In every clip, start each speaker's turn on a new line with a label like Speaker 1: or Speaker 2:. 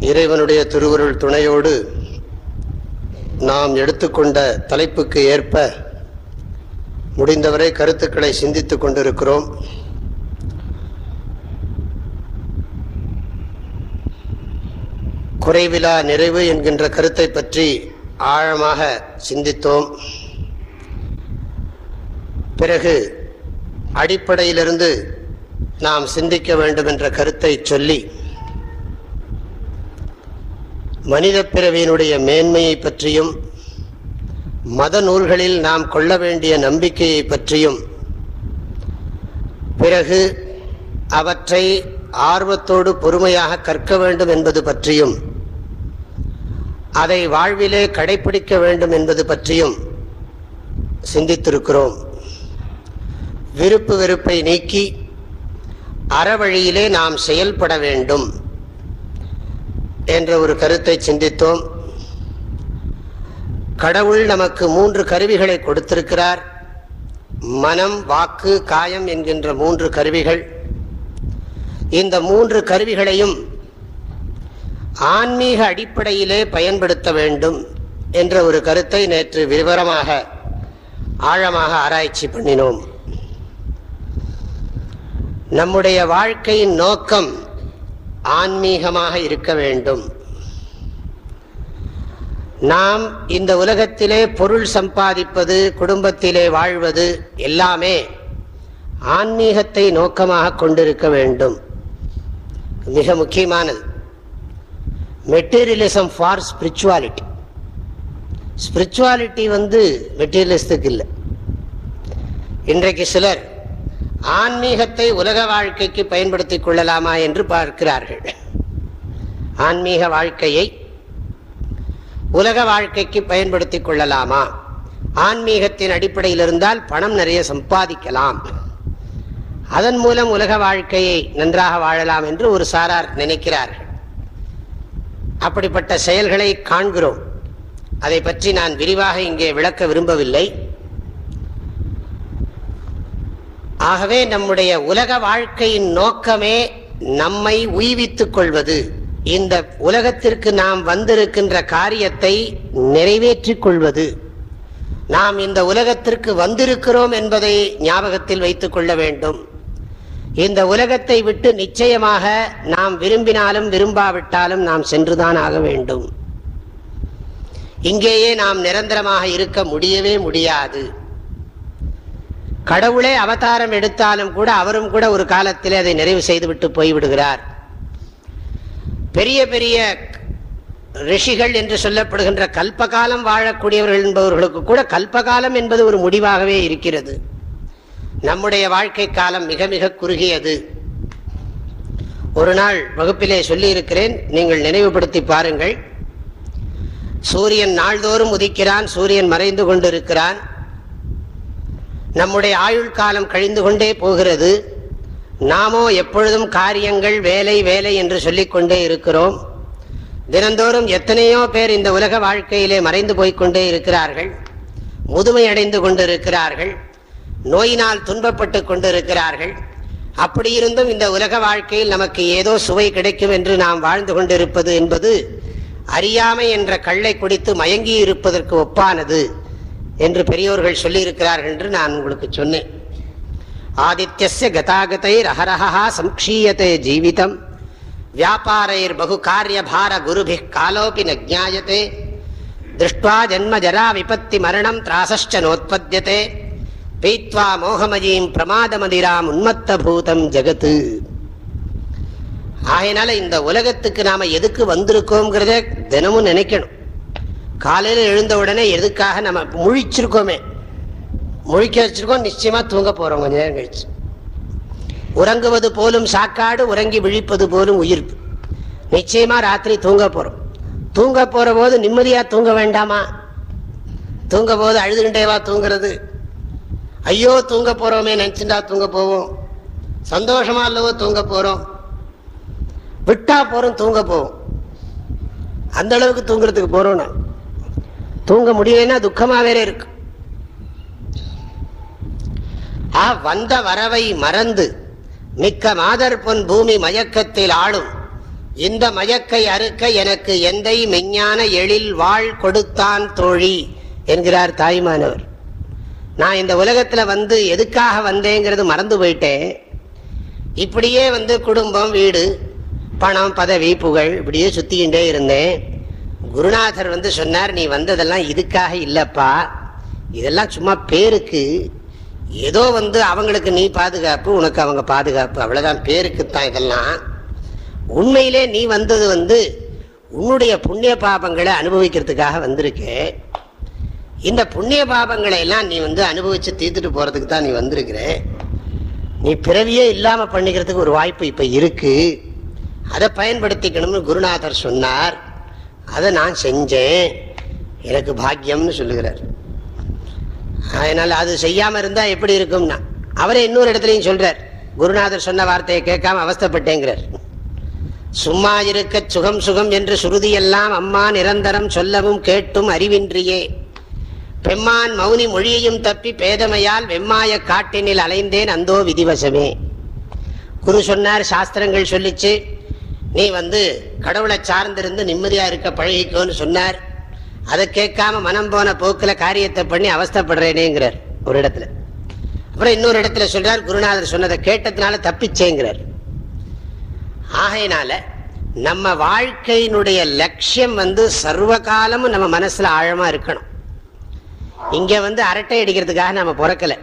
Speaker 1: இறைவனுடைய திருவருள் துணையோடு நாம் எடுத்துக்கொண்ட தலைப்புக்கு ஏற்ப முடிந்தவரை கருத்துக்களை சிந்தித்துக் கொண்டிருக்கிறோம். குறைவிலா நிறைவு என்கின்ற கருத்தை பற்றி ஆழமாக சிந்தித்தோம். பிறகு அடிப்படையிலிருந்து நாம் சிந்திக்க வேண்டும் என்ற கருத்தை சொல்லி மனித பிறவியினுடைய மேன்மையை பற்றியும் மத நூல்களில் நாம் கொள்ள வேண்டிய நம்பிக்கையை பற்றியும் பிறகு அவற்றை ஆர்வத்தோடு பொறுமையாக கற்க வேண்டும் என்பது பற்றியும் அதை வாழ்விலே கடைபிடிக்க வேண்டும் என்பது பற்றியும் சிந்தித்திருக்கிறோம். விருப்பு வெறுப்பை நீக்கி அறவழியிலே நாம் செயல்பட வேண்டும் என்ற ஒரு கருத்தை சிந்தித்தோம். கடவுள் நமக்கு மூன்று கருவிகளை கொடுத்திருக்கிறார். மனம் வாக்கு காயம் என்கின்ற மூன்று கருவிகள். இந்த மூன்று கருவிகளையும் ஆன்மீக அடிப்படையிலே பயன்படுத்த வேண்டும் என்ற ஒரு கருத்தை நேற்று விவரமாக ஆழமாக ஆராய்ச்சி பண்ணினோம். நம்முடைய வாழ்க்கையின் நோக்கம் ஆன்மீகமாக இருக்க வேண்டும். நாம் இந்த உலகத்திலே பொருள் சம்பாதிப்பது குடும்பத்திலே வாழ்வது எல்லாமே ஆன்மீகத்தை நோக்கமாக கொண்டிருக்க வேண்டும். மிக முக்கியமானது. மெட்டீரியலிசம் ஃபார் ஸ்பிரிச்சுவாலிட்டி ஸ்பிரிச்சுவாலிட்டி வந்து மெட்டீரியலிஸ்டுக்கு இல்லை. இன்றைக்கு சிலர் ஆன்மீகத்தை உலக வாழ்க்கைக்கு பயன்படுத்திக் கொள்ளலாமா என்று பார்க்கிறார்கள். ஆன்மீக வாழ்க்கையை உலக வாழ்க்கைக்கு பயன்படுத்திக் கொள்ளலாமா? ஆன்மீகத்தின் அடிப்படையில் இருந்தால் பணம் நிறைய சம்பாதிக்கலாம். அதன் மூலம் உலக வாழ்க்கையை நன்றாக வாழலாம் என்று ஒரு சாரார் நினைக்கிறார்கள். அப்படிப்பட்ட செயல்களை காண்கிறோம். அதை பற்றி நான் விரிவாக இங்கே விளக்க விரும்பவில்லை. ஆகவே நம்முடைய உலக வாழ்க்கையின் நோக்கமே நம்மை உய்வித்துக் கொள்வது. இந்த உலகத்திற்கு நாம் வந்திருக்கின்ற காரியத்தை நிறைவேற்றிக் கொள்வது. நாம் இந்த உலகத்திற்கு வந்திருக்கிறோம் என்பதை ஞாபகத்தில் வைத்துக் கொள்ள வேண்டும். இந்த உலகத்தை விட்டு நிச்சயமாக நாம் விரும்பினாலும் விரும்பாவிட்டாலும் நாம் சென்றுதான் ஆக வேண்டும். இங்கேயே நாம் நிரந்தரமாக இருக்க முடியவே முடியாது. கடவுளே அவதாரம் எடுத்தாலும் கூட அவரும் கூட ஒரு காலத்திலே அதை நிறைவு செய்துவிட்டு போய்விடுகிறார். பெரிய பெரிய ரிஷிகள் என்று சொல்லப்படுகின்ற கல்பகாலம் வாழக்கூடியவர்கள் என்பவர்களுக்கு கூட கல்பகாலம் என்பது ஒரு முடிவாகவே இருக்கிறது. நம்முடைய வாழ்க்கை காலம் மிக மிக குறுகியது. ஒரு நாள் வகுப்பிலே சொல்லியிருக்கிறேன் நீங்கள் நினைவுபடுத்தி பாருங்கள். சூரியன் நாள்தோறும் உதிக்கிறான் சூரியன் மறைந்து கொண்டிருக்கிறான். நம்முடைய ஆயுள் காலம் கழிந்து கொண்டே போகிறது. நாமோ எப்பொழுதும் காரியங்கள் வேலை வேலை என்று சொல்லிக்கொண்டே இருக்கிறோம். தினந்தோறும் எத்தனையோ பேர் இந்த உலக வாழ்க்கையிலே மறைந்து போய்கொண்டே இருக்கிறார்கள். முதுமை அடைந்து கொண்டிருக்கிறார்கள். நோயினால் துன்பப்பட்டு கொண்டிருக்கிறார்கள். அப்படி இருந்தும் இந்த உலக வாழ்க்கையில் நமக்கு ஏதோ சுவை கிடைக்கும் என்று நாம் வாழ்ந்து கொண்டிருப்பது என்பது அறியாமை என்ற கள்ளை குடித்து மயங்கி இருப்பதற்கு ஒப்பானது. என்று பெரியோர்கள் சொல்லியிருக்கிறார்கள் என்று நான் உங்களுக்கு சொன்னேன். ஆதித்யசிய கதாகத்தை ரஹரஹா சம்க்ஷீயத்தை ஜீவிதம். வியாபாரைர் பகு காரியபார குருபி காலோபி நஜாயத்தே திருஷ்டுவா ஜன்ம ஜரா விபத்தி மரணம் திராசச்ச நோத்பத்தியத்தை பெய்த்வா மோகமஜீம் பிரமாதமதிராம் உன்மத்த பூதம் ஜெகத்து. ஆகையினால இந்த உலகத்துக்கு நாம எதுக்கு வந்திருக்கோங்கிறத தினமும் நினைக்கணும். காலையில் எழுந்த உடனே எதுக்காக நம்ம முழிச்சிருக்கோமே? முழிக்க வச்சிருக்கோம் நிச்சயமாக தூங்க போகிறோம் கொஞ்ச நேரம் கழிச்சு. உறங்குவது போலும் சாக்காடு உறங்கி விழிப்பது போலும் உயிர். நிச்சயமாக ராத்திரி தூங்க போகிறோம் தூங்க போகிற போது நிம்மதியாக தூங்க வேண்டாமா? தூங்க போது அழுதுகிட்டேவா தூங்குறது? ஐயோ தூங்க போகிறோமே நினைச்சுட்டா தூங்க போவோம். சந்தோஷமாக இல்லவோ தூங்க போகிறோம் விட்டா போகிறோம் தூங்க போவோம். அந்த அளவுக்கு தூங்குறதுக்கு போகிறோம் நான் தூங்க முடியலன்னா துக்கமா வேற இருக்கு. ஆ வந்த வரவை மறந்து மிக்க மாதர் பொன் பூமி மயக்கத்தில் ஆளும். இந்த மயக்கை அறுக்க எனக்கு எந்தை மெஞ்ஞான எழில் வாழ் கொடுத்தான் தோழி என்கிறார் தாய்மானவர். நான் இந்த உலகத்துல வந்து எதுக்காக வந்தேங்கிறது மறந்து போயிட்டேன். இப்படியே வந்து குடும்பம் வீடு பணம் பதவி புகழ் இப்படியே சுத்திக்கிட்டே இருந்தேன். குருநாதர் வந்து சொன்னார் நீ வந்ததெல்லாம் இதுக்காக இல்லப்பா. இதெல்லாம் சும்மா பேருக்கு. ஏதோ வந்து அவங்களுக்கு நீ பாதுகாப்பு உனக்கு அவங்க பாதுகாப்பு. அவ்வளோதான் பேருக்குத்தான் இதெல்லாம். உண்மையிலே நீ வந்தது வந்து உன்னுடைய புண்ணிய பாபங்களை அனுபவிக்கிறதுக்காக வந்திருக்கே. இந்த புண்ணிய பாபங்களை எல்லாம் நீ வந்து அனுபவித்து தீர்த்துட்டு போகிறதுக்கு தான் நீ வந்திருக்கிற. நீ பிறவியே இல்லாமல் பண்ணிக்கிறதுக்கு ஒரு வாய்ப்பு இப்போ இருக்குது அதை பயன்படுத்திக்கணும்னு குருநாதர் சொன்னார். அதை நான் செஞ்சேன். எனக்கு பாக்கியம்னு சொல்லுகிறார். அதனால் அது செய்யாமல் இருந்தால் எப்படி இருக்கும்னா அவரே இன்னொரு இடத்துலையும் சொல்கிறார் குருநாதர் சொன்ன வார்த்தையை கேட்காம அவஸ்தப்பட்டேங்கிறார். சும்மா இருக்க சுகம் சுகம் என்று சுருதியெல்லாம் அம்மா நிரந்தரம் சொல்லவும் கேட்டும் அறிவின்றியே. பெம்மான் மௌனி மொழியையும் தப்பி பேதமையால் வெம்மாய காட்டினில் அலைந்தேன் அந்தோ விதிவசமே. குரு சொன்னார் சாஸ்திரங்கள் சொல்லிச்சு நீ வந்து கடவுளை சார்ந்திருந்து நிம்மதியா இருக்க பழகிக்கோன்னு சொன்னார். அதை கேட்காம மனம் போன போக்கில் காரியத்தை பண்ணி அவஸ்தப்படுறேனேங்கிறார் ஒரு இடத்துல. அப்புறம் இன்னொரு இடத்துல சொல்றார் குருநாதர் சொன்னதை கேட்டதுனால தப்பிச்சேங்கிறார். ஆகையினால நம்ம வாழ்க்கையினுடைய லட்சியம் வந்து சர்வ காலமும் நம்ம மனசுல ஆழமா இருக்கணும். இங்க வந்து அரட்டை அடிக்கிறதுக்காக நம்ம பிறக்கல.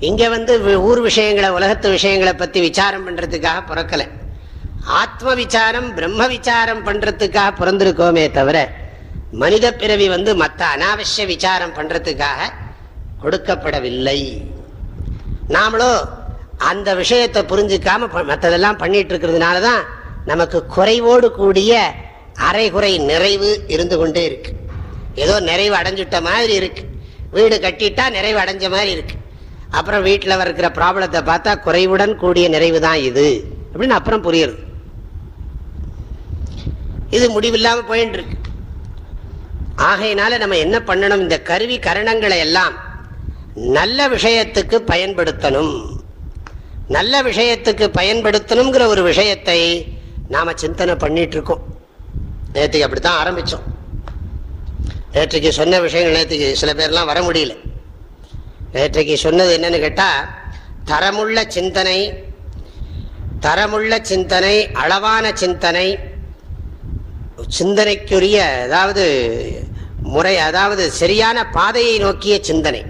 Speaker 1: இங்க வந்து ஊர் விஷயங்களை உலகத்து விஷயங்களை பத்தி விசாரம் பண்றதுக்காக பிறக்கல. ஆத்ம விசாரம் பிரம்ம விசாரம் பண்றதுக்காக பிறந்திருக்கோமே தவிர மனித பிறவி வந்து மற்ற அனாவசிய விசாரம் பண்றதுக்காக கொடுக்கப்படவில்லை. நாமளோ அந்த விஷயத்தை புரிஞ்சுக்காம மற்றதெல்லாம் பண்ணிட்டு இருக்கிறதுனால தான் நமக்கு குறைவோடு கூடிய அரைகுறை நிறைவு இருந்து கொண்டே இருக்கு. ஏதோ நிறைவு அடைஞ்சுட்ட மாதிரி இருக்கு. வீடு கட்டிட்டா நிறைவு அடைஞ்ச மாதிரி இருக்கு. அப்புறம் வீட்டில் இருக்கிற ப்ராப்ளத்தை பார்த்தா குறைவுடன் கூடிய நிறைவு தான் இது. அப்படின்னு அப்புறம் புரியுது. இது முடிவில்லாம போயிட்டு இருக்கு. ஆகையினால நம்ம என்ன பண்ணணும்? இந்த கருவி கரணங்களை எல்லாம் நல்ல விஷயத்துக்கு பயன்படுத்தணும். நல்ல விஷயத்துக்கு பயன்படுத்தணுங்கிற ஒரு விஷயத்தை நாம சிந்தனை பண்ணிட்டு இருக்கோம். நேற்றுக்கு அப்படித்தான் ஆரம்பிச்சோம். நேற்றைக்கு சொன்ன விஷயங்கள் நேற்றுக்கு சில பேர்லாம் வர முடியல. நேற்றைக்கு சொன்னது என்னன்னு கேட்டா தரமுள்ள சிந்தனை தரமுள்ள சிந்தனை அளவான சிந்தனை சிந்தனைக்குரிய அதாவது முறை அதாவது சரியான பாதையை நோக்கிய சிந்தனை.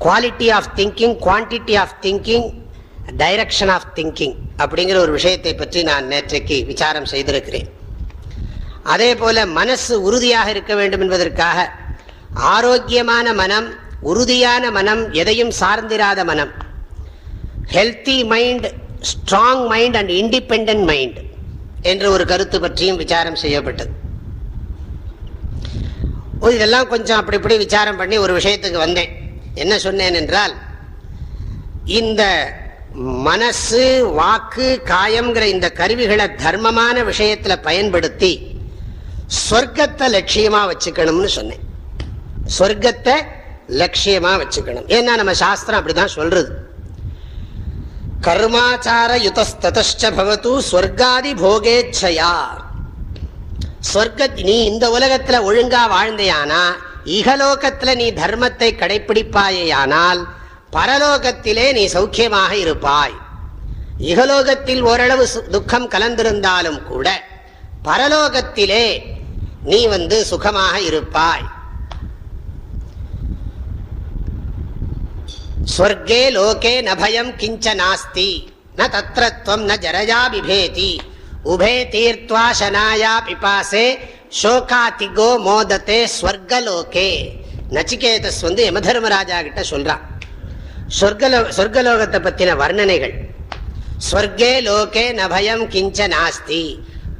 Speaker 1: Quality of thinking quantity of thinking direction of thinking அப்படிங்கிற ஒரு விஷயத்தை பற்றி நான் நேற்றைக்கு விசாரம் செய்திருக்கிறேன். அதே போல மனசு உறுதியாக இருக்க வேண்டும் என்பதற்காக ஆரோக்கியமான மனம் உறுதியான மனம் எதையும் சார்ந்திராத மனம். Healthy mind strong mind and independent mind என்ற ஒரு கருத்து பற்றியும் விசாரம் செய்யப்பட்டது. இதெல்லாம் கொஞ்சம் அப்படி இப்படி விசாரம் பண்ணி ஒரு விஷயத்துக்கு வந்தேன். என்ன சொன்னேன் என்றால் இந்த மனசு வாக்கு காயம்ங்கிற இந்த கருவிகளை தர்மமான விஷயத்தில் பயன்படுத்தி சொர்க்கத்தை லட்சியமாக வச்சுக்கணும்னு சொன்னேன். சொர்க்கத்தை லட்சியமாக வச்சுக்கணும். ஏன்னா நம்ம சாஸ்திரம் அப்படிதான் சொல்றது. சொல்கிறது யுதஸ்ததச்சு ஸ்வர்காதி போகேச்சயா. சொர்க்க நீ இந்த உலகத்துல ஒழுங்கா வாழ்ந்தையானா இகலோகத்துல நீ தர்மத்தை கடைபிடிப்பாயேயானால் பரலோகத்திலே நீ சௌக்கியமாக இருப்பாய். இகலோகத்தில் ஓரளவு துக்கம் கலந்திருந்தாலும் கூட பரலோகத்திலே நீ வந்து சுகமாக இருப்பாய். ஸ்வர்கே லோகே நபயம் கிஞ்ச நாஸ்தி ந தத்ரத்வம் ந ஜரஜா பிபேதி உபே தீர்த்வா சனாயா பிபாசே ஷோகாதிகோ மோதத்தே ஸ்வர்கலோகே நச்சிகேதஸ் வந்து யமதர்மராஜா கிட்ட சொல்றான் சொர்க்கலோ சொர்க்கலோகத்தை பற்றின வர்ணனைகள். ஸ்வர்கே லோகே நபயம் கிஞ்ச நாஸ்தி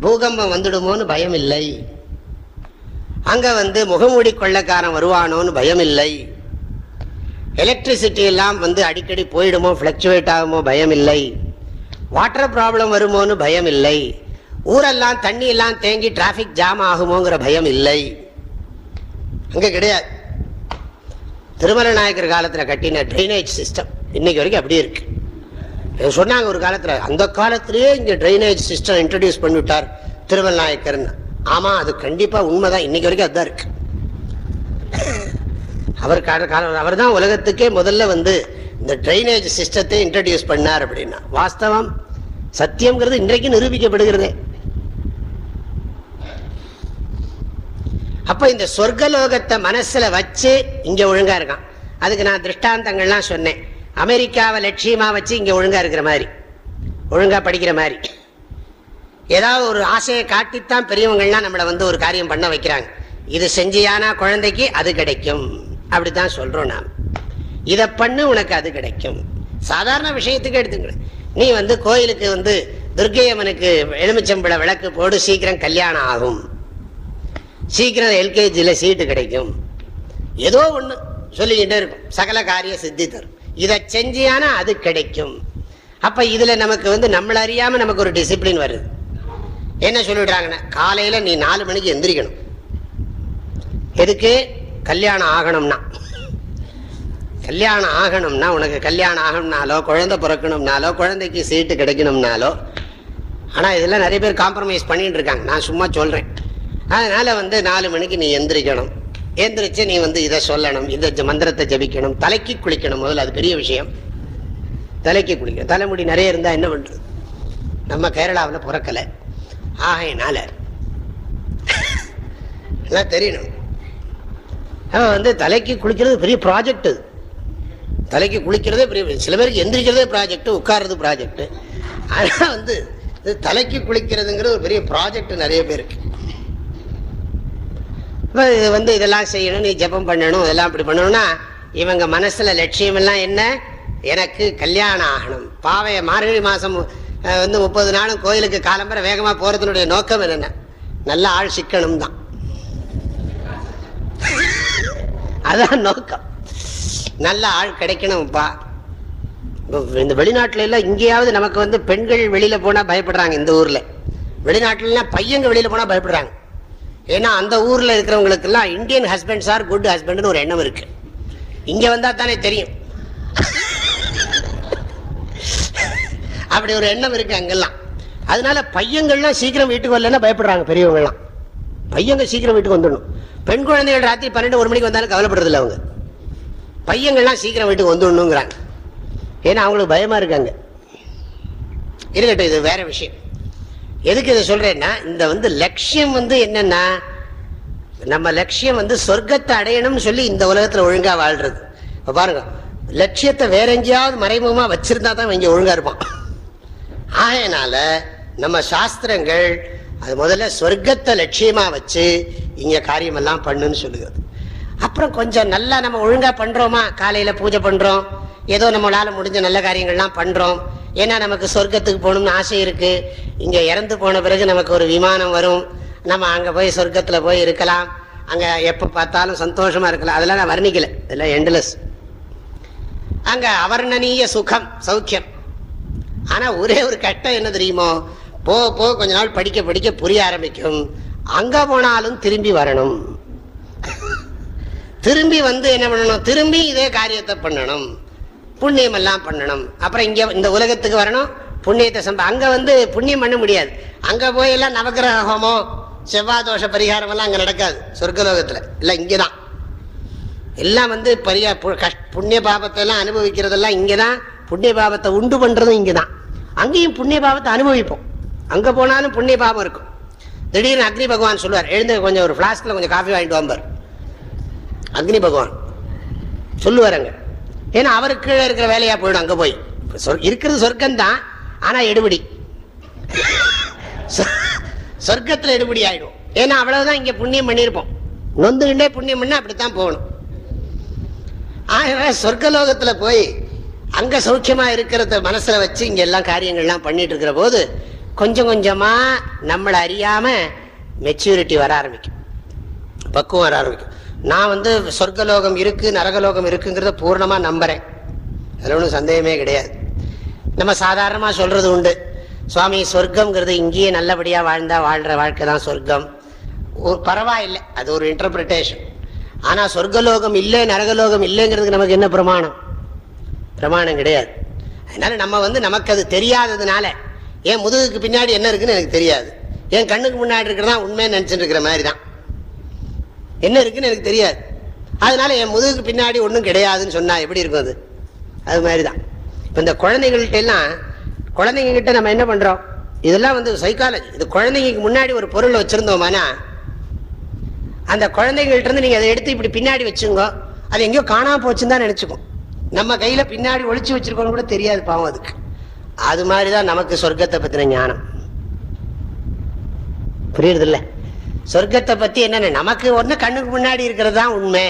Speaker 1: பூகம்பம் வந்துடுமோன்னு பயம் இல்லை அங்கே வந்து முகமூடி கொள்ளக்காரன் வருவானோன்னு பயம் இல்லை எலக்ட்ரிசிட்டி எல்லாம் வந்து அடிக்கடி போயிடுமோ ஃப்ளக்சுவேட் ஆகுமோ பயம் இல்லை வாட்டர் ப்ராப்ளம் வருமோன்னு பயம் இல்லை ஊரெல்லாம் தண்ணி எல்லாம் தேங்கி டிராஃபிக் ஜாம் ஆகுமோங்கிற பயம் இல்லை அங்கே கிடையாது. திருமலை நாயக்கர் காலத்தில் கட்டின ட்ரைனேஜ் சிஸ்டம் இன்னைக்கு வரைக்கும் அப்படியே இருக்கு. சொன்னாங்க ஒரு காலத்தில். அந்த காலத்திலேயே இங்கே ட்ரைனேஜ் சிஸ்டம் இன்ட்ரடியூஸ் பண்ணிவிட்டார் திருமல் நாயக்கர்னு. ஆமாம் அது கண்டிப்பாக உண்மைதான். இன்னைக்கு வரைக்கும் அதுதான் இருக்கு. அவர் காலம் அவர் தான் உலகத்துக்கே முதல்ல வந்து இந்த ட்ரைனேஜ் சிஸ்டத்தை இன்ட்ரடியூஸ் பண்ணார் அப்படின்னா. வாஸ்தவம் சத்தியம்ங்கிறது இன்றைக்கு நிரூபிக்கப்படுகிறது. அப்ப இந்த சொர்க்கலோகத்தை மனசுல வச்சு இங்க ஒழுங்கா இருக்கான். அதுக்கு நான் திருஷ்டாந்தங்கள்லாம் சொன்னேன். அமெரிக்காவை லட்சியமா வச்சு இங்க ஒழுங்கா இருக்கிற மாதிரி. ஒழுங்கா படிக்கிற மாதிரி. ஏதாவது ஒரு ஆசையை காட்டித்தான் பெரியவங்கள்லாம் நம்மளை வந்து ஒரு காரியம் பண்ண வைக்கிறாங்க. இது செஞ்சியானா குழந்தைக்கு அது கிடைக்கும். அப்படித்தான் சொல்றோம் நாம். இதை பண்ணு உனக்கு அது கிடைக்கும். சாதாரண விஷயத்துக்கு எடுத்துக்கணும் நீ வந்து கோயிலுக்கு வந்து துர்கையம்மனுக்கு எலுமிச்சம்பழ விளக்கு போடு சீக்கிரம் கல்யாணம் ஆகும். சீக்கிரம் எல்கேஜியில் சீட்டு கிடைக்கும். ஏதோ ஒன்று சொல்லிக்கிட்டே இருக்கும். சகல காரிய சித்தி தரும். இதை செஞ்சியானா அது கிடைக்கும். அப்போ இதில் நமக்கு வந்து நம்மள அறியாமல் நமக்கு ஒரு டிசிப்ளின் வருது. என்ன சொல்லிடுறாங்கன்னா காலையில் நீ நாலு மணிக்கு எந்திரிக்கணும். எதுக்கு? கல்யாணம் ஆகணும்னா. கல்யாணம் ஆகணும்னா உனக்கு கல்யாணம் ஆகணும்னாலோ குழந்தை பிறக்கணும்னாலோ குழந்தைக்கு சீட்டு கிடைக்கணும்னாலோ ஆனால் இதெல்லாம் நிறைய பேர் காம்ப்ரமைஸ் பண்ணிட்டு இருக்காங்க. நான் சும்மா சொல்கிறேன் அதனால் வந்து நாலு மணிக்கு நீ எந்திரிக்கணும். எந்திரிச்சு நீ வந்து இதை சொல்லணும். இந்த மந்திரத்தை ஜபிக்கணும். தலைக்கு குளிக்கணும். முதல்ல அது பெரிய விஷயம். தலைக்கு குளிக்கணும். தலைமுடி நிறைய இருந்தால் என்ன பண்ணுறது நம்ம கேரளாவில் பிறக்கலை. ஆகையினால தெரியணும். வந்து தலைக்கு குளிக்கிறது பெரிய ப்ராஜெக்ட் அது தலைக்கு குளிக்கிறதே பெரிய சில பேருக்கு எந்திரிக்கிறதே ப்ராஜெக்ட் உட்கார்றது ப்ராஜெக்ட் ஆனால் வந்து தலைக்கு குளிக்கிறதுங்கிறது ஒரு பெரிய ப்ராஜெக்ட் நிறைய பேருக்கு. இது வந்து இதெல்லாம் செய்யணும் நீ ஜெபம் பண்ணணும் இதெல்லாம் இப்படி பண்ணணும்னா இவங்க மனசில் லட்சியம் எல்லாம் என்ன? எனக்கு கல்யாணம் ஆகணும். பாவைய மார்கழி மாதம் வந்து முப்பது நாளும் கோயிலுக்கு காலம்பரை வேகமாக போகிறதுனுடைய நோக்கம் என்னென்ன? நல்ல ஆள் சிக்கணும் தான் அதான் நோக்கம். நல்ல ஆள் கிடைக்கணும்ப்பா இந்த வெளிநாட்டுல எல்லாம் இங்கேயாவது நமக்கு வந்து பெண்கள் வெளியில போனா பயப்படுறாங்க இந்த ஊர்ல. வெளிநாட்டுல பையங்க வெளியில போனா பயப்படுறாங்க. ஏன்னா அந்த ஊர்ல இருக்கிறவங்களுக்கு எல்லாம் இந்தியன் ஹஸ்பண்ட்ஸ் ஆர் குட் ஹஸ்பண்ட்னு ஒரு எண்ணம் இருக்கு. இங்க வந்தா தானே தெரியும். அப்படி ஒரு எண்ணம் இருக்கு அங்கெல்லாம். அதனால பையங்கள்லாம் சீக்கிரம் வீட்டுக்கு வரலன்னா பயப்படுறாங்க பெரியவங்கலாம் பையங்க சீக்கிரம் வீட்டுக்கு வந்துடணும். பெண் குழந்தைகள் ராத்திரி பன்னெண்டு ஒரு மணிக்கு வந்தாலும் கவலைப்படுறதில்ல அவங்க. பையங்கள்லாம் சீக்கிரம் வீட்டுக்கு வந்துடணுங்கிறாங்க. ஏன்னா அவங்களுக்கு பயமா இருக்காங்க. இருக்கட்டும் இது வேற விஷயம். எதுக்கு இதை சொல்றேன்னா இந்த வந்து லட்சியம் வந்து என்னன்னா நம்ம லட்சியம் வந்து சொர்க்கத்தை அடையணும்னு சொல்லி இந்த உலகத்துல ஒழுங்கா வாழ்றது. பாருங்க லட்சியத்தை வேற எங்கேயாவது மறைமுகமா வச்சுருந்தா தான் இங்க ஒழுங்கா இருப்பான். ஆகையினால நம்ம சாஸ்திரங்கள் அது முதல்ல சொர்க்கத்தை லட்சியமா வச்சு இங்க காரியம் எல்லாம் பண்ணுன்னு சொல்லுகிறது. அப்புறம் கொஞ்சம் நல்லா நம்ம ஒழுங்கா பண்றோமா? காலையில பூஜை பண்றோம். ஏதோ நம்மளால முடிஞ்ச நல்ல காரியங்கள்லாம் பண்றோம். ஏன்னா நமக்கு சொர்க்கத்துக்கு போகணும்னு ஆசை இருக்கு. இங்க இறந்து போன பிறகு நமக்கு ஒரு விமானம் வரும். நம்ம அங்க போய் சொர்க்கத்துல போய் இருக்கலாம். அங்க எப்ப பார்த்தாலும் சந்தோஷமா இருக்கலாம். அதெல்லாம் நான் வர்ணிக்கல. இதெல்லாம் எண்ட்லெஸ் அங்க அவர்ணனீய சுகம் சௌக்கியம். ஆனா ஒரே ஒரு கட்டம் என்ன தெரியுமோ? போ போக கொஞ்ச நாள் படிக்க படிக்க புரிய ஆரம்பிக்கும். அங்க போனாலும் திரும்பி வரணும். திரும்பி வந்து என்ன பண்ணணும்? திரும்பி இதே காரியத்தை பண்ணணும். புண்ணியம் எல்லாம் பண்ணணும். அப்புறம் இங்க இந்த உலகத்துக்கு வரணும். புண்ணியத்தை சம்ப அங்க வந்து புண்ணியம் பண்ண முடியாது. அங்க போய் எல்லாம் நவகிரக ஹோமம் செவ்வாய் தோஷ பரிகாரம் எல்லாம் அங்க நடக்காது. சொர்க்கலோகத்துல. இல்ல இங்கதான். எல்லாம் வந்து பரியா புண்ணிய பாபத்தை எல்லாம் அனுபவிக்கிறதெல்லாம் இங்கதான். புண்ணிய பாபத்தை உண்டு பண்றதும் இங்கதான். அங்கேயும் புண்ணிய பாபத்தை அனுபவிப்போம். அங்க போனாலும் புண்ணிய பாபம் இருக்கும். திடீர்னு அக்னி பகவான் சொல்லுவார் எழுந்து கொஞ்சம் ஒரு ஃப்ளாஸ்கில் கொஞ்சம் காஃபி வாங்கிட்டு வாம்பார். அக்னி பகவான் சொல்லுவார் அங்கே. ஏன்னா அவருக்கு கீழே இருக்கிற வேலையா போயிடும் அங்க போய். இருக்கிறது சொர்க்கம் தான் ஆனா எடுபடி. சொர்க்கத்துல எடுபடி ஆயிடும். ஏன்னா அவ்வளவுதான் இங்க புண்ணியம் பண்ணிருப்போம் நொந்துகிட்டே புண்ணியம் பண்ண அப்படித்தான் போகணும். ஆகவே சொர்க்கலோகத்தில் போய் அங்க சௌக்கியமாக இருக்கிறத மனசுல வச்சு இங்கே எல்லாம் காரியங்கள்லாம் பண்ணிட்டு இருக்கிற போது கொஞ்சம் கொஞ்சமா நம்மளை அறியாம மெச்சூரிட்டி வர ஆரம்பிக்கும். பக்குவம் வர ஆரம்பிக்கும். நான் வந்து சொர்க்கலோகம் இருக்கு நரகலோகம் இருக்குங்கிறத பூர்ணமா நம்புறேன். அதில் ஒன்றும் சந்தேகமே கிடையாது. நம்ம சாதாரணமா சொல்றது உண்டு. சுவாமி சொர்க்கம்ங்கிறது இங்கேயே நல்லபடியா வாழ்ந்தா வாழ்ற வாழ்க்கை தான் சொர்க்கம். ஒரு பரவாயில்லை. அது ஒரு இன்டர்பிரிட்டேஷன் ஆனா சொர்க்கலோகம் இல்லை நரகலோகம் இல்லைங்கிறதுக்கு நமக்கு என்ன பிரமாணம்? பிரமாணம் கிடையாது. அதனால நம்ம வந்து நமக்கு அது தெரியாததுனால என் முதுகுக்கு பின்னாடி என்ன இருக்குன்னு எனக்கு தெரியாது. என் கண்ணுக்கு முன்னாடி இருக்கிறதா உண்மையை நினச்சிட்டு இருக்கிற மாதிரி தான் என்ன இருக்குன்னு எனக்கு தெரியாது. அதனால என் முதுகுக்கு பின்னாடி ஒன்றும் கிடையாதுன்னு சொன்னா எப்படி இருக்கும் அது? அது மாதிரி தான் இப்போ இந்த குழந்தைகள்கிட்ட எல்லாம் குழந்தைங்க கிட்ட நம்ம என்ன பண்ணுறோம் இதெல்லாம் வந்து சைக்காலஜி இது குழந்தைங்களுக்கு முன்னாடி ஒரு பொருள் வச்சுருந்தோமானா அந்த குழந்தைங்கள்ட்ட இருந்து அதை எடுத்து இப்படி பின்னாடி வச்சுங்கோ அது எங்கேயோ காணாம போச்சுன்னு தான் நினச்சிக்கும் நம்ம கையில் பின்னாடி ஒழிச்சு வச்சுருக்கோன்னு கூட தெரியாது பாவம் அதுக்கு. அது மாதிரிதான் நமக்கு சொர்க்கத்தை பத்தின ஞானம். புரியுறது இல்ல சொர்க்கத்தை பத்தி என்னன்னு? நமக்கு ஒண்ணு கண்ணுக்கு முன்னாடி இருக்கிறது தான் உண்மை.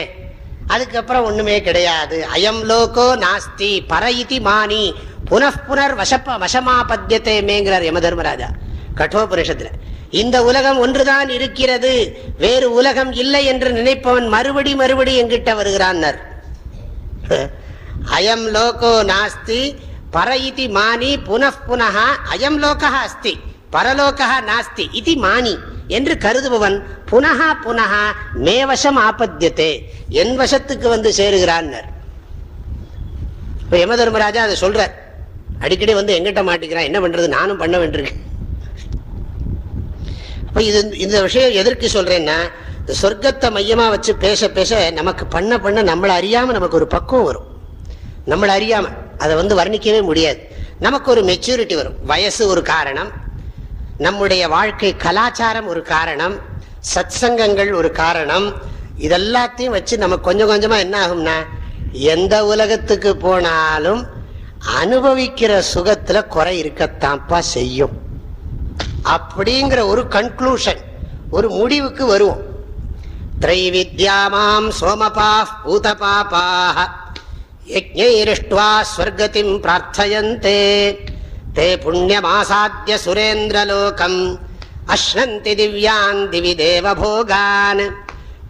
Speaker 1: அதுக்கப்புறம் ஒண்ணுமே கிடையாது. அயம் லோகோ நாஸ்தி பர இதி மானி. புனப்புனர் வசப்ப வசமாபத்தியத்தை மேங்கிறார் யம தர்மராஜா. கட்டோபுரிஷத்துல இந்த உலகம் ஒன்றுதான் இருக்கிறது. வேறு உலகம் இல்லை என்று நினைப்பவன் மறுபடி மறுபடி எங்கிட்ட வருகிறான் அயம் லோகோ நாஸ்தி பர இதி மானி புனః புனः அயம் லோகா அஸ்தி பரலோகா நாஸ்தி இது மானி என்று கருதுபவன் புனகா புனகா மேவசம் ஆபத்தியத்தே என் வசத்துக்கு வந்து சேருகிறான் இப்ப யம தர்மராஜா அதை சொல்ற அடிக்கடி வந்து எங்கிட்ட மாட்டிக்கிறான் என்ன பண்றது நானும் பண்ண வேண்டியிருக்கேன் அப்போ இது இந்த விஷயம் எதற்கு சொல்றேன்னா சொர்க்கத்தை மையமா வச்சு பேச பேச நமக்கு பண்ண பண்ண நம்மளை அறியாம நமக்கு ஒரு பக்குவம் வரும். நம்மளை அறியாம அதை வந்து வர்ணிக்கவே முடியாது. நமக்கு ஒரு மெச்சூரிட்டி வரும். வயசு ஒரு காரணம். நம்முடைய வாழ்க்கை கலாச்சாரம் ஒரு காரணம். சத் சங்கங்கள் ஒரு காரணம். இதெல்லாத்தையும் வச்சு நம்ம கொஞ்சம் கொஞ்சமா என்ன ஆகும்னா எந்த உலகத்துக்கு போனாலும் அனுபவிக்கிற சுகத்துல குறை இருக்கத்தான்ப்பா செய்யும். அப்படிங்கிற ஒரு கன்க்ளூஷன் ஒரு முடிவுக்கு வருவோம். திரைவித்யாமாம் சோமபா பூத பாபாக யஜ்ஞைரிஷ்டுவா ஸ்வர்கதிம் பிரார்த்தயந்தே தே புண்ணியமாசாத்திய சுரேந்திரலோகம் அஷ்ணந்தி திவ்யான் திவி தேவபோகான்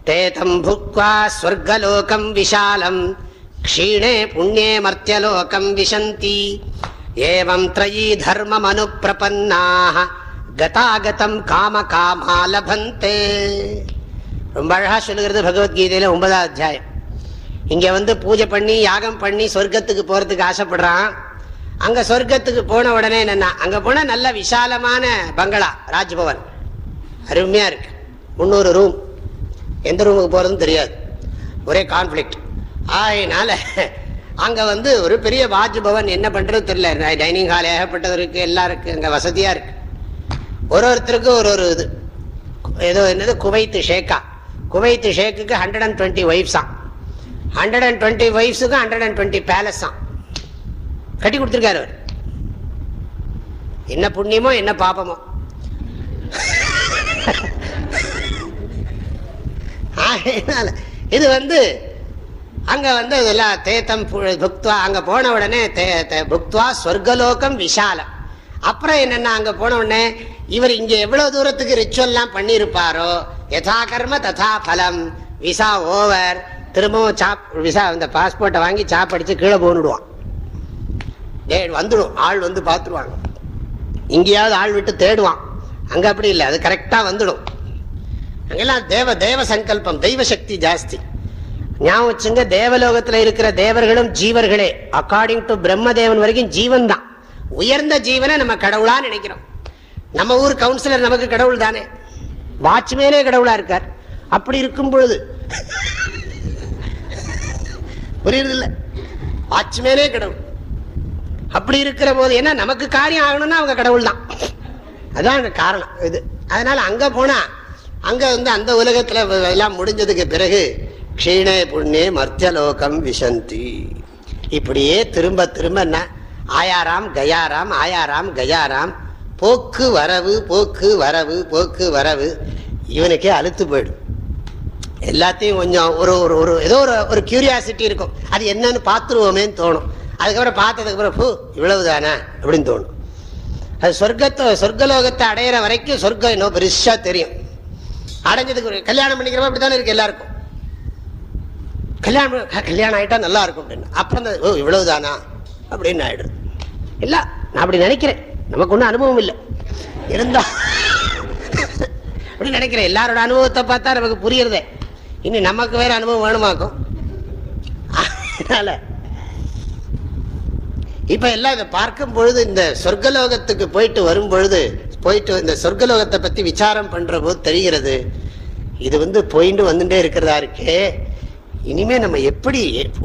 Speaker 1: தே தம் புக்வா ஸ்வர்கலோகம் விஷாலம் க்ஷீணே புண்ணியே மர்த்தியலோகம் விசந்தி ஏவம் த்ரயீ தர்மமனு பிரபன்னாக கதாகதம் காம காமா லபந்தே ரொம்ப அழகாக சொல்லுகிறது பகவத்கீதையில் ஒன்பதாம் அத்தியாயம். இங்க வந்து பூஜை பண்ணி யாகம் பண்ணி சொர்க்கத்துக்கு போறதுக்கு ஆசைப்படுறான். அங்க சொர்க்கத்துக்கு போன உடனே என்னன்னா அங்க போனா நல்ல விசாலமான பங்களா ராஜ்பவன். அருமையா இருக்கு. முன்னூறு ரூம் எந்த ரூமுக்கு போறதுன்னு தெரியாது. ஒரே கான்ஃபிளிக்ட் ஆயினால அங்க வந்து ஒரு பெரிய ராஜ்பவன் என்ன பண்றது தெரியல. டைனிங் ஹால் ஏகப்பட்டது இருக்கு எல்லாம் இருக்கு அங்க வசதியா இருக்கு. ஒரு ஒருத்தருக்கும் ஒரு ஒரு இது. ஏதோ என்னது? குவைத்து ஷேக்கா. குவைத்து ஷேக்குக்கு ஹண்ட்ரட் அண்ட் டுவெண்ட்டி ஒய்ஃப்ஸான் ஹண்ட்ரட் அண்ட் டுவெண்ட்டி ஒய்ஃப்ஸுக்கு ஹண்ட்ரட் அண்ட் டுவெண்ட்டி பேலஸாம் கட்டி கொடுத்துருக்காரு அவர். என்ன புண்ணியமோ என்ன பாப்பமோ இது வந்து அங்க வந்து இதெல்லாம் தேத்தம் புக்துவா அங்க போன உடனே புக்துவா சொர்க்கலோகம் விஷாலம். அப்புறம் என்னென்ன அங்கே போன உடனே இவர் இங்கே எவ்வளோ தூரத்துக்கு ரிச்சுவல்லாம் பண்ணியிருப்பாரோ? யதா கர்ம ததா பலம். Visa over. திரும்பவும் சாப் விசா அந்த பாஸ்போர்ட்டை வாங்கி சாப்படிச்சு கீழே போனுடுவான் வந்துடும். ஆள் வந்து பார்த்துருவாங்க. இங்கேயாவது ஆள் விட்டு தேடுவான். அங்கே அப்படி இல்லை. அது கரெக்டா வந்துடும். அங்கெல்லாம் தேவ தேவ சங்கல்பம். தெய்வ சக்தி ஜாஸ்தி. ஞாபகம் வச்சுங்க தேவலோகத்துல இருக்கிற தேவர்களும் ஜீவர்களே. அக்கார்டிங் டு பிரம்மதேவன் வரைக்கும் ஜீவன் தான் உயர்ந்த ஜீவனை நம்ம கடவுளாக நினைக்கிறோம். நம்ம ஊர் கவுன்சிலர் நமக்கு கடவுள் தானே. வாட்ச்மேனே கடவுளா இருக்கார். அப்படி இருக்கும் பொழுது புரியுறதில்ல. வாட்ச்மேனே கடவுள். அப்படி இருக்கிற போது ஏன்னா நமக்கு காரியம் ஆகணும்னா அவங்க கடவுள் தான் அதான் காரணம். இது அதனால அங்கே போனா அங்கே வந்து அந்த உலகத்தில் எல்லாம் முடிஞ்சதுக்கு பிறகு க்ஷீணே புண்ணே மர்த்தியலோகம் விசந்தி இப்படியே திரும்ப திரும்ப என்ன? ஆயாராம் கயாராம் ஆயாராம் கயாராம். போக்கு வரவு போக்கு வரவு போக்கு வரவு. இவனுக்கே அழுத்து போயிடும். எல்லாத்தையும் கொஞ்சம் ஒரு ஒரு ஒரு ஏதோ ஒரு ஒரு கியூரியாசிட்டி இருக்கும். அது என்னன்னு பார்த்துருவோமேன்னு தோணும். அதுக்கப்புறம் பார்த்ததுக்கு அப்புறம் பூ இவ்வளவு தானே அப்படின்னு தோணும். அது சொர்க்கத்தை சொர்க்கலோகத்தை அடையிற வரைக்கும் சொர்க்கம் இன்னும் பெருசாக தெரியும். அடைஞ்சதுக்கு கல்யாணம் பண்ணிக்கிறப்ப அப்படித்தானே இருக்கு எல்லாருக்கும். கல்யாணம் கல்யாணம் ஆயிட்டா நல்லா இருக்கும் அப்படின்னு. அப்புறம் ஓ இவ்வளவு தானா அப்படின்னு ஆயிடுது. இல்லை நான் அப்படி நினைக்கிறேன். நமக்கு ஒன்றும் அனுபவம் இல்லை. இருந்தா அப்படி நினைக்கிறேன். எல்லாரோட அனுபவத்தை பார்த்தா நமக்கு புரியுறதே. இனி நமக்கு வேற அனுபவம் வேணுமாக்கும்? அதனால இப்ப எல்லாம் இதை பார்க்கும் பொழுது இந்த சொர்க்கலோகத்துக்கு போயிட்டு வரும் பொழுது போயிட்டு இந்த சொர்க்கலோகத்தை பத்தி விசாரம் பண்ற போது தெரிகிறது இது வந்து போயிட்டு வந்துட்டே இருக்கிறதா இருக்கே. இனிமே நம்ம எப்படி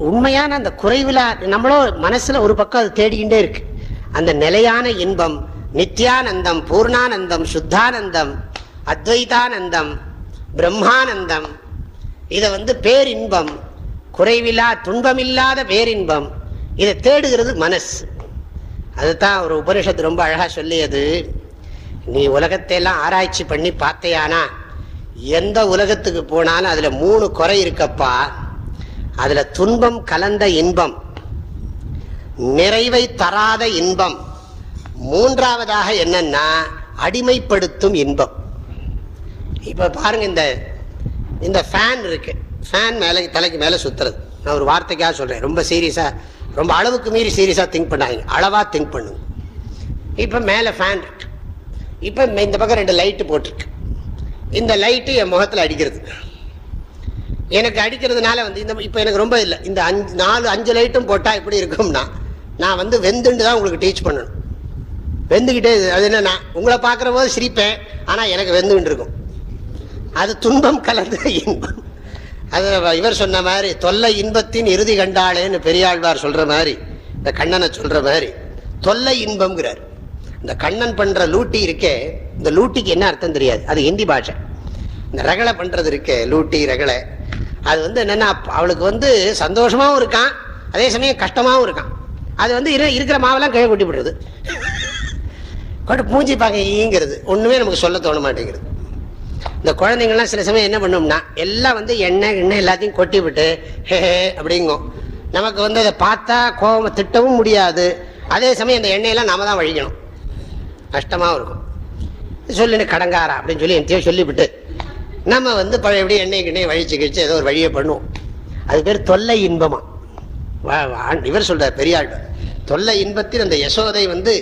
Speaker 1: உண்மையான அந்த குறைவில நம்மளோ மனசுல ஒரு பக்கம் அது தேடிக்கிட்டே இருக்கு. அந்த நிலையான இன்பம் நித்யானந்தம் பூர்ணானந்தம் சுத்தானந்தம் அத்வைதானந்தம் பிரம்மானந்தம் இதை வந்து பேரின்பம். குறைவில்லா துன்பமில்லாத பேரின்பம். இதை தேடுகிறது மனசு. அதுதான் ஒரு உபனிஷத்து ரொம்ப அழகாக சொல்லியது. நீ உலகத்தையெல்லாம் ஆராய்ச்சி பண்ணி பார்த்தையானா? எந்த உலகத்துக்கு போனாலும் அதில் மூணு குறை இருக்கப்பா. அதில் துன்பம் கலந்த இன்பம். நிறைவை தராத இன்பம். மூன்றாவதாக என்னன்னா அடிமைப்படுத்தும் இன்பம். இப்போ பாருங்க இந்த இந்த ஃபேன் இருக்கு. ஃபேன் மேலே தலைக்கு மேலே சுத்துறது. நான் ஒரு வார்த்தைக்காக சொல்கிறேன் ரொம்ப சீரியஸாக ரொம்ப அளவுக்கு மீறி சீரியஸாக திங்க் பண்ணாங்க அளவாக திங்க் பண்ணுங்க. இப்போ மேலே ஃபேன் இருக்கு. இப்போ இந்த பக்கம் ரெண்டு லைட்டு போட்டிருக்கு. இந்த லைட்டு என் முகத்தில் அடிக்கிறது. எனக்கு அடிக்கிறதுனால வந்து இந்த இப்போ எனக்கு ரொம்ப இல்லை. இந்த அஞ்சு நாலு அஞ்சு லைட்டும் போட்டால் எப்படி இருக்கும்னா நான் வந்து வெந்துண்டு தான் உங்களுக்கு டீச் பண்ணணும். வெந்துக்கிட்டே அது என்னன்னா உங்களை பார்க்குற போது சிரிப்பேன் ஆனால் எனக்கு வெந்துகிட்டு இருக்கும். அது துன்பம் கலந்த இன்பம். அது இவர் சொன்ன மாதிரி தொல்லை இன்பத்தின் இறுதி கண்டாளேன்னு பெரியாழ்வார் சொல்ற மாதிரி இந்த கண்ணனை சொல்ற மாதிரி தொல்லை இன்பம்ங்கிறார். இந்த கண்ணன் பண்ற லூட்டி இருக்கே இந்த லூட்டிக்கு என்ன அர்த்தம் தெரியாது. அது ஹிந்தி பாஷை. இந்த ரகளை பண்றது இருக்கே லூட்டி ரகளை அது வந்து என்னன்னா அவளுக்கு வந்து சந்தோஷமாவும் இருக்கான் அதே சமயம் கஷ்டமாவும் இருக்கான். அது வந்து இருக்கிற மாவெல்லாம் கையை கொட்டி விடுறது கொண்டு பூஞ்சி பார்க்க ஈங்கிறது. ஒண்ணுமே நமக்கு சொல்ல தோண மாட்டேங்கிறது. இந்த குழந்தைங்கள்லாம் சில சமயம் என்ன பண்ணும்னா எல்லாம் வந்து எண்ணெய் எண்ணெய் எல்லாத்தையும் கொட்டி விட்டு ஹே அப்படிங்கும் நமக்கு வந்து அதை பார்த்தா கோபம் திட்டவும் முடியாது. அதே சமயம் இந்த எண்ணெயெல்லாம் நாம தான் வழிக்கணும். கஷ்டமாகவும் இருக்கும். சொல்லுன்னு கடங்காரா அப்படின்னு சொல்லி என் சொல்லிவிட்டு நம்ம வந்து பழைய எப்படி எண்ணெய் கிண்ணெய் வழிச்சு கழிச்சு ஏதோ ஒரு வழியை பண்ணுவோம். அது பேர் தொல்லை இன்பமா? இவர் சொல்றார் பெரியாள் தொல்லை இன்பத்தில் அந்த யசோதை வந்து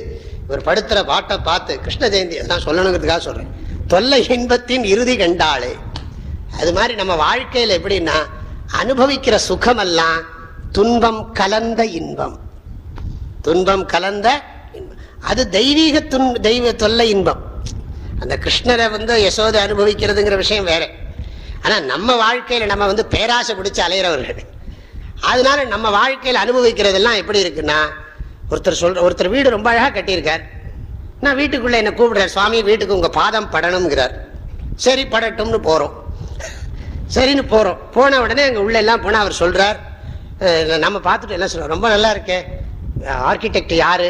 Speaker 1: இவர் படுத்துற பாட்டை பார்த்து கிருஷ்ண ஜெயந்தி அதான் சொல்லணுங்கிறதுக்காக சொல்றேன். தொல்லை இன்பத்தின் இறுதி கண்டாளே. அது மாதிரி நம்ம வாழ்க்கையில் எப்படின்னா அனுபவிக்கிற சுகமெல்லாம் துன்பம் கலந்த இன்பம். துன்பம் கலந்த இன்பம். அது தெய்வீக துன் தெய்வ தொல்லை இன்பம். அந்த கிருஷ்ணரை வந்து யசோதை அனுபவிக்கிறதுங்கிற விஷயம் வேற. ஆனால் நம்ம வாழ்க்கையில் நம்ம வந்து பேராசை பிடிச்சி அலையிறவர்கள். அதனால நம்ம வாழ்க்கையில் அனுபவிக்கிறதெல்லாம் எப்படி இருக்குன்னா ஒருத்தர் சொல்ற ஒருத்தர் வீடு ரொம்ப அழகாக கட்டியிருக்கார். நான் வீட்டுக்குள்ள என்ன கூப்பிடுறேன் சுவாமி வீட்டுக்கு உங்க பாதம் படணுங்கிறார் சரி படட்டும்னு போறோம். சரின்னு போறோம். போன உடனே எங்க உள்ள எல்லாம் போனா அவர் சொல்றார் நம்ம பார்த்துட்டு என்ன சொல்றோம்? ரொம்ப நல்லா இருக்கே. ஆர்கிடெக்ட் யாரு?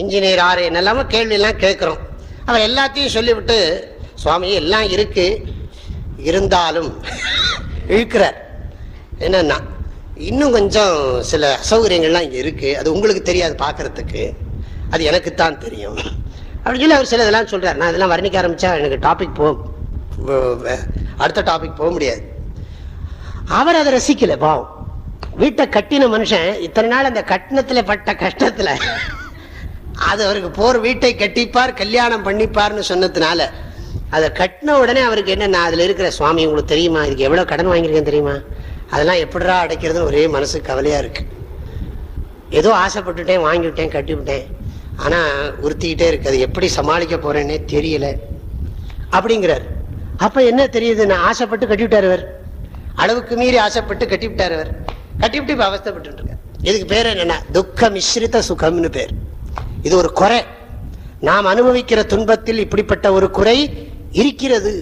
Speaker 1: இன்ஜினியர் யாரு? என்னெல்லாமோ கேள்வியெல்லாம் கேட்குறோம். அவர் எல்லாத்தையும் சொல்லிவிட்டு சுவாமி எல்லாம் இருக்கு. இருந்தாலும் இழுக்கிறார். என்னன்னா இன்னும் கொஞ்சம் சில அசௌகரியங்கள்லாம் இங்கே இருக்குது அது உங்களுக்கு தெரியாது பார்க்குறதுக்கு. அது எனக்குத்தான் தெரியும். அப்படின்னு சொல்லி அவர் சில இதெல்லாம் சொல்றாரு. நான் இதெல்லாம் வர்ணிக்க ஆரம்பிச்சா எனக்கு டாபிக் போ அடுத்த டாபிக் போக முடியாது. அவர் அதை ரசிக்கல பாவம். வீட்டை கட்டின மனுஷன் இத்தனை நாள் அந்த கட்டினத்துல பட்ட கஷ்டத்துல அது அவருக்கு போர் வீட்டை கட்டிப்பார் கல்யாணம் பண்ணிப்பார்னு சொன்னதுனால அதை கட்டின உடனே அவருக்கு என்னன்னா அதுல இருக்கிற சுவாமி உங்களுக்கு தெரியுமா? இதுக்கு எவ்வளவு கடன் வாங்கியிருக்கேன் தெரியுமா? அதெல்லாம் எப்படிரா அடைக்கிறதுன்னு ஒரே மனசு கவலையா இருக்கு. ஏதோ ஆசைப்பட்டுட்டேன் வாங்கிவிட்டேன் கட்டிவிட்டேன். ஆனா உறுத்திக்கிட்டே இருக்கு. அது எப்படி சமாளிக்க போறேன்னே தெரியல. அப்படிங்கிறார். அப்போ என்ன தெரியுதுன்னு ஆசைப்பட்டு கட்டிவிட்டார் அவர் அளவுக்கு மீறி ஆசைப்பட்டு கட்டிவிட்டார் அவர் கட்டிவிட்டு இப்போ அவஸ்தப்பட்டு இருக்கார் இதுக்கு பேர் என்னென்னா துக்க மிஸ்ரித சுகம்னு பேர். இது ஒரு குறை. நாம் அனுபவிக்கிற துன்பத்தில் இப்படிப்பட்ட ஒரு குறை இருக்கிறது.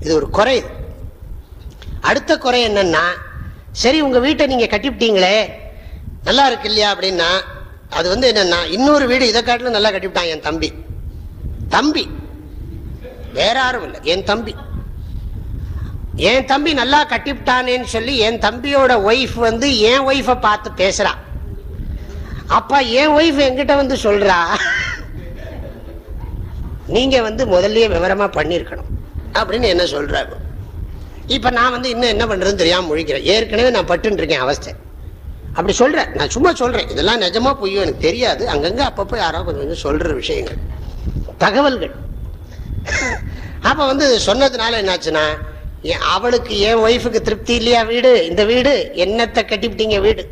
Speaker 1: இது ஒரு குறை அடுத்த குறை என்னன்னா சரி உங்க வீட்டை நீங்க கட்டிவிட்டீங்களே. நல்லா இருக்கு இல்லையா அப்படின்னா அது வந்து என்னன்னா இன்னொரு வீடு இதை காட்டிலும் நல்லா கட்டிவிட்டான் என் தம்பி. தம்பி. வேற யாரும் இல்லை. என் தம்பி. என் தம்பி நல்லா கட்டிவிட்டானேன்னு சொல்லி என் தம்பியோட ஒய்ஃப் வந்து என் ஒய்ஃபை பார்த்து பேசுறான் அப்பா என் ஒய்ஃப் என்கிட்ட வந்து சொல்றா நீங்க வந்து முதல்லயே விவரமா பண்ணிருக்கணும் அப்படின்னு என்ன சொல்றாங்க இப்ப நான் வந்து இன்னும் என்ன பண்றதுன்னு தெரியாம முழிக்கிறேன். ஏற்கனவே நான் பட்டு இருக்கேன் அவஸ்தை. அப்படி சொல்றேன். நான் சும்மா சொல்றேன். இதெல்லாம் நிஜமா பொய்யோ எனக்கு தெரியாது. அங்கங்க அப்பப்போ யாரோ கொஞ்சம் கொஞ்சம் சொல்ற விஷயங்கள். தகவல்கள். அப்ப வந்து சொன்னதுனால என்னாச்சுன்னா அவளுக்கு என் ஒய்ஃபுக்கு திருப்தி இல்லையா வீடு? இந்த வீடு? என்னத்தை கட்டிவிட்டீங்க வீடு?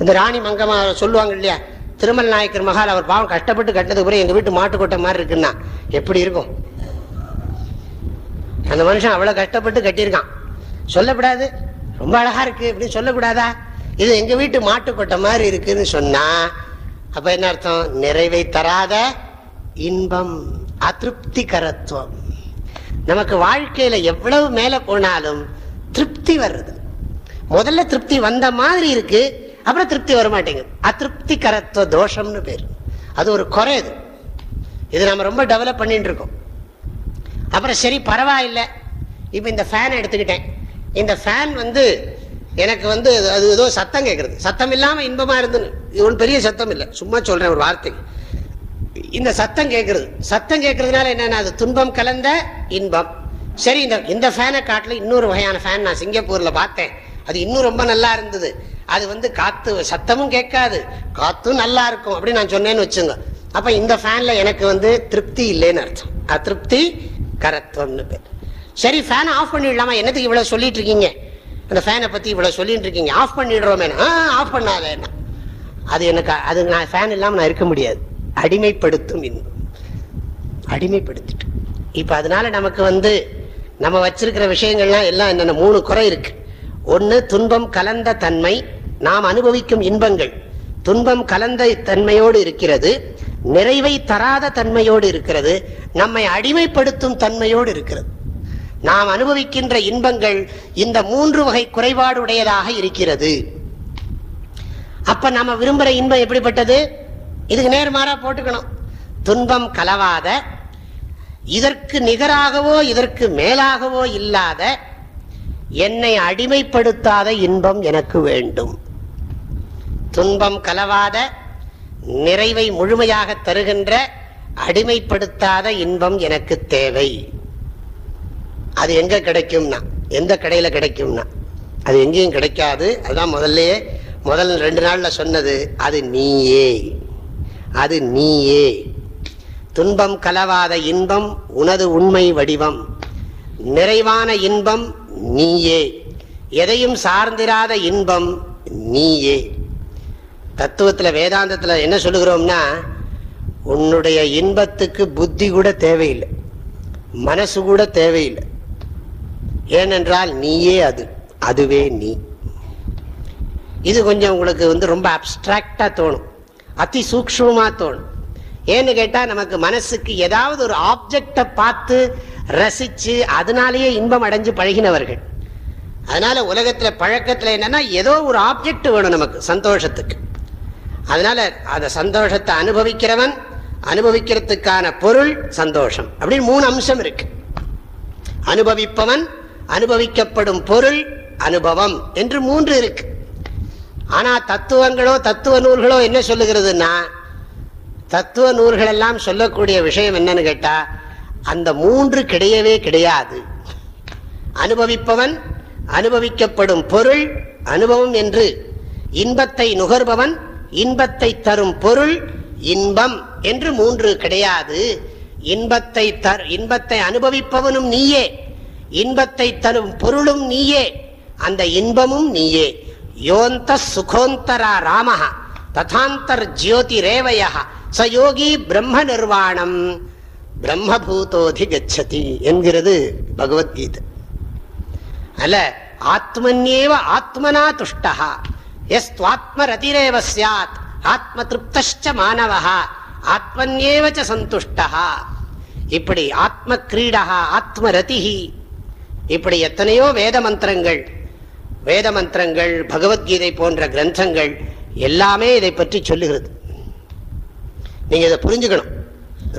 Speaker 1: இந்த ராணி மங்கம்மா சொல்லுவாங்க இல்லையா? திருமல் நாயக்கர் மகால் அவர் பாவம் கஷ்டப்பட்டு கட்டினதுக்கு பிறகு எங்க வீட்டு மாட்டுக்கொட்டை மாதிரி இருக்குன்னா எப்படி இருக்கும்? அந்த மனுஷன் அவ்வளவு கஷ்டப்பட்டு கட்டியிருக்கான். சொல்லக்கூடாது ரொம்ப அழகா இருக்கு. அப்படின்னு சொல்லக்கூடாதா? இது எங்க வீட்டு மாட்டுக்கொட்டை மாதிரி இருக்குன்னு சொன்னா அப்ப என்ன அர்த்தம்? நிறைவை தராத இன்பம் அதிருப்திகரத்துவம். நமக்கு வாழ்க்கையில எவ்வளவு மேல போனாலும் திருப்தி வர்றது. முதல்ல திருப்தி வந்த மாதிரி இருக்கு அப்புறம் திருப்தி வர மாட்டேங்குது அதிருப்திகரத்துவ தோஷம்னு பேர். அது ஒரு குறை இது. இது நம்ம ரொம்ப டெவலப் பண்ணிட்டு இருக்கோம். அப்புறம் சரி பரவாயில்லை. இப்போ இந்த ஃபேன் எடுத்துக்கிட்டேன். இந்த ஃபேன் வந்து எனக்கு வந்து அது ஏதோ சத்தம் கேட்கறது. சத்தம் இல்லாமல் இன்பமாக இருந்துன்னு. இது ஒன்றும் பெரிய சத்தம் இல்லை. சும்மா சொல்கிறேன் ஒரு வார்த்தை. இந்த சத்தம் கேட்கறது. சத்தம் கேட்கறதுனால என்னென்னா அது துன்பம் கலந்த இன்பம். சரி இந்த இந்த ஃபேனை காட்டில் இன்னொரு வகையான ஃபேன் நான் சிங்கப்பூரில் பார்த்தேன். அது இன்னும் ரொம்ப நல்லா இருந்தது. அது வந்து காற்று சத்தமும் கேட்காது. காற்றும் நல்லா இருக்கும் அப்படின்னு நான் சொன்னேன்னு வச்சுங்க. அப்போ இந்த ஃபேனில் எனக்கு வந்து திருப்தி இல்லைன்னு அர்த்தம். அதிருப்தி கரத்துவம்னு பேர். சரி ஃபேனை ஆஃப் பண்ணிடலாமா? என்னத்துக்கு இவ்வளோ சொல்லிட்டு இருக்கீங்க? அந்த ஃபேனை பற்றி இவ்வளோ சொல்லிட்டு இருக்கீங்க. ஆஃப் பண்ணிடுறோமே. ஆஃப் பண்ணாத. என்ன அது எனக்கு அது நான் ஃபேன் இல்லாமல் நான் இருக்க முடியாது. அடிமைப்படுத்தும் இன்பம். அடிமைப்படுத்திட்டு. இப்போ அதனால நமக்கு வந்து நம்ம வச்சிருக்கிற விஷயங்கள்லாம் எல்லாம் என்னென்ன மூணு குறை இருக்கு. ஒன்று துன்பம் கலந்த தன்மை. நாம் அனுபவிக்கும் இன்பங்கள். துன்பம் கலந்த தன்மையோடு இருக்கிறது. நிறைவை தராத தன்மையோடு இருக்கிறது. நம்மை அடிமைப்படுத்தும் தன்மையோடு இருக்கிறது. நாம் அனுபவிக்கின்ற இன்பங்கள் இந்த மூன்று வகை குறைபாடு உடையதாக இருக்கிறது. அப்ப நம்ம விரும்புகிற இன்பம் எப்படிப்பட்டது? இதுக்கு நேர்மாறா போட்டுக்கணும். துன்பம் கலவாத இதற்கு நிகராகவோ இதற்கு மேலாகவோ இல்லாத என்னை அடிமைப்படுத்தாத இன்பம் எனக்கு வேண்டும். துன்பம் கலவாத நிறைவை முழுமையாக தருகின்ற அடிமைப்படுத்தாத இன்பம் எனக்கு தேவை. அது எங்க கிடைக்கும்னா எந்த கடையில கிடைக்கும்னா. அது எங்கேயும் கிடைக்காது. அதுதான் முதல்லயே முதல் ரெண்டு நாள்ல சொன்னது அது நீயே. அது நீயே. துன்பம் கலவாத இன்பம் உனது உண்மை வடிவம். நிறைவான இன்பம் நீயே. எதையும் சார்ந்திராத இன்பம் நீயே. தத்துவத்தில் வேதாந்தத்தில் என்ன சொல்லுகிறோம்னா உன்னுடைய இன்பத்துக்கு புத்தி கூட தேவையில்லை. மனசு கூட தேவையில்லை. ஏனென்றால் நீயே அது அதுவே நீ. இது கொஞ்சம் உங்களுக்கு வந்து ரொம்ப அப்டிராக்டா தோணும். அதி சூக்ஷமாக தோணும். ஏன்னு கேட்டால் நமக்கு மனசுக்கு ஏதாவது ஒரு ஆப்ஜெக்டை பார்த்து ரசிச்சு அதனாலேயே இன்பம் அடைஞ்சு பழகினவர்கள். அதனால உலகத்துல பழக்கத்தில் என்னன்னா ஏதோ ஒரு ஆப்ஜெக்ட் வேணும் நமக்கு சந்தோஷத்துக்கு. அதனால அந்த சந்தோஷத்தை அனுபவிக்கிறவன் அனுபவிக்கிறதுக்கான பொருள் சந்தோஷம் அப்படின்னு மூணு அம்சம் இருக்கு. அனுபவிப்பவன் அனுபவிக்கப்படும் பொருள் அனுபவம் என்று மூன்று இருக்கு. ஆனா தத்துவங்களோ தத்துவ நூல்களோ என்ன சொல்லுகிறதுனா தத்துவ நூல்கள் எல்லாம் சொல்லக்கூடிய விஷயம் என்னன்னு கேட்டா அந்த மூன்று கிடையவே கிடையாது. அனுபவிப்பவன் அனுபவிக்கப்படும் பொருள் அனுபவம் என்று. இன்பத்தை நுகர்பவன் இன்பத்தை தரும் பொருள் இன்பம் என்று மூன்று கிடையாது. இன்பத்தை தர் இன்பத்தை அனுபவிப்பவனும் நீயே. இன்பத்தை தரும் பொருளும் நீயே. அந்த இன்பமும் நீயே. யோந்த சுகோந்தரா ராமஹ. ததாந்தர் ஜோதி ரேவய ச யோகி பிரம்ம நிர்வாணம். பிரம்மபூதோதி கச்சதி என்கிறது பகவத்கீதை. அல்ல ஆத்மன்யேவ ஆத்மனா துஷ்டா எஸ் துவாத்மரதிரேவ சாத் ஆத்ம திருப்தச்ச மாணவா ஆத்மன்யேவச்ச சந்துஷ்டா இப்படி ஆத்ம கிரீடா ஆத்மரதிஹி இப்படி எத்தனையோ வேத மந்திரங்கள் வேத மந்திரங்கள் பகவத்கீதை போன்ற கிரந்தங்கள் எல்லாமே இதை பற்றி சொல்லுகிறது. நீங்க இதை புரிஞ்சுக்கணும்.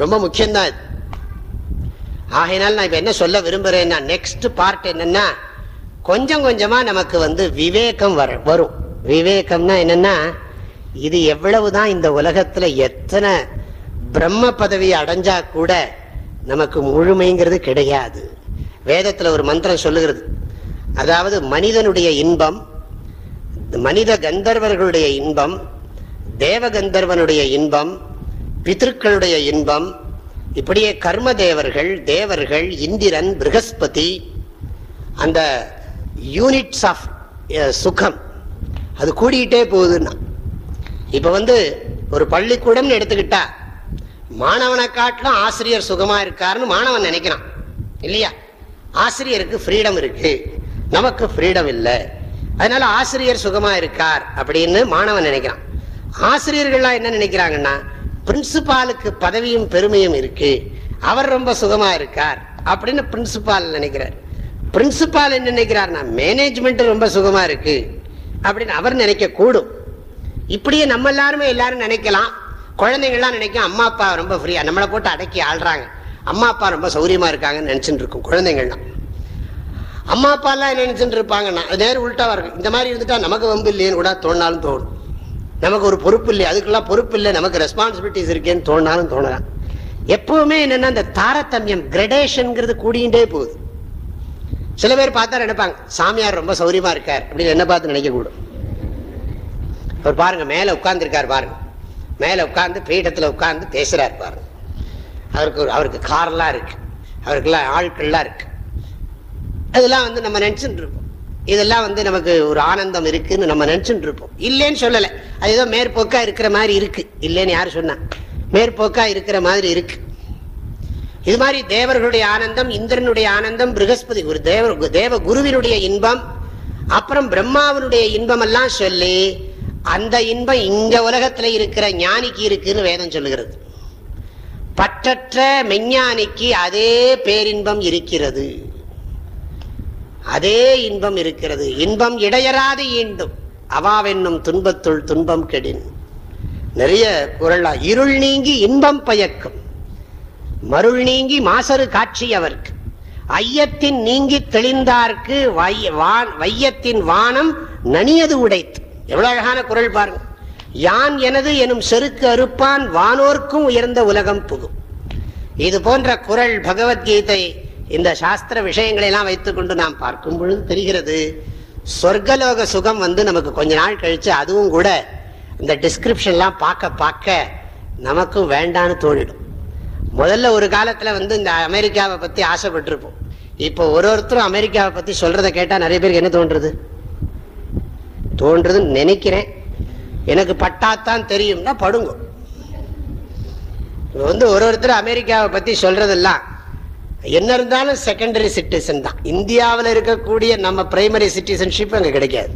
Speaker 1: ரொம்ப முக்கியம்தான் இது. ஆகையினால் நான் இப்ப என்ன சொல்ல விரும்புறேன்னா நெக்ஸ்ட் பார்ட் என்னன்னா கொஞ்சம் கொஞ்சமா நமக்கு வந்து விவேகம் வர வரும். விவேகம்னா என்னன்னா இது எவ்வளவுதான் இந்த உலகத்துல எத்தனை பிரம்ம பதவி அடைஞ்சா கூட நமக்கு முழுமைங்கிறது கிடையாது. வேதத்தில் ஒரு மந்திரம் சொல்லுகிறது. அதாவது மனிதனுடைய இன்பம் மனித கந்தர்வர்களுடைய இன்பம் தேவகந்தர்வனுடைய இன்பம் பித்திருக்களுடைய இன்பம் இப்படியே கர்ம தேவர்கள் தேவர்கள் இந்திரன் பிருகஸ்பதி அந்த யூனிட்ஸ் ஆஃப் சுகம் அது கூடிக்கிட்டே போகுதுன்னா. இப்போ வந்து ஒரு பள்ளிக்கூடம்னு எடுத்துக்கிட்டா மாணவனை காட்டிலும் ஆசிரியர் சுகமாக இருக்காருன்னு மாணவன் நினைக்கிறான். இல்லையா? ஆசிரியருக்கு ஃப்ரீடம் இருக்கு. நமக்கு ஃப்ரீடம் இல்லை. அதனால ஆசிரியர் சுகமா இருக்கார் அப்படின்னு மாணவன் நினைக்கிறான். ஆசிரியர்கள்லாம் என்ன நினைக்கிறாங்கன்னா பிரின்சிபாலுக்கு பதவியும் பெருமையும் இருக்கு. அவர் ரொம்ப சுகமா இருக்கார் அப்படின்னு பிரின்சிபால் நினைக்கிறார். பிரின்சிபால் என்ன நினைக்கிறார்னா மேனேஜ்மெண்ட் ரொம்ப சுகமா இருக்கு அப்படின்னு அவர் நினைக்க கூடும் இப்படியே நம்ம எல்லாருமே எல்லாரும் நினைக்கலாம். குழந்தைங்கள்லாம் நினைக்கும் அம்மா அப்பா ரொம்ப ஃப்ரீயா நம்மளை போட்டு அடக்கி ஆள்றாங்க. அம்மா அப்பா ரொம்ப சௌரியமா இருக்காங்கன்னு நினைச்சுட்டு இருக்கும் குழந்தைங்கள்லாம். அம்மா அப்பா எல்லாம் என்ன நினைச்சுட்டு இருப்பாங்கன்னா அது நேரம் உள்டாவா இருக்கும் இந்த மாதிரி இருந்துட்டா நமக்கு வம்பு இல்லையேன்னு கூட தோணாலும் தோணும். நமக்கு ஒரு பொறுப்பு இல்லை. அதுக்கெல்லாம் பொறுப்பு இல்லை. நமக்கு ரெஸ்பான்சிபிலிட்டிஸ் இருக்கேன்னு தோணாலும் தோணலாம். எப்பவுமே என்னன்னா இந்த தாரதமியம் கிரடேஷன்ங்கிறது கூடிகிட்டே போகுது. சில பேர் பார்த்தா நினைப்பாங்க சாமியார் ரொம்ப சௌரியமா இருக்கார் அப்படின்னு என்ன பார்த்து நினைக்க கூடும் அவர் பாருங்க மேல உட்கார்ந்துருக்காரு பாருங்க. மேல உட்கார்ந்து பீடத்தில் உட்கார்ந்து பேசுறாரு பாருங்க. அவருக்கு ஒரு- அவருக்கு கார்லாம் இருக்கு. அவருக்கெல்லாம் ஆட்கள்லாம் இருக்கு. அதெல்லாம் வந்து நம்ம நினச்சிட்டு இருப்போம் இதெல்லாம் வந்து நமக்கு ஒரு ஆனந்தம் இருக்குன்னு நம்ம நினச்சிட்டு இருப்போம் இல்லைன்னு சொல்லலை. அது ஏதோ மேற்போக்காக இருக்கிற மாதிரி இருக்கு. இல்லைன்னு யார் சொன்னா? மேற்போக்காக இருக்கிற மாதிரி இருக்கு. இது மாதிரி தேவர்களுடைய ஆனந்தம் இந்திரனுடைய ஆனந்தம் பிருகஸ்பதி ஒரு தேவ தேவ குருவினுடைய இன்பம் அப்புறம் பிரம்மாவினுடைய இன்பம் எல்லாம் சொல்லி அந்த இன்பம் இங்க உலகத்துல இருக்கிற ஞானிக்கு இருக்குன்னு வேதம் சொல்லுகிறது. பற்றற்ற மெஞ்ஞானிக்கு அதே பேரின்பம் இருக்கிறது. அதே இன்பம் இருக்கிறது. இன்பம் இடையராது ஈண்டும். அவாவென்னும் துன்பத்துள் துன்பம் கெடின். நிறைய குரலா இருள் நீங்கி இன்பம் பயக்கும். மருள் நீங்கி மாசரு காட்சி அவர்க்கு. ஐயத்தின் நீங்கி தெளிந்தார்க்கு வான்- வையத்தின் வானம் நனியது உடைத்து. எவ்வளவு அழகான குரல் பாருங்க. யான் எனது எனும் செருக்கு அறுப்பான் வானோர்க்கும் உயர்ந்த உலகம் புகும். இது போன்ற குரல் பகவத்கீதை இந்த சாஸ்திர விஷயங்களை எல்லாம் வைத்துக்கொண்டு நாம் பார்க்கும் பொழுது தெரிகிறது. சொர்க்கலோக சுகம் வந்து நமக்கு கொஞ்ச நாள் கழிச்சு அதுவும் கூட இந்த டிஸ்கிரிப்ஷன்லாம் பார்க்க பார்க்க நமக்கும் வேண்டான்னு தோணிடும். முதல்ல ஒரு காலத்தில் வந்து இந்த அமெரிக்காவை பற்றி ஆசைப்பட்டிருப்போம். இப்போ ஒரு ஒருத்தரும் அமெரிக்காவை பற்றி சொல்கிறத கேட்டால் நிறைய பேருக்கு என்ன தோன்றுறது? தோன்றுதுன்னு நினைக்கிறேன். எனக்கு பட்டாத்தான் தெரியும்னா படுங்கும் இப்ப வந்து ஒரு ஒருத்தர் அமெரிக்காவை பத்தி சொல்றதெல்லாம் என்ன இருந்தாலும் செகண்டரி சிட்டிசன் தான். இந்தியாவில் இருக்கக்கூடிய நம்ம பிரைமரி சிட்டிசன்ஷிப் அங்கே கிடைக்காது.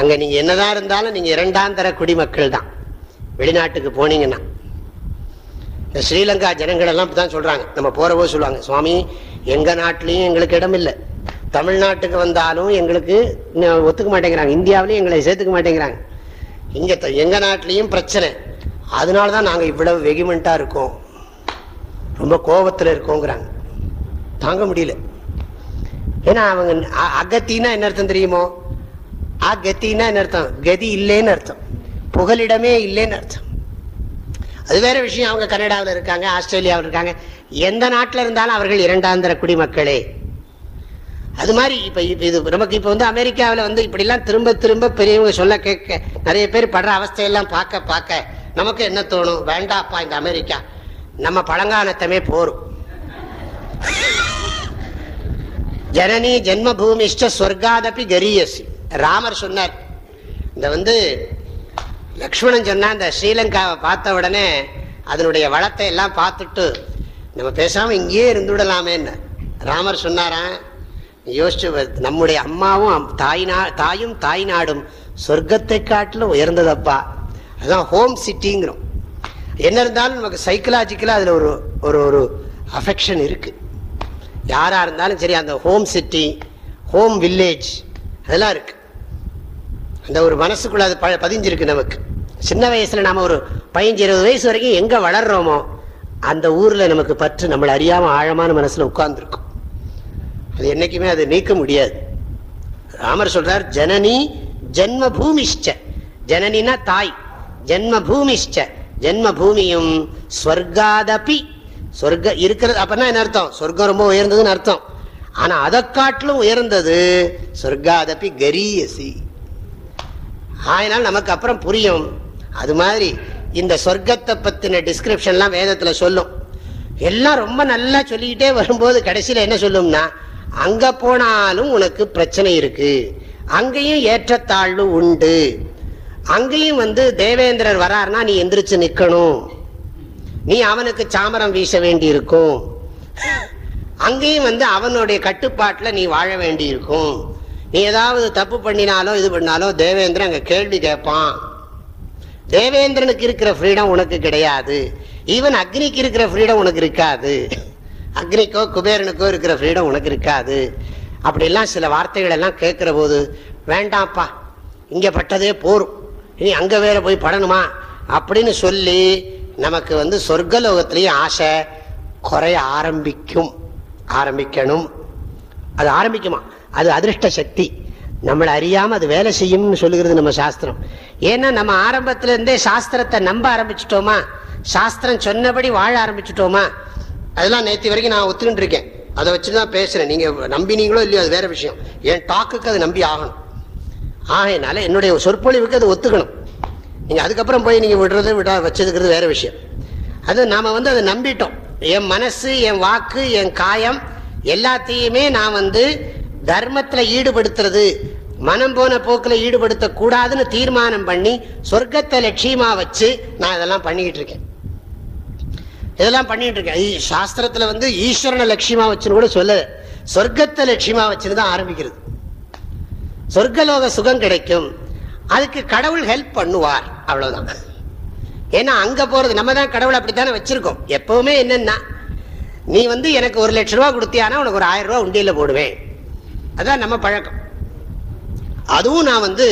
Speaker 1: அங்கே நீங்கள் என்னதான் இருந்தாலும் நீங்கள் இரண்டாம் தர குடிமக்கள் தான். வெளிநாட்டுக்கு போனீங்கன்னா. இந்த ஸ்ரீலங்கா ஜனங்களெல்லாம் தான் சொல்கிறாங்க நம்ம போகிறவோ சொல்லுவாங்க சுவாமி எங்கள் நாட்டிலையும் எங்களுக்கு இடம் இல்லை. தமிழ்நாட்டுக்கு வந்தாலும் எங்களுக்கு ஒத்துக்க மாட்டேங்கிறாங்க. இந்தியாவிலையும் எங்களை சேர்த்துக்க மாட்டேங்கிறாங்க. இங்கே எங்கள் நாட்டிலையும் பிரச்சனை. அதனால தான் நாங்க இவ்வளவு வெகிமெண்டா இருக்கோம். ரொம்ப கோபத்தில் இருக்கோங்கிறாங்க. தாங்க முடியல. ஏன்னா அவங்க அகத்தின்னா என்ன அர்த்தம் தெரியுமோ? அகத்தின்னா என்ன அர்த்தம்? கதி இல்லைன்னு அர்த்தம். புகலிடமே இல்லைன்னு அர்த்தம். அது வேற விஷயம். அவங்க கனடாவில் இருக்காங்க ஆஸ்திரேலியாவில் இருக்காங்க. எந்த நாட்டில் இருந்தாலும் அவர்கள் இரண்டாந்திர குடிமக்களே. அது மாதிரி இப்போ இப்போ இது நமக்கு இப்போ வந்து அமெரிக்காவில் வந்து இப்படிலாம் திரும்ப திரும்ப பெரியவங்க சொல்ல கேட்க நிறைய பேர் படுற அவஸ்தையெல்லாம் பார்க்க பார்க்க நமக்கு என்ன தோணும்? வேண்டாப்பா இந்த அமெரிக்கா. நம்ம பழங்கானத்தமே போரும். ஜனனி ஜென்ம பூமிஷ்ட சொர்க்காதபி கரியசி. ராமர் சொன்னார். இந்த வந்து லக்ஷ்மணன் சொன்னா இந்த ஸ்ரீலங்காவை பார்த்த உடனே அதனுடைய வளத்தை எல்லாம் பார்த்துட்டு நம்ம பேசாம இங்கேயே இருந்துவிடலாமேன்னு ராமர் சொன்னாராம் யோசிச்சு நம்முடைய அம்மாவும் தாய் நா தாயும் தாய் நாடும் சொர்க்கத்தை காட்டிலும் உயர்ந்ததப்பா. அதான் ஹோம் சிட்டிங்கிறோம். என்ன இருந்தாலும் நமக்கு சைக்கலாஜிக்கலாக அதில் ஒரு ஒரு ஒரு அஃபெக்ஷன் இருக்குது யாராக இருந்தாலும் சரி அந்த ஹோம் சிட்டி ஹோம் வில்லேஜ் அதெல்லாம் இருக்குது அந்த ஒரு மனசுக்குள்ளே அது ப- பதிஞ்சிருக்கு நமக்கு. சின்ன வயசில் நாம் ஒரு பதினஞ்சு இருபது வயசு வரைக்கும் எங்கே வளர்கிறோமோ அந்த ஊரில் நமக்கு பற்று நம்மளை அறியாமல் ஆழமான மனசில் உட்கார்ந்துருக்கும். அது என்றைக்குமே அதை நீக்க முடியாது. ராமர் சொல்கிறார் ஜனனி ஜென்ம பூமிஷ்ட ஜனனினா தாய். ஜென்ம பூமிஷ்ட ஜென்ம பூமியும் ஸ்வர்காதபி. சொர்க்க இருக்கிறது அப்படின்னா என்ன அர்த்தம்? சொர்க்கம் ரொம்ப உயர்ந்ததுன்னு அர்த்தம். ஆனால் அதை காட்டிலும் உயர்ந்தது சொர்க்காதபி கரியசி. ஆயினால் நமக்கு அப்புறம் புரியும். அது மாதிரி இந்த சொர்க்கத்தை பற்றின டிஸ்கிரிப்ஷன்லாம் வேதத்தில் சொல்லும். எல்லாம் ரொம்ப நல்லா சொல்லிக்கிட்டே வரும்போது கடைசியில் என்ன சொல்லும்னா அங்கே போனாலும் உனக்கு பிரச்சனை இருக்குது அங்கேயும் ஏற்றத்தாழ்வு உண்டு. அங்கேயும் வந்து தேவேந்திரர் வராருனா நீ எந்திரிச்சு நிக்கணும். நீ அவனுக்கு சாமரம் வீச வேண்டி இருக்கும் அங்கேயும் வந்து அவனுடைய கட்டுப்பாட்டுல நீ வாழ வேண்டி இருக்கும் நீ ஏதாவது தப்பு பண்ணினாலோ இது பண்ணாலோ தேவேந்திரன் அங்க கேள்வி கேட்பான். தேவேந்திரனுக்கு இருக்கிற ஃப்ரீடம் உனக்கு கிடையாது. ஈவன் அக்னிக்கு இருக்கிற ஃப்ரீடம் உனக்கு இருக்காது. அக்னிக்கோ குபேரனுக்கோ இருக்கிற ஃப்ரீடம் உனக்கு இருக்காது. அப்படிலாம் சில வார்த்தைகள் எல்லாம் கேட்கிற போது வேண்டாம்ப்பா இங்க பட்டதே போரும். இனி அங்க வேற போய் படணுமா? அப்படின்னு சொல்லி நமக்கு வந்து சொர்க்கலோகத்திலையும் ஆசை குறைய ஆரம்பிக்கும். ஆரம்பிக்கணும். அது ஆரம்பிக்குமா? அது அதிர்ஷ்ட சக்தி. நம்மளை அறியாம அது வேலை செய்யும்னு சொல்லுகிறது நம்ம சாஸ்திரம். ஏன்னா நம்ம ஆரம்பத்துலேருந்தே சாஸ்திரத்தை நம்ப ஆரம்பிச்சிட்டோமா? சாஸ்திரம் சொன்னபடி வாழ ஆரம்பிச்சிட்டோமா? அதெல்லாம் நேற்று வரைக்கும் நான் ஒத்துக்கிட்டு இருக்கேன். அதை வச்சுதான் தான் பேசுறேன். நீங்க நம்பினீங்களோ இல்லையோ அது வேற விஷயம். என் டாக்குக்கு அது நம்பி ஆகணும். ஆகையினால என்னுடைய சொற்பொழிவுக்கு அது ஒத்துக்கணும். நீங்கள் அதுக்கப்புறம் போய் நீங்கள் விடுறது விடா வச்சதுக்கிறது வேறு விஷயம். அது நாம் வந்து அதை நம்பிட்டோம். என் மனசு என் வாக்கு என் காயம் எல்லாத்தையுமே நான் வந்து தர்மத்தில் ஈடுபடுத்துறது மனம் போன போக்கில் ஈடுபடுத்தக்கூடாதுன்னு தீர்மானம் பண்ணி சொர்க்கத்தை லட்சியமாக வச்சு நான் இதெல்லாம் பண்ணிக்கிட்டு இருக்கேன். இதெல்லாம் பண்ணிட்டு இருக்கேன். சாஸ்திரத்தில் சாஸ்திரத்துல வந்து ஈஸ்வரனை லட்சியமா வச்சுன்னு கூட சொல்ல சொர்க்கத்தை லட்சியமா வச்சுன்னு தான் ஆரம்பிக்கிறது. சொர்க்கலோக சுகம் கிடைக்கும். அதுக்கு கடவுள் ஹெல்ப் பண்ணுவார். அவ்வளவுதான். ஏன்னா அங்க போறது நம்ம தான் கடவுள் அப்படித்தானே வச்சிருக்கோம். எப்பவுமே என்னன்னா நீ வந்து எனக்கு ஒரு லட்ச ரூபா கொடுத்தியானா உனக்கு ஒரு ஆயிரம் ரூபா உண்டியில போடுவேன். அதான் நம்ம பழக்கம். அதுவும் நான் வந்து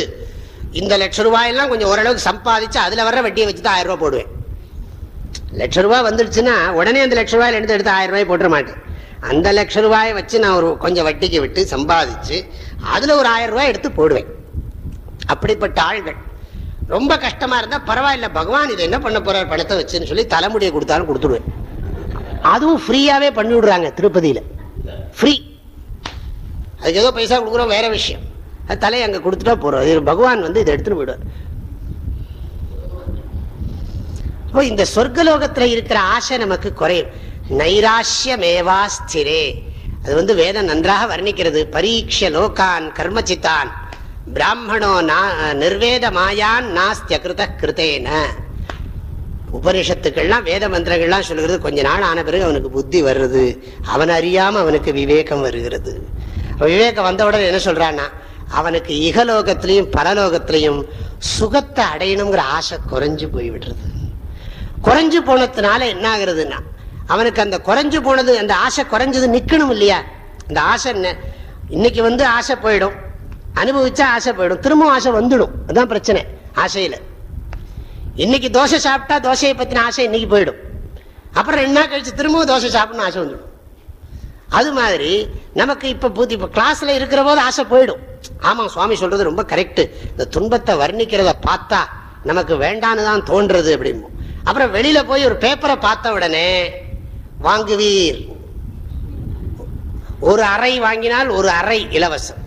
Speaker 1: இந்த லட்ச ரூபாயெல்லாம் கொஞ்சம் ஓரளவுக்கு சம்பாதிச்சு அதுல வர வட்டியை வச்சு தான் ஆயிரம் ரூபாய் போடுவேன். லட்ச ரூபாய் வந்துடுச்சுன்னா உடனே அந்த லட்ச ரூபாயில எடுத்து எடுத்து ஆயிரம் ரூபாய் போட்டுற மாட்டேன். அந்த லட்ச ரூபாயை வச்சு நான் ஒரு கொஞ்சம் வட்டிக்கு விட்டு சம்பாதிச்சு அதுல ஒரு ஆயிரம் ரூபாய் எடுத்து போடுவேன். அப்படிப்பட்ட ஆள்கள். ரொம்ப கஷ்டமா இருந்தா பரவாயில்ல பகவான் இதை என்ன பண்ண போறார் பணத்தை வச்சுன்னு சொல்லி தலைமுடியை கொடுத்தாலும் கொடுத்துடுவேன். அதுவும் ஃப்ரீயாவே பண்ணி விடுறாங்க திருப்பதியில. ஃப்ரீ அதுக்கு ஏதோ பைசா கொடுக்குறோம் வேற விஷயம். அது தலையை அங்க கொடுத்துட்டா போறோம். இது பகவான் வந்து இதை எடுத்துட்டு போயிடுவார். அப்போ இந்த சொர்க்கலோகத்தில் இருக்கிற ஆசை நமக்கு குறையும். நைராஷ்யமேவா ஸ்திரே அது வந்து வேதம் நன்றாக வர்ணிக்கிறது. பரீட்ச லோகான் கர்மச்சித்தான். பிராமணோ நா- நிர்வேத மாயான் நாஸ்திய கிருத கிருதேன உபனிஷத்துக்கள்லாம் வேத மந்திரங்கள்லாம் சொல்லுகிறது. கொஞ்ச நாள் ஆன பிறகு அவனுக்கு புத்தி வருது. அவன் அறியாமல் அவனுக்கு விவேகம் வருகிறது. விவேகம் வந்தவுடன் என்ன சொல்கிறான்னா அவனுக்கு இகலோகத்திலையும் பரலோகத்திலையும் சுகத்தை அடையணுங்கிற ஆசை குறைஞ்சு போய்விடுறது. குறைஞ்சு போனதுனால என்ன ஆகுறதுன்னா அவனுக்கு அந்த குறைஞ்சு போனது அந்த ஆசை குறைஞ்சது நிற்கணும் இல்லையா? அந்த ஆசை என்ன? இன்னைக்கு வந்து ஆசை போயிடும். அனுபவிச்சா ஆசை போயிடும். திரும்பவும் ஆசை வந்துடும். அதுதான் பிரச்சனை ஆசையில். இன்னைக்கு தோசை சாப்பிட்டா தோசையை பற்றின ஆசை இன்னைக்கு போயிடும். அப்புறம் ரெண்டு நாள் கழிச்சு திரும்பவும் தோசை சாப்பிடணும் ஆசை வந்துடும். அது மாதிரி நமக்கு இப்போ பூத்தி இப்போ கிளாஸில் இருக்கிற போது ஆசை போயிடும். ஆமாம் சுவாமி சொல்றது ரொம்ப கரெக்டு இந்த துன்பத்தை வர்ணிக்கிறத பார்த்தா நமக்கு வேண்டான்னு தான் தோன்றது அப்படிமோ அப்புறம் வெளியில போய் ஒரு பேப்பரை பார்த்த உடனே வாங்குவீர். ஒரு அறை வாங்கினால் ஒரு அறை இலவசம்.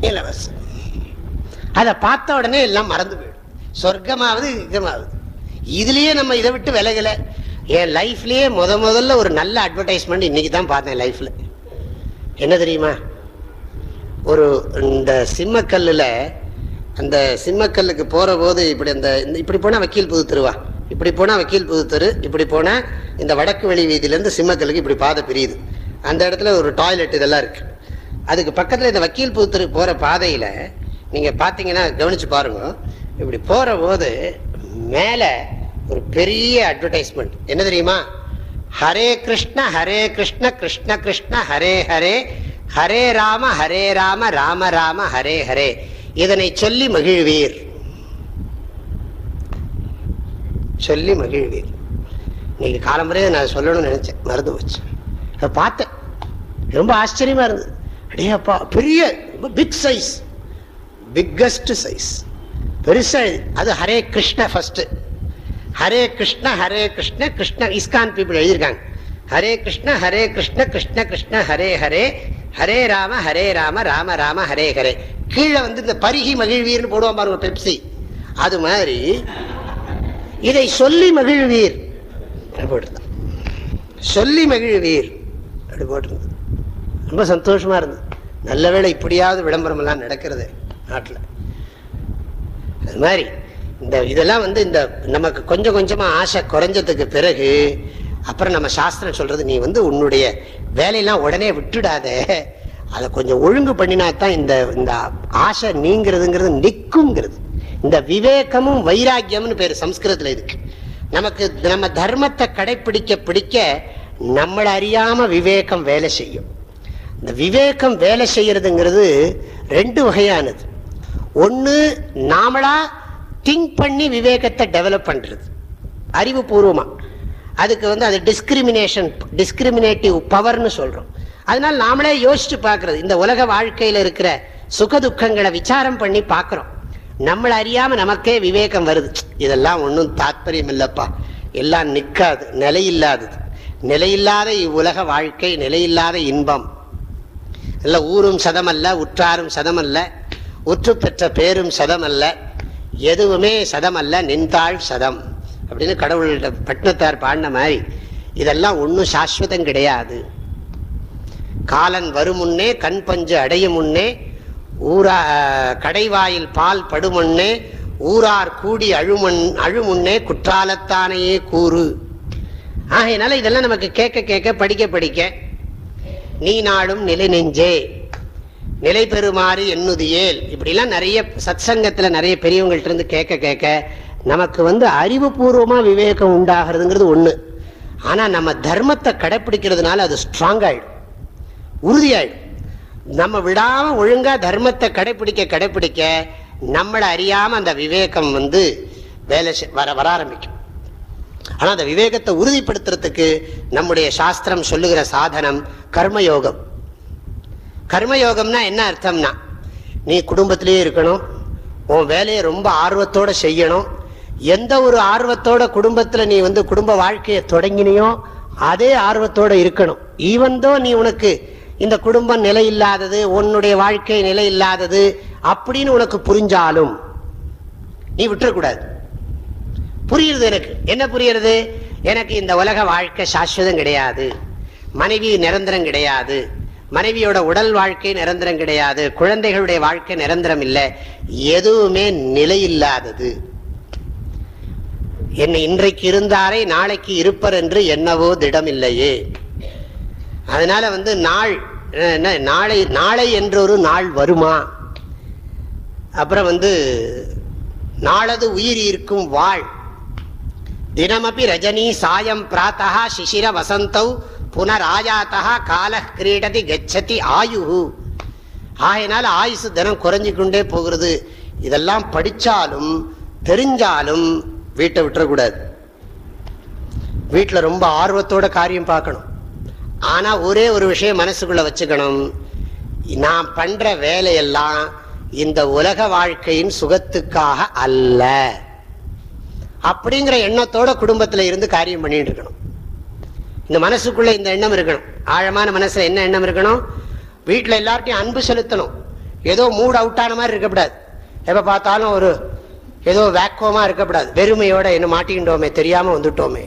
Speaker 1: இலவசம். அதை பார்த்த உடனே எல்லாம் மறந்து போயிடும். சொர்க்கமாவது யுகமாவது இதுலயே நம்ம இதை விட்டு விலகல. என் லைஃப்லயே முத முதல்ல ஒரு நல்ல அட்வர்டைஸ்மெண்ட் இன்னைக்கு தான் பார்த்தேன் லைஃப்ல. என்ன தெரியுமா? ஒரு இந்த சிம்மக்கல்லுல அந்த சிம்மக்கல்லுக்கு போற போது இப்படி அந்த இந்த- இப்படி போனா வக்கீல் புது தருவான் இப்படி போனால் வக்கீல் புது தெரு இப்படி போனால் இந்த வடக்கு வெளி வீதியிலேருந்து இப்படி பாதை பிரியுது. அந்த இடத்துல ஒரு டாய்லெட் இதெல்லாம் இருக்குது அதுக்கு பக்கத்தில் இந்த வக்கீல் புது தெரு பாதையில் நீங்கள் பார்த்தீங்கன்னா பாத்தீங்கன்னா கவனிச்சு பாருங்கள் இப்படி போகிற போது மேலே ஒரு பெரிய அட்வர்டைஸ்மெண்ட் என்ன தெரியுமா? ஹரே கிருஷ்ண ஹரே கிருஷ்ண கிருஷ்ண கிருஷ்ண ஹரே ஹரே ஹரே ராம ஹரே ராம ராம ராம ஹரே ஹரே. இதனை சொல்லி மகிழ்வீர். சொல்லி மகிழ்வீர். இன்னைக்கு காலம்பறையே நான் சொல்லணும்னு நினைச்சேன். மறந்து வச்சேன் அதை பார்த்தேன். ரொம்ப ஆச்சரியமா இருந்தது. அடே அப்பா பெரிய பிக் சைஸ் பிக்கஸ்ட் சைஸ் பெருசா அது Hare Krishna first Hare Krishna Hare Krishna Krishna ISKCON people எழுதியிருக்காங்க. ஹரே கிருஷ்ண ஹரே கிருஷ்ண கிருஷ்ண கிருஷ்ண ஹரே ஹரே. ஹரே ராம ஹரே ராம ராம ராம ஹரே ஹரே. கீழே வந்து இந்த பருகி மகிழ்வீர்னு போடுவோம் பாருங்க பெப்சி. அது மாதிரி இதை சொல்லி மகிழ்வீர். போட்டுதான் சொல்லி மகிழ்வீர். அப்படி போட்டிருந்தது ரொம்ப சந்தோஷமா இருந்தது நல்ல வேலை இப்படியாவது விளம்பரம் எல்லாம் நடக்கிறது நாட்டில். அது மாதிரி இந்த இதெல்லாம் வந்து இந்த நமக்கு கொஞ்சம் கொஞ்சமாக ஆசை குறைஞ்சதுக்கு பிறகு அப்புறம் நம்ம சாஸ்திரம் சொல்றது நீ வந்து உன்னுடைய வேலையெல்லாம் உடனே விட்டுடாத. அதை கொஞ்சம் ஒழுங்கு பண்ணினா தான் இந்த இந்த ஆசை நீங்கிறதுங்கிறது நிற்குங்கிறது. இந்த விவேகமும் வைராக்கியம்னு பேர் சம்ஸ்கிருதத்தில் இருக்கு. நமக்கு நம்ம தர்மத்தை கடைப்பிடிக்க பிடிக்க நம்மளை அறியாம விவேகம் வேலை செய்யும். இந்த விவேகம் வேலை செய்யறதுங்கிறது ரெண்டு வகையானது. ஒன்று நாமளா திங்க் பண்ணி விவேகத்தை டெவலப் பண்ணுறது அறிவுபூர்வமாக அதுக்கு வந்து அது டிஸ்கிரிமினேஷன் டிஸ்கிரிமினேட்டிவ் பவர்னு சொல்கிறோம் அதனால நாமளே யோசிச்சு பார்க்கறது. இந்த உலக வாழ்க்கையில் இருக்கிற சுக துக்கங்களை விசாரம் பண்ணி பார்க்குறோம். நம்மளை அறியாம நமக்கே விவேகம் வருது. இதெல்லாம் ஒன்றும் தாத்பரியம் இல்லைப்பா எல்லாம் நிற்காது நிலையில்லாதது. நிலையில்லாத இவ்வுலக வாழ்க்கை நிலையில்லாத இன்பம். இல்லை ஊரும் சதமல்ல உற்றாரும் சதமல்ல உற்று பெற்ற பேரும் சதமல்ல எதுவுமே சதமல்ல நின்றாள் சதம். அப்படின்னு கடவுள்கிட்ட பட்டினத்தார் பாடின மாதிரி இதெல்லாம் ஒன்றும் சாஸ்வதம் கிடையாது. காலன் வரும் முன்னே கண் பஞ்சு அடையும் முன்னே ஊரா கடைவாயில் பால் படுமண்ணே ஊரார் கூடி அழுமண் அழுமுன்னே குற்றாலத்தானையே கூறு. ஆகையினால இதெல்லாம் நமக்கு கேட்க கேட்க படிக்க படிக்க நீ நாடும் நிலை நெஞ்சே நிலை பெறுமாறு எண்ணுதியேல் இப்படிலாம் நிறைய சத் சங்கத்தில் நிறைய பெரியவங்கள்ட்ட இருந்து கேட்க கேட்க நமக்கு வந்து அறிவுபூர்வமாக விவேகம் உண்டாகிறதுங்கிறது ஒன்று ஆனால் நம்ம தர்மத்தை கடைப்பிடிக்கிறதுனால அது ஸ்ட்ராங் ஆகிடும் உறுதியாயிடும். நம்ம விடாம ஒழுங்கா தர்மத்தை கடைப்பிடிக்க கடைப்பிடிக்க நம்மளை அறியாம அந்த விவேகம் வந்து வேலை செ- வர வர ஆரம்பிக்கும். ஆனா அந்த விவேகத்தை உறுதிப்படுத்துறதுக்கு நம்முடைய சாஸ்திரம் சொல்லுகிற சாதனம் கர்மயோகம். கர்மயோகம்னா என்ன அர்த்தம்னா நீ குடும்பத்திலேயே இருக்கணும் உன் வேலையை ரொம்ப ஆர்வத்தோட செய்யணும் எந்த ஒரு ஆர்வத்தோட குடும்பத்துல நீ வந்து குடும்ப வாழ்க்கையை தொடங்கினியோ அதே ஆர்வத்தோட இருக்கணும். ஈவன் தோ நீ உனக்கு இந்த குடும்பம் நிலை இல்லாதது உன்னுடைய வாழ்க்கை நிலை இல்லாதது அப்படின்னு உனக்கு புரிஞ்சாலும் நீ விட்டுறக்கூடாது. புரியுறது எனக்கு. என்ன புரியுறது? எனக்கு இந்த உலக வாழ்க்கை சாஸ்வதம் கிடையாது. மனைவி நிரந்தரம் கிடையாது. மனைவியோட உடல் வாழ்க்கை நிரந்தரம் கிடையாது. குழந்தைகளுடைய வாழ்க்கை நிரந்தரம் இல்லை. எதுவுமே நிலையில்லாதது. என்னை இன்றைக்கு இருந்தாரே நாளைக்கு இருப்பர் என்று என்னவோ திடமில்லையே. அதனால வந்து நாள் என்ன, நாளை நாளை என்றொரு நாள் வருமா? அப்புறம் வந்து நாளது உயிர் இருக்கும் வாழ். தினமபி ரஜினி சாயம் பிராத்தா சிசிர வசந்தௌ புனராஜாத்தா கால கிரீடதி கச்சதி ஆயு ஆயினால் ஆயுசு தினம் குறைஞ்சு கொண்டே போகிறது. இதெல்லாம் படித்தாலும் தெரிஞ்சாலும் வீட்டை விட்டுறக்கூடாது. வீட்டில் ரொம்ப ஆர்வத்தோட காரியம் பார்க்கணும். ஆனால் ஒரே ஒரு விஷயம் மனசுக்குள்ளே வச்சுக்கணும். நான் பண்ணுற வேலையெல்லாம் இந்த உலக வாழ்க்கையின் சுகத்துக்காக அல்ல. அப்படிங்கிற எண்ணத்தோட குடும்பத்தில் இருந்து காரியம் பண்ணிட்டு இருக்கணும். இந்த மனசுக்குள்ளே இந்த எண்ணம் இருக்கணும். ஆழமான மனசில் என்ன எண்ணம் இருக்கணும்? வீட்டில் எல்லார்ட்டையும் அன்பு செலுத்தணும். ஏதோ மூட் அவுட் ஆன மாதிரி இருக்கக்கூடாது. எப்போ பார்த்தாலும் ஒரு ஏதோ வேக்கோமாக இருக்கக்கூடாது. வெறுமையோட என்ன மாட்டிக்கிட்டோமே தெரியாமல் வந்துட்டோமே.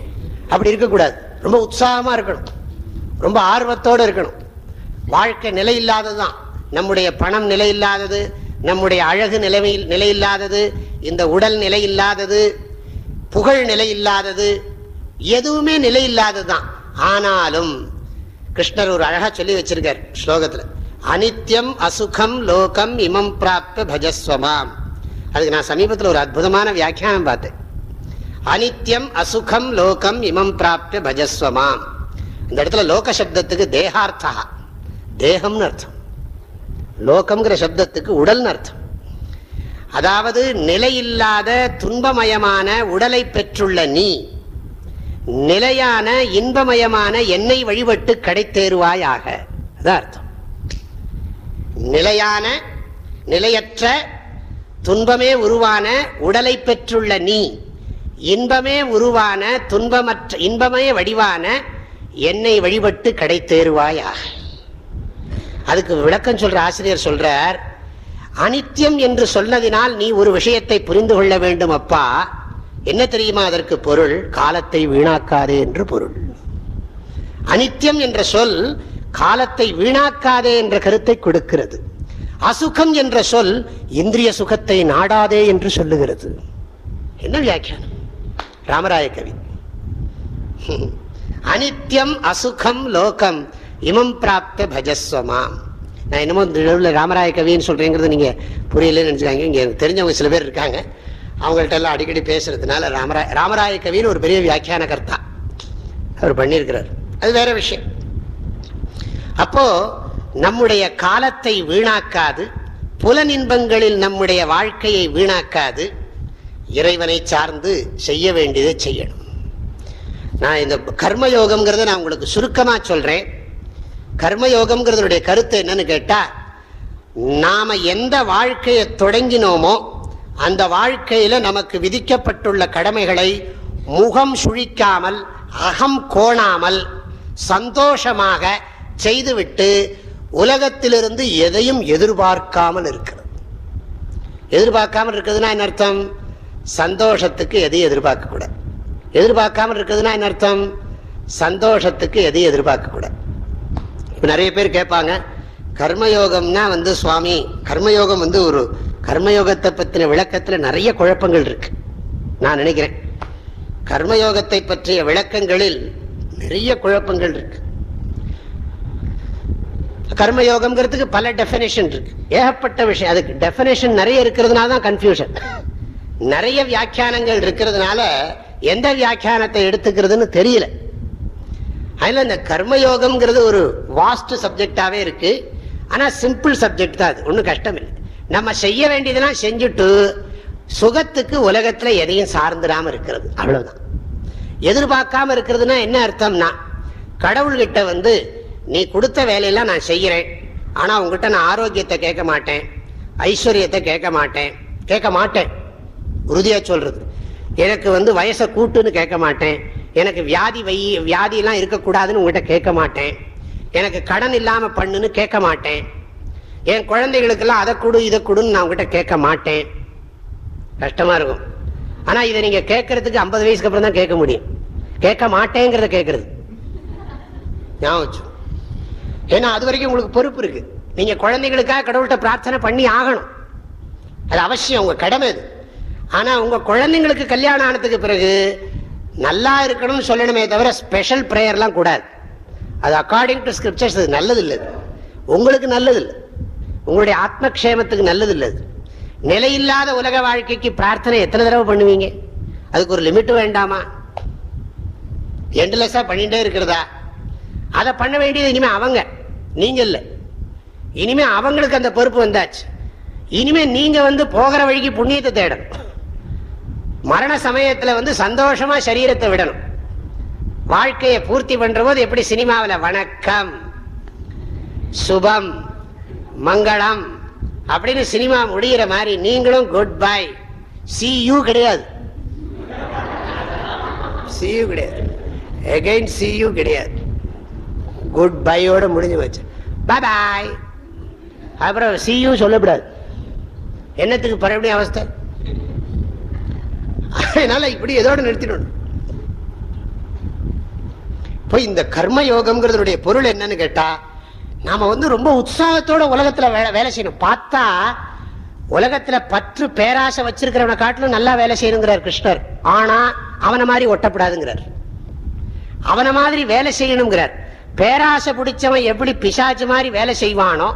Speaker 1: அப்படி இருக்கக்கூடாது. ரொம்ப உற்சாகமாக இருக்கணும். ரொம்ப ஆர்வத்தோட இருக்கணும். வாழ்க்கை நிலை இல்லாததுதான் நம்முடைய பணம் நிலை இல்லாதது நம்முடைய அழகு நிலைமையில் நிலை இல்லாதது இந்த உடல் நிலை இல்லாதது புகழ் நிலை இல்லாதது எதுவுமே நிலை இல்லாதது தான் ஆனாலும் கிருஷ்ணர் ஒரு அழகா சொல்லி வச்சிருக்கார் ஸ்லோகத்தில். அனித்யம் அசுகம் லோகம் இமம் பிராப்த பஜஸ்வமாம். அதுக்கு நான் சமீபத்தில் ஒரு அற்புதமான வியாக்கியானம் பார்த்தேன். அனித்யம் அசுகம் லோகம் இமம் பிராப்த பஜஸ்வமாம். இந்த இடத்துல லோக சப்தத்துக்கு தேகார்த்தா. தேகம்னு அர்த்தம். லோகம்ங்கிற சப்தத்துக்கு உடல்னு அர்த்தம். அதாவது நிலையில்லாத துன்பமயமான உடலை பெற்றுள்ள நீ நிலையான இன்பமயமான என்னை வழிபட்டு கிடைத்தேருவாயாக அதான் அர்த்தம். நிலையான நிலையற்ற துன்பமே உருவான உடலை பெற்றுள்ள நீ இன்பமே உருவான துன்பமற்ற இன்பமே வடிவான என்னை வழிபட்டு கடை தேருவாயாக அதுக்கு விளக்கம் சொல்ற ஆசிரியர் சொல்றார் அனித்யம் என்று சொன்னதினால் நீ ஒரு விஷயத்தை புரிந்து கொள்ள வேண்டும் அப்பா. என்ன தெரியுமா அதற்கு பொருள்? காலத்தை வீணாக்காதே என்று பொருள். அனித்யம் என்ற சொல் காலத்தை வீணாக்காதே என்ற கருத்தை கொடுக்கிறது. அசுகம் என்ற சொல் இந்திரிய சுகத்தை நாடாதே என்று சொல்லுகிறது. என்ன வியாக்கியானம்? ராமராய கவி. அனித்யம் அசுகம் லோகம். இமம் பிராப்த பஜஸ்வமாம் நான் என்னமோ நடுவில் ராமராய கவின்னு சொல்றேங்கிறது நீங்க புரியலன்னு நினைச்சுக்காங்க இங்கே எனக்கு தெரிஞ்சவங்க சில பேர் இருக்காங்க. அவங்கள்ட்ட எல்லாம் அடிக்கடி பேசுறதுனால ராமராய ராமராய கவின்னு ஒரு பெரிய வியாக்கியான கர்த்தா அவர் பண்ணியிருக்கிறார். அது வேற விஷயம். அப்போ நம்முடைய காலத்தை வீணாக்காது புலனின்பங்களில் நம்முடைய வாழ்க்கையை வீணாக்காது இறைவனை சார்ந்து செய்ய வேண்டியதை செய்யணும். நான் இந்த கர்மயோகம்ங்கிறத நான் உங்களுக்கு சுருக்கமாக சொல்கிறேன் கர்மயோகம்ங்கிறதுடைய கருத்து என்னன்னு கேட்டால் நாம் எந்த வாழ்க்கையை தொடங்கினோமோ அந்த வாழ்க்கையில் நமக்கு விதிக்கப்பட்டுள்ள கடமைகளை முகம் சுழிக்காமல் அகம் கோணாமல் சந்தோஷமாக செய்துவிட்டு உலகத்திலிருந்து எதையும் எதிர்பார்க்காமல் இருக்கிறது. எதிர்பார்க்காமல் இருக்கிறதுனா என்ன அர்த்தம்? சந்தோஷத்துக்கு எதையும் எதிர்பார்க்கக்கூடாது. எதிர்பார்க்காம எதிர்பார்க்காமல் இருக்கிறதுனா என்ன அர்த்தம்? சந்தோஷத்துக்கு எதையும் எதிர்பார்க்கக்கூடாது. இப்போ நிறைய பேர் கேட்பாங்க கர்மயோகம்னா வந்து சுவாமி கர்மயோகம் வந்து ஒரு கர்மயோகத்தை பற்றின விளக்கத்தில் நிறைய குழப்பங்கள் இருக்கு. நான் நினைக்கிறேன். கர்மயோகத்தை பற்றிய விளக்கங்களில் நிறைய குழப்பங்கள் இருக்கு. கர்மயோகம்ங்கிறதுக்கு பல டெஃபினேஷன் இருக்கு. ஏகப்பட்ட விஷயம். அதுக்கு டெஃபினேஷன் நிறைய இருக்கிறதுனால தான் கன்ஃபியூஷன் நிறைய வியாக்கியானங்கள் இருக்கிறதுனால எந்த வியாக்கியானத்தை எடுத்துக்கிறதுன்னு தெரியல. அதில் இந்த கர்மயோகம்ங்கிறது ஒரு வாஸ்ட் சப்ஜெக்டாகவே இருக்கு. ஆனால் சிம்பிள் சப்ஜெக்ட் தான் அது. ஒன்றும் கஷ்டம் இல்லை. நம்ம செய்ய வேண்டியதெல்லாம் செஞ்சுட்டு சுகத்துக்கு உலகத்தில் எதையும் சார்ந்துடாமல் இருக்கிறது. அவ்வளோதான் எதிர்பார்க்காம இருக்கிறதுனா என்ன அர்த்தம்னா கடவுள்கிட்ட வந்து நீ கொடுத்த வேலையெல்லாம் நான் செய்கிறேன் ஆனால் உங்ககிட்ட நான் ஆரோக்கியத்தை கேட்க மாட்டேன். ஐஸ்வர்யத்தை கேட்க மாட்டேன். கேட்க மாட்டேன். உறுதியாக சொல்கிறது எனக்கு வந்து வயசை கூட்டுன்னு கேட்க மாட்டேன். எனக்கு வியாதி வை வியாதியெல்லாம் இருக்கக்கூடாதுன்னு உங்கள்கிட்ட கேட்க மாட்டேன். எனக்கு கடன் இல்லாமல் பண்ணுன்னு கேட்க மாட்டேன். என் குழந்தைகளுக்கெல்லாம் அதை கொடு இதை கொடுன்னு நான் உங்ககிட்ட கேட்க மாட்டேன். கஷ்டமாக இருக்கும். ஆனால் இதை நீங்கள் கேட்கறதுக்கு ஐம்பது வயசுக்கு அப்புறம் தான் கேட்க முடியும். கேட்க மாட்டேங்கிறத கேட்கறது. ஞாபகம் ஏன்னா அது வரைக்கும் உங்களுக்கு பொறுப்பு இருக்குது நீங்கள் குழந்தைகளுக்காக கடவுள்கிட்ட பிரார்த்தனை பண்ணி ஆகணும். அது அவசியம் உங்கள் கடமை அது. ஆனா உங்க குழந்தைங்களுக்கு கல்யாணம் ஆனதுக்கு பிறகு நல்லா இருக்கணும்னு சொல்லணுமே தவிர ஸ்பெஷல் ப்ரேயர்லாம் கூடாது. அது அக்கார்டிங் டு ஸ்கிரிப்சர்ஸ் அது நல்லது இல்லை உங்களுக்கு நல்லது இல்லை உங்களுடைய ஆத்மக்ஷேமத்துக்கு நல்லது இல்லை அது. நிலையில்லாத உலக வாழ்க்கைக்கு பிரார்த்தனை எத்தனை தடவை பண்ணுவீங்க? அதுக்கு ஒரு லிமிட் வேண்டாமா? எண்ட்லெஸ்ஸாக பண்ணிகிட்டே இருக்கிறதா? அதை பண்ண வேண்டியது இனிமேல் அவங்க. நீங்கள் இல்லை. இனிமேல் அவங்களுக்கு அந்த பொறுப்பு வந்தாச்சு. இனிமேல் நீங்கள் வந்து போகிற வழிக்கு புண்ணியத்தை தேடணும். மரண சமயத்துல வந்து சந்தோஷமா சரீரத்தை விடணும். வாழ்க்கையை பூர்த்தி பண்ற போது எப்படி சினிமாவில்? வணக்கம் சுபம் மங்களம் அப்படின்னு சினிமா முடிகிற மாதிரி நீங்களும் குட் பை சி யூ கிடையாது. சி யூ கிடையாது. எகைன் சி யூ கிடையாது. குட் பையோட முடிஞ்சு வச்சு பாய் அப்புறம் சி யூ சொல்லக்கூடாது. என்னத்துக்கு பரவடிய அவஸ்தை? அதனால இப்படி எதோட நிறுத்திடணும். இப்போ இந்த கர்ம யோகம்ங்கிறதுடைய பொருள் என்னன்னு கேட்டா நாம வந்து ரொம்ப உற்சாகத்தோட உலகத்துல வேலை வேலை செய்யணும். பார்த்தா உலகத்துல பற்று பேராசை வச்சிருக்கிறவனை காட்டிலும் நல்லா வேலை செய்யணுங்கிறார் கிருஷ்ணர். ஆனா அவனை மாதிரி ஒட்டப்படாதுங்கிறார். அவனை மாதிரி வேலை செய்யணுங்கிறார். பேராசை பிடிச்சவன் எப்படி பிசாச்சு மாதிரி வேலை செய்வானோ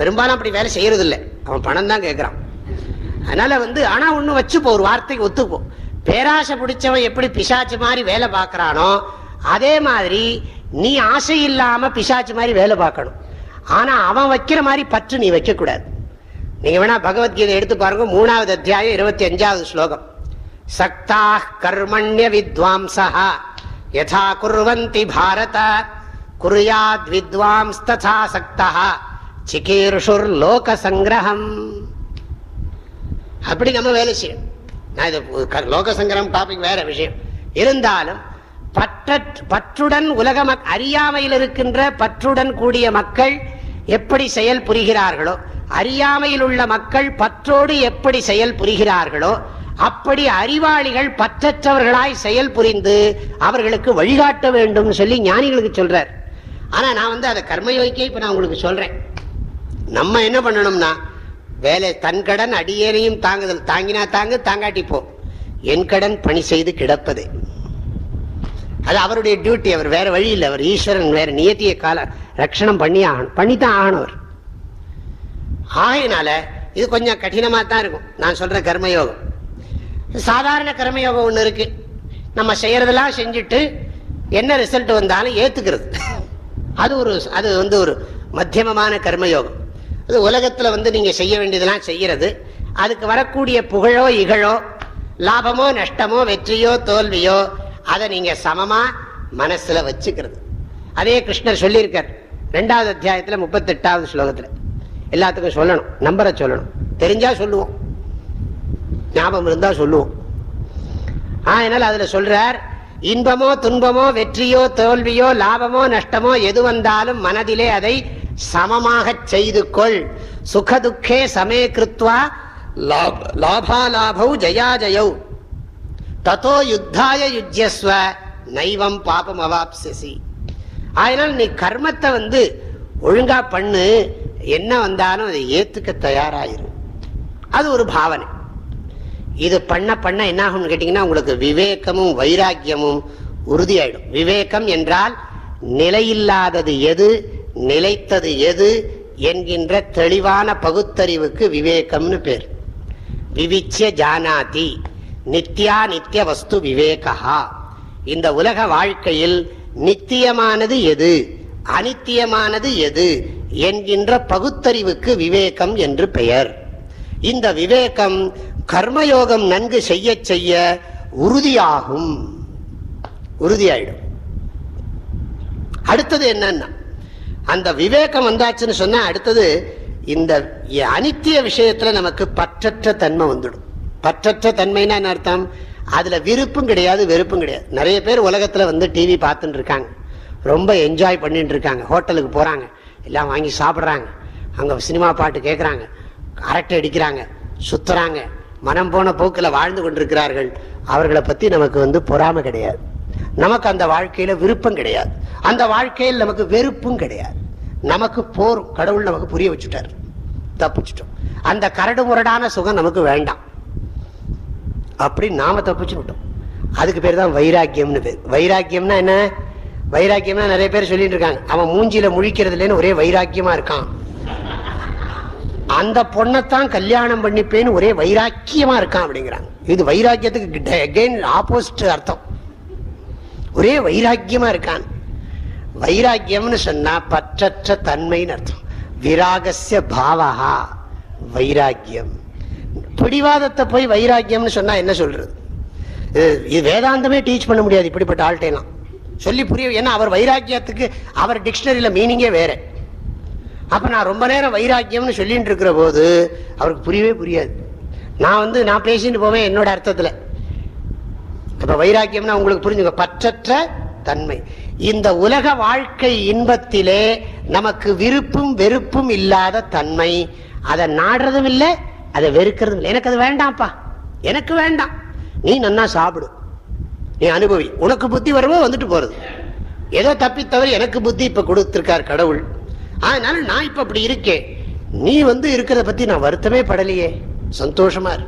Speaker 1: பெரும்பாலும் அப்படி வேலை செய்யறது இல்லை அவன் பணம் தான் கேட்கறான் அதனால வந்து ஆனா ஒண்ணு வச்சுப்போ ஒரு வார்த்தைக்கு ஒத்துப்போம் பேராசை பிடிச்சவன் எப்படி பிசாச்சு மாதிரி வேலை பார்க்கறானோ அதே மாதிரி நீ ஆசை இல்லாம பிசாச்சு மாதிரி வேலை பார்க்கணும். ஆனா அவன் வைக்கிற மாதிரி பற்று நீ வைக்க கூடாது நீங்க வேணா பகவத்கீதை எடுத்து பாருங்க மூணாவது அத்தியாயம் இருபத்தி அஞ்சாவது ஸ்லோகம். சக்தா கர்மண்ய வித்வாம்சா யதா குர்வந்தி பாரத குர்யாத் வித்வாம்ஸ் ததா சக்தா சிகீர்ஷுர் லோக சங்கிரகம் அப்படி நம்ம வேலை செய்யணும். நான் இது லோக சங்கரம் டாபிக் வேற விஷயம். இருந்தாலும் பற்றற்- பற்றுடன் உலக மக் அறியாமையில் இருக்கின்ற பற்றுடன் கூடிய மக்கள் எப்படி செயல் புரிகிறார்களோ அறியாமையில் உள்ள மக்கள் பற்றோடு எப்படி செயல் புரிகிறார்களோ அப்படி அறிவாளிகள் பற்றற்றவர்களாய் செயல் புரிந்து அவர்களுக்கு வழிகாட்ட வேண்டும் சொல்லி ஞானிகளுக்கு சொல்றார். ஆனா நான் வந்து அதை கர்மயோகிக்கே இப்ப நான் உங்களுக்கு சொல்றேன். நம்ம என்ன பண்ணணும்னா வேலை தன் கடன் அடியேனையும் தாங்குதல். தாங்கினா தாங்கு தாங்காட்டி போ. என் கடன் பணி செய்து கிடப்பது. அது அவருடைய டியூட்டி அவர் வேற வழி இல்லை. அவர் ஈஸ்வரன் வேற நியத்திய கால ரட்சணம் பண்ணி ஆகணும். பண்ணித்தான் ஆகணும் அவர். ஆகையினால இது கொஞ்சம் கடினமாக தான் இருக்கும். நான் சொல்ற கர்மயோகம். சாதாரண கர்மயோகம் ஒன்று இருக்கு. நம்ம செய்யறதெல்லாம் செஞ்சுட்டு என்ன ரிசல்ட் வந்தாலும் ஏத்துக்கிறது. அது ஒரு அது வந்து ஒரு மத்தியமமான கர்மயோகம். அது உலகத்தில் வந்து நீங்கள் செய்ய வேண்டியதெல்லாம் செய்கிறது அதுக்கு வரக்கூடிய புகழோ இகழோ லாபமோ நஷ்டமோ வெற்றியோ தோல்வியோ அதை நீங்கள் சமமாக மனசில் வச்சுக்கிறது. அதே கிருஷ்ணர் சொல்லியிருக்கார். ரெண்டாவது அத்தியாயத்தில் முப்பத்தெட்டாவது ஸ்லோகத்தில். எல்லாத்துக்கும் சொல்லணும் நம்பரை சொல்லணும். தெரிஞ்சால் சொல்லுவோம். ஞாபகம் இருந்தால் சொல்லுவோம். அதனால அதில் சொல்கிறார் இன்பமோ துன்பமோ வெற்றியோ தோல்வியோ லாபமோ நஷ்டமோ எது வந்தாலும் மனதிலே அதை சமமாக செய்து கொள் சுகதுக்கே சமே கிருத்வா லாபாலாபௌ ஜயாஜயௌ. தத்தோ யுத்தாய யுஜ்யஸ்வ நைவம் பாபம் அவாப்சி அதனால் நீ கர்மத்தை வந்து ஒழுங்கா பண்ணு. என்ன வந்தாலும் அதை ஏத்துக்க தயாராயிரும் அது ஒரு பாவனை. இது பண்ண பண்ண என்ன ஆகும்னு கேட்டீங்கன்னா உங்களுக்கு விவேகமும் வைராக்கியமும் உறுதியாயிடும். விவேகம் என்றால் நிலையில்லாதது எது? நிலைத்தது எது என்கின்ற தெளிவான பகுத்தறிவுக்கு விவேகம்னு பேர். விவிச்சிய ஜானாதி நித்யா நித்திய வஸ்து விவேகா இந்த உலக வாழ்க்கையில் நித்தியமானது எது அனித்தியமானது எது என்கின்ற பகுத்தறிவுக்கு விவேகம் என்று பெயர். இந்த விவேகம் கர்மயோகம் நன்கு செய்ய செய்ய உறுதியாகும். உறுதியாயிடும். அடுத்தது என்னன்னா அந்த விவேகம் வந்தாச்சுன்னு சொன்னா அடுத்தது இந்த அனித்திய விஷயத்துல நமக்கு பற்றற்ற தன்மை வந்துடும். பற்றற்ற தன்மைனா என்ன அர்த்தம்? அதுல விருப்பும் கிடையாது வெறுப்பும் கிடையாது. நிறைய பேர் உலகத்துல வந்து டிவி பார்த்துட்டு இருக்காங்க ரொம்ப என்ஜாய் பண்ணிட்டு இருக்காங்க ஹோட்டலுக்கு போறாங்க. எல்லாம் வாங்கி சாப்பிட்றாங்க. அங்கே சினிமா பாட்டு கேட்குறாங்க அரட்டை அடிக்கிறாங்க. சுத்துறாங்க. மனம் போன போக்கில் வாழ்ந்து கொண்டிருக்கிறார்கள். அவர்களை பற்றி நமக்கு வந்து பொறாமை கிடையாது. நமக்கு அந்த வாழ்க்கையில விருப்பம் கிடையாது. அந்த வாழ்க்கையில் நமக்கு வெறுப்பும் கிடையாது. நமக்கு போர் கடவுள் நமக்கு புரிய வச்சுட்டார். தப்பிச்சுட்டோம். அந்த கரடு முரடான சுகம் நமக்கு வேண்டாம். அப்படி நாம தப்பிச்சு விட்டோம். அதுக்கு பேர் தான் வைராக்கியம்னு பேர். வைராக்கியம்னா என்ன? வைராக்கியம்னா நிறைய பேர் சொல்லிட்டு இருக்காங்க. அவன் மூஞ்சில முழிக்கிறதுலன்னு ஒரே வைராக்கியமா இருக்கான். அந்த பொண்ணைத்தான் கல்யாணம் பண்ணிப்பேன்னு ஒரே வைராக்கியமா இருக்கான் அப்படிங்கிறாங்க. இது வைராக்கியத்துக்கு அகெயின் ஆப்போசிட் அர்த்தம். ஒரே வைராக்கியமா இருக்கான். வைராக்கியம்னு சொன்னா பற்றற்ற தன்மைன்னு அர்த்தம். விராகசிய பாவகா வைராக்கியம். பிடிவாதத்தை போய் வைராக்கியம்னு சொன்னா என்ன சொல்றது? இது வேதாந்தமே டீச் பண்ண முடியாது இப்படிப்பட்ட ஆள்கிட்டலாம். சொல்லி புரிய ஏன்னா அவர் வைராக்கியத்துக்கு அவர் டிக்ஷனரியில மீனிங்கே வேற. அப்ப நான் ரொம்ப நேரம் வைராக்கியம்னு சொல்லிட்டு இருக்கிற போது அவருக்கு புரியவே புரியாது. நான் வந்து நான் பேசிட்டு போவேன் என்னோட அர்த்தத்துல. அப்ப வைராக்கியம்னா உங்களுக்கு புரிஞ்சுங்க பற்றற்ற தன்மை. இந்த உலக வாழ்க்கை இன்பத்திலே நமக்கு விருப்பும் வெறுப்பும் இல்லாத தன்மை. அதை நாடுறதும் இல்லை அதை வெறுக்கிறதும் இல்லை. எனக்கு அது வேண்டாம்ப்பா. எனக்கு வேண்டாம். நீ நன்னா சாப்பிடு. நீ அனுபவி. உனக்கு புத்தி வரவோ வந்துட்டு போறது. ஏதோ தப்பி தவிர எனக்கு புத்தி இப்ப கொடுத்துருக்கார் கடவுள். அதனால நான் இப்ப அப்படி இருக்கேன். நீ வந்து இருக்கிறத பத்தி நான் வருத்தமே படலையே. சந்தோஷமா இரு.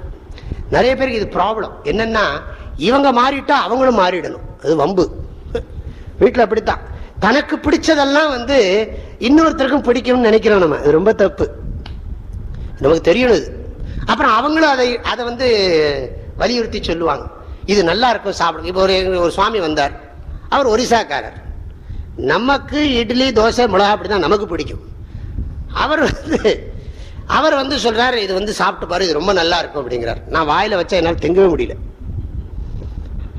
Speaker 1: நிறைய பேருக்கு இது ப்ராப்ளம் என்னன்னா இவங்க மாறிட்டா அவங்களும் மாறிடணும். அது வம்பு. வீட்டில் அப்படித்தான். தனக்கு பிடிச்சதெல்லாம் வந்து இன்னொருத்தருக்கும் பிடிக்கும்னு நினைக்கிறோம் நம்ம. ரொம்ப தப்பு. நமக்கு தெரியணும் அப்புறம் அவங்களும் அதை அதை வந்து வலியுறுத்தி சொல்லுவாங்க. இது நல்லா இருக்கும் சாப்பிடும் இப்போ ஒரு ஒரு சுவாமி வந்தார். அவர் ஒரிசாக்காரர். நமக்கு இட்லி தோசை மிளகா அப்படிதான் நமக்கு பிடிக்கும். அவர் வந்து அவர் வந்து சொல்கிறார் இது வந்து சாப்பிட்டு பாரு இது ரொம்ப நல்லா இருக்கும் அப்படிங்கிறார். நான் வாயில் வச்சா என்னால் தெங்கவே முடியல.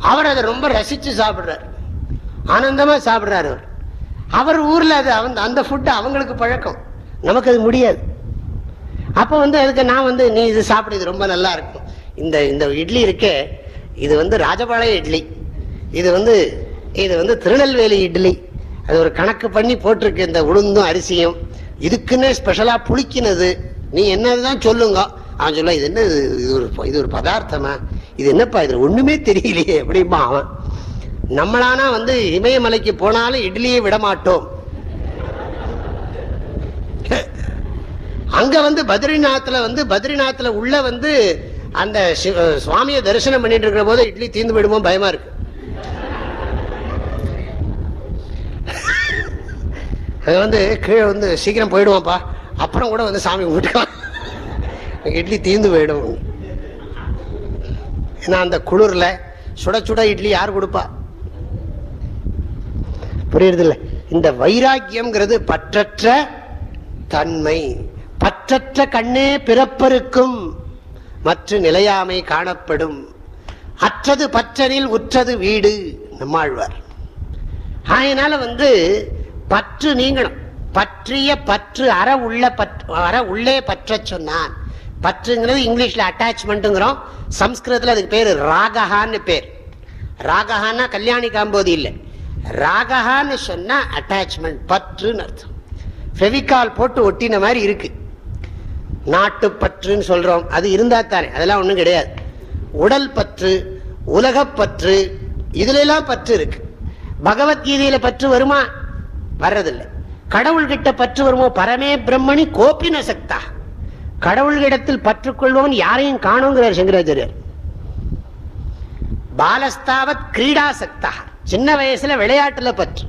Speaker 1: அவர் அதை ரொம்ப ரசித்து சாப்பிட்றாரு. ஆனந்தமாக சாப்பிட்றாரு அவர். அவர் ஊரில் அது அவன் அந்த ஃபுட்டு அவங்களுக்கு பழக்கம். நமக்கு அது முடியாது. அப்போ வந்து அதுக்கு நான் வந்து நீ இது சாப்பிடு இது ரொம்ப நல்லா இருக்கும். இந்த இந்த இட்லி இருக்கே இது வந்து ராஜபாளைய இட்லி. இது வந்து இது வந்து திருநெல்வேலி இட்லி. அது ஒரு கணக்கு பண்ணி போட்டிருக்கு இந்த உளுந்தும் அரிசியும். இதுக்குன்னே ஸ்பெஷலாக புளிக்கினது. நீ என்னதுதான் சொல்லுங்க. அவன் சொல்ல இது என்ன இது ஒரு இது ஒரு பதார்த்தமா? இது என்னப்பா இது ஒண்ணுமே தெரியலையே அப்படிமா அவன். நம்மளானா வந்து இமயமலைக்கு போனாலும் இட்லியே விட மாட்டோம். அங்க வந்து பத்ரிநாத்ல வந்து பத்ரிநாத்ல உள்ள வந்து அந்த சுவாமியை தரிசனம் பண்ணிட்டு இருக்கிற போது இட்லி தீர்ந்து போயிடுமோ பயமா இருக்கு. அது வந்து கீழே வந்து சீக்கிரம் போயிடுவான்ப்பா அப்புறம் கூட வந்து சாமி கும்பிட்டுக்கலாம் இட்லி தீர்ந்து போயிடும். ஏன்னா அந்த குளிர்ல சுட சுட இட்லி யார் கொடுப்பா? புரியுறது இல்ல இந்த வைராக்கியம்ங்கிறது பற்றற்ற தன்மை. பற்றற்ற கண்ணே பிறப்பருக்கும் மற்ற நிலையாமை காணப்படும். அற்றது பற்றனில் உற்றது வீடு. நம்மாழ்வார். அதனால வந்து பற்று நீங்கணும். பற்றிய பற்று அற உள்ள பற்று அற உள்ளே பற்ற சொன்னான். பற்றுங்கிறது இங்கிலீஷில் அட்டாச்மெண்ட்டுங்கிறோம் சம்ஸ்கிருதத்தில் அதுக்கு பேர் ராகஹான்னு பேர். ராகஹான்னா கல்யாணி காம்போது இல்லை. ராகஹான்னு சொன்னால் அட்டாச்மெண்ட் பற்றுன்னு அர்த்தம். ஃபெவிகால் போட்டு ஒட்டின மாதிரி இருக்குது நாட்டு பற்றுன்னு சொல்கிறோம் அது இருந்தால் தானே. அதெல்லாம் ஒன்றும் கிடையாது. உடல் பற்று உலகப்பற்று இதுலெல்லாம் பற்று இருக்கு. பகவத்கீதையில் பற்று வருமா? வர்றதில்லை. கடவுள்கிட்ட பற்று வருமோ? பரமே பிரம்மணி கோபின சக்தா. கடவுள்கிடத்தில் பற்றுக்கொள்வன் யாரையும் காணுங்கிறார் சங்கராச்சாரியர். பாலஸ்தாவத் கிரீடா சக்தா சின்ன வயசுல விளையாட்டுல பற்று.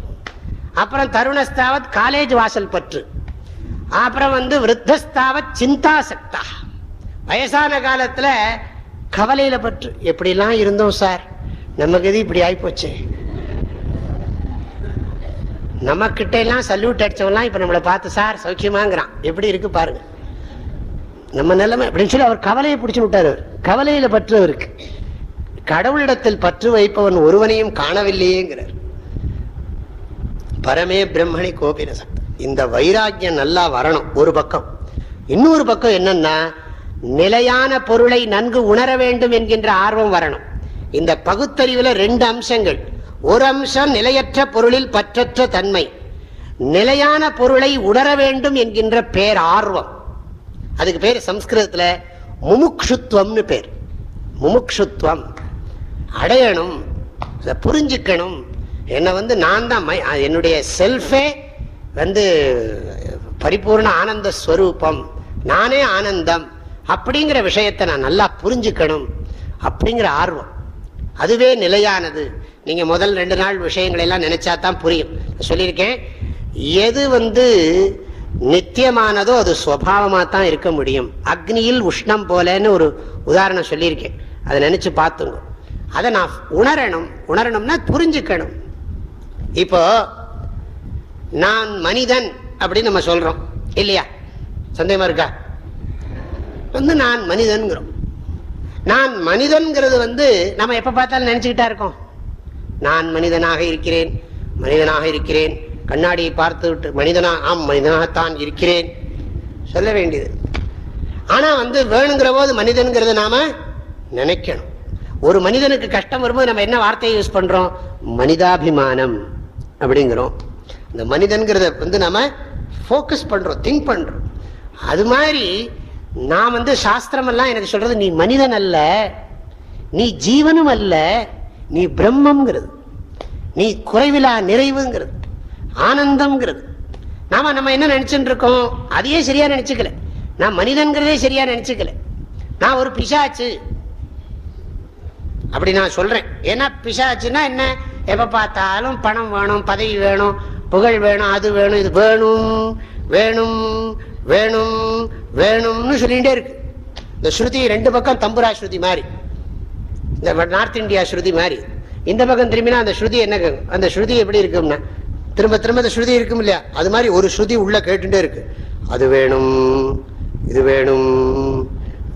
Speaker 1: அப்புறம் தருணஸ்தாவத் காலேஜ் வாசல் பற்று. அப்புறம் வந்து விருத்தஸ்தாவத் சிந்தா சக்தா வயசான காலத்துல கவலையில பற்று. எப்படிலாம் இருந்தோம் சார்? நமக்கு இது இப்படி ஆயிப்போச்சு. நம்ம கிட்ட எல்லாம் சல்யூட் அடிச்சவங்களாம் இப்ப நம்மளை பார்த்து சார் சௌக்கியமாங்கிறான். எப்படி இருக்கு பாருங்க. நம்ம நிலைமை அப்படின்னு சொல்லி அவர் கவலையை பிடிச்சு விட்டாரு. கவலையில பற்று அவருக்கு கடவுளிடத்தில் பற்று வைப்பவன் ஒருவனையும் காணவில்லையேங்கிறார். பரமே பிரம்மணி கோபின சக்தி இந்த வைராக்கியம் நல்லா வரணும் ஒரு பக்கம். இன்னொரு பக்கம் என்னன்னா நிலையான பொருளை நன்கு உணர வேண்டும் என்கின்ற ஆர்வம் வரணும். இந்த பகுத்தறிவுல ரெண்டு அம்சங்கள். ஒரு அம்சம் நிலையற்ற பொருளில் பற்றற்ற தன்மை. நிலையான பொருளை உணர வேண்டும் என்கின்ற பேர் ஆர்வம் அதுக்கு பேர் சம்ஸ்கிருதத்தில் முமுக்ஷுத்வம்னு பேர். முமுக்ஷுத்வம். அடையணும் இதை புரிஞ்சுக்கணும். என்னை வந்து நான் தான் மை- என்னுடைய செல்ஃபே வந்து பரிபூர்ண ஆனந்த ஸ்வரூபம். நானே ஆனந்தம். அப்படிங்கிற விஷயத்தை நான் நல்லா புரிஞ்சுக்கணும். அப்படிங்கிற ஆர்வம். அதுவே நிலையானது. நீங்கள் முதல் ரெண்டு நாள் விஷயங்களெல்லாம் நினச்சா தான் புரியும். சொல்லியிருக்கேன் எது வந்து நித்தியமானதோ அது சுவாவமாக தான் இருக்க முடியும். அக்னியில் உஷ்ணம் போலன்னு ஒரு உதாரணம் சொல்லியிருக்கேன். அதை நினச்சி பார்த்துங்க. அதை நான் உணரணும். உணரணும்னா புரிஞ்சுக்கணும். இப்போ நான் மனிதன் அப்படின்னு நம்ம சொல்றோம். இல்லையா? சந்தேகமாக இருக்கா? வந்து நான் மனிதன்கிறோம் நான் மனிதன்கிறது வந்து நம்ம எப்போ பார்த்தாலும் நினச்சிக்கிட்டா இருக்கோம். நான் மனிதனாக இருக்கிறேன். மனிதனாக இருக்கிறேன். கண்ணாடியை பார்த்து விட்டு மனிதனா ஆம் மனிதனாகத்தான் இருக்கிறேன். சொல்ல வேண்டியது. ஆனால் வந்து வேணுங்கிற போது மனிதன்கிறத நாம நினைக்கணும். ஒரு மனிதனுக்கு கஷ்டம் வரும்போது நம்ம என்ன வார்த்தையை யூஸ் பண்றோம்? மனிதாபிமானம் அப்படிங்கிறோம். இந்த மனிதன்கிறத வந்து நாம ஃபோக்கஸ் பண்றோம் திங்க் பண்றோம். அது மாதிரி நான் வந்து சாஸ்திரம் எல்லாம் எனக்கு சொல்றது நீ மனிதன் அல்ல நீ ஜீவனும் அல்ல நீ பிரம்மங்கிறது நீ குறைவிலா நிறைவுங்கிறது. ஆனந்தம்ங்கிறது. நாம நம்ம என்ன நினைச்சுட்டு இருக்கோம் அதையே சரியா நினைச்சுக்கல. நான் மனிதன்கிறதே சரியா நினைச்சுக்கல. நான் ஒரு பிசாச்சு. அப்படி நான் சொல்றேன். ஏன்னா பிசாச்சுன்னா என்ன? எப்ப பார்த்தாலும் பணம் வேணும் பதவி வேணும் புகழ் வேணும் அது வேணும் இது வேணும் வேணும் வேணும் வேணும்னு சொல்லிகிட்டே இருக்கு. இந்த ஸ்ருதி ரெண்டு பக்கம் தம்புரா ஸ்ருதி மாதிரி இந்த நார்த் இந்தியா ஸ்ருதி மாதிரி இந்த பக்கம் திரும்பினா அந்த ஸ்ருதி என்ன அந்த ஸ்ருதி எப்படி இருக்கும்னா திரும்ப திரும்ப இந்த ஸ்ருதி இருக்கும் இல்லையா? அது மாதிரி ஒரு ஸ்ருதி உள்ள கேட்டுட்டே இருக்கு. அது வேணும் இது வேணும்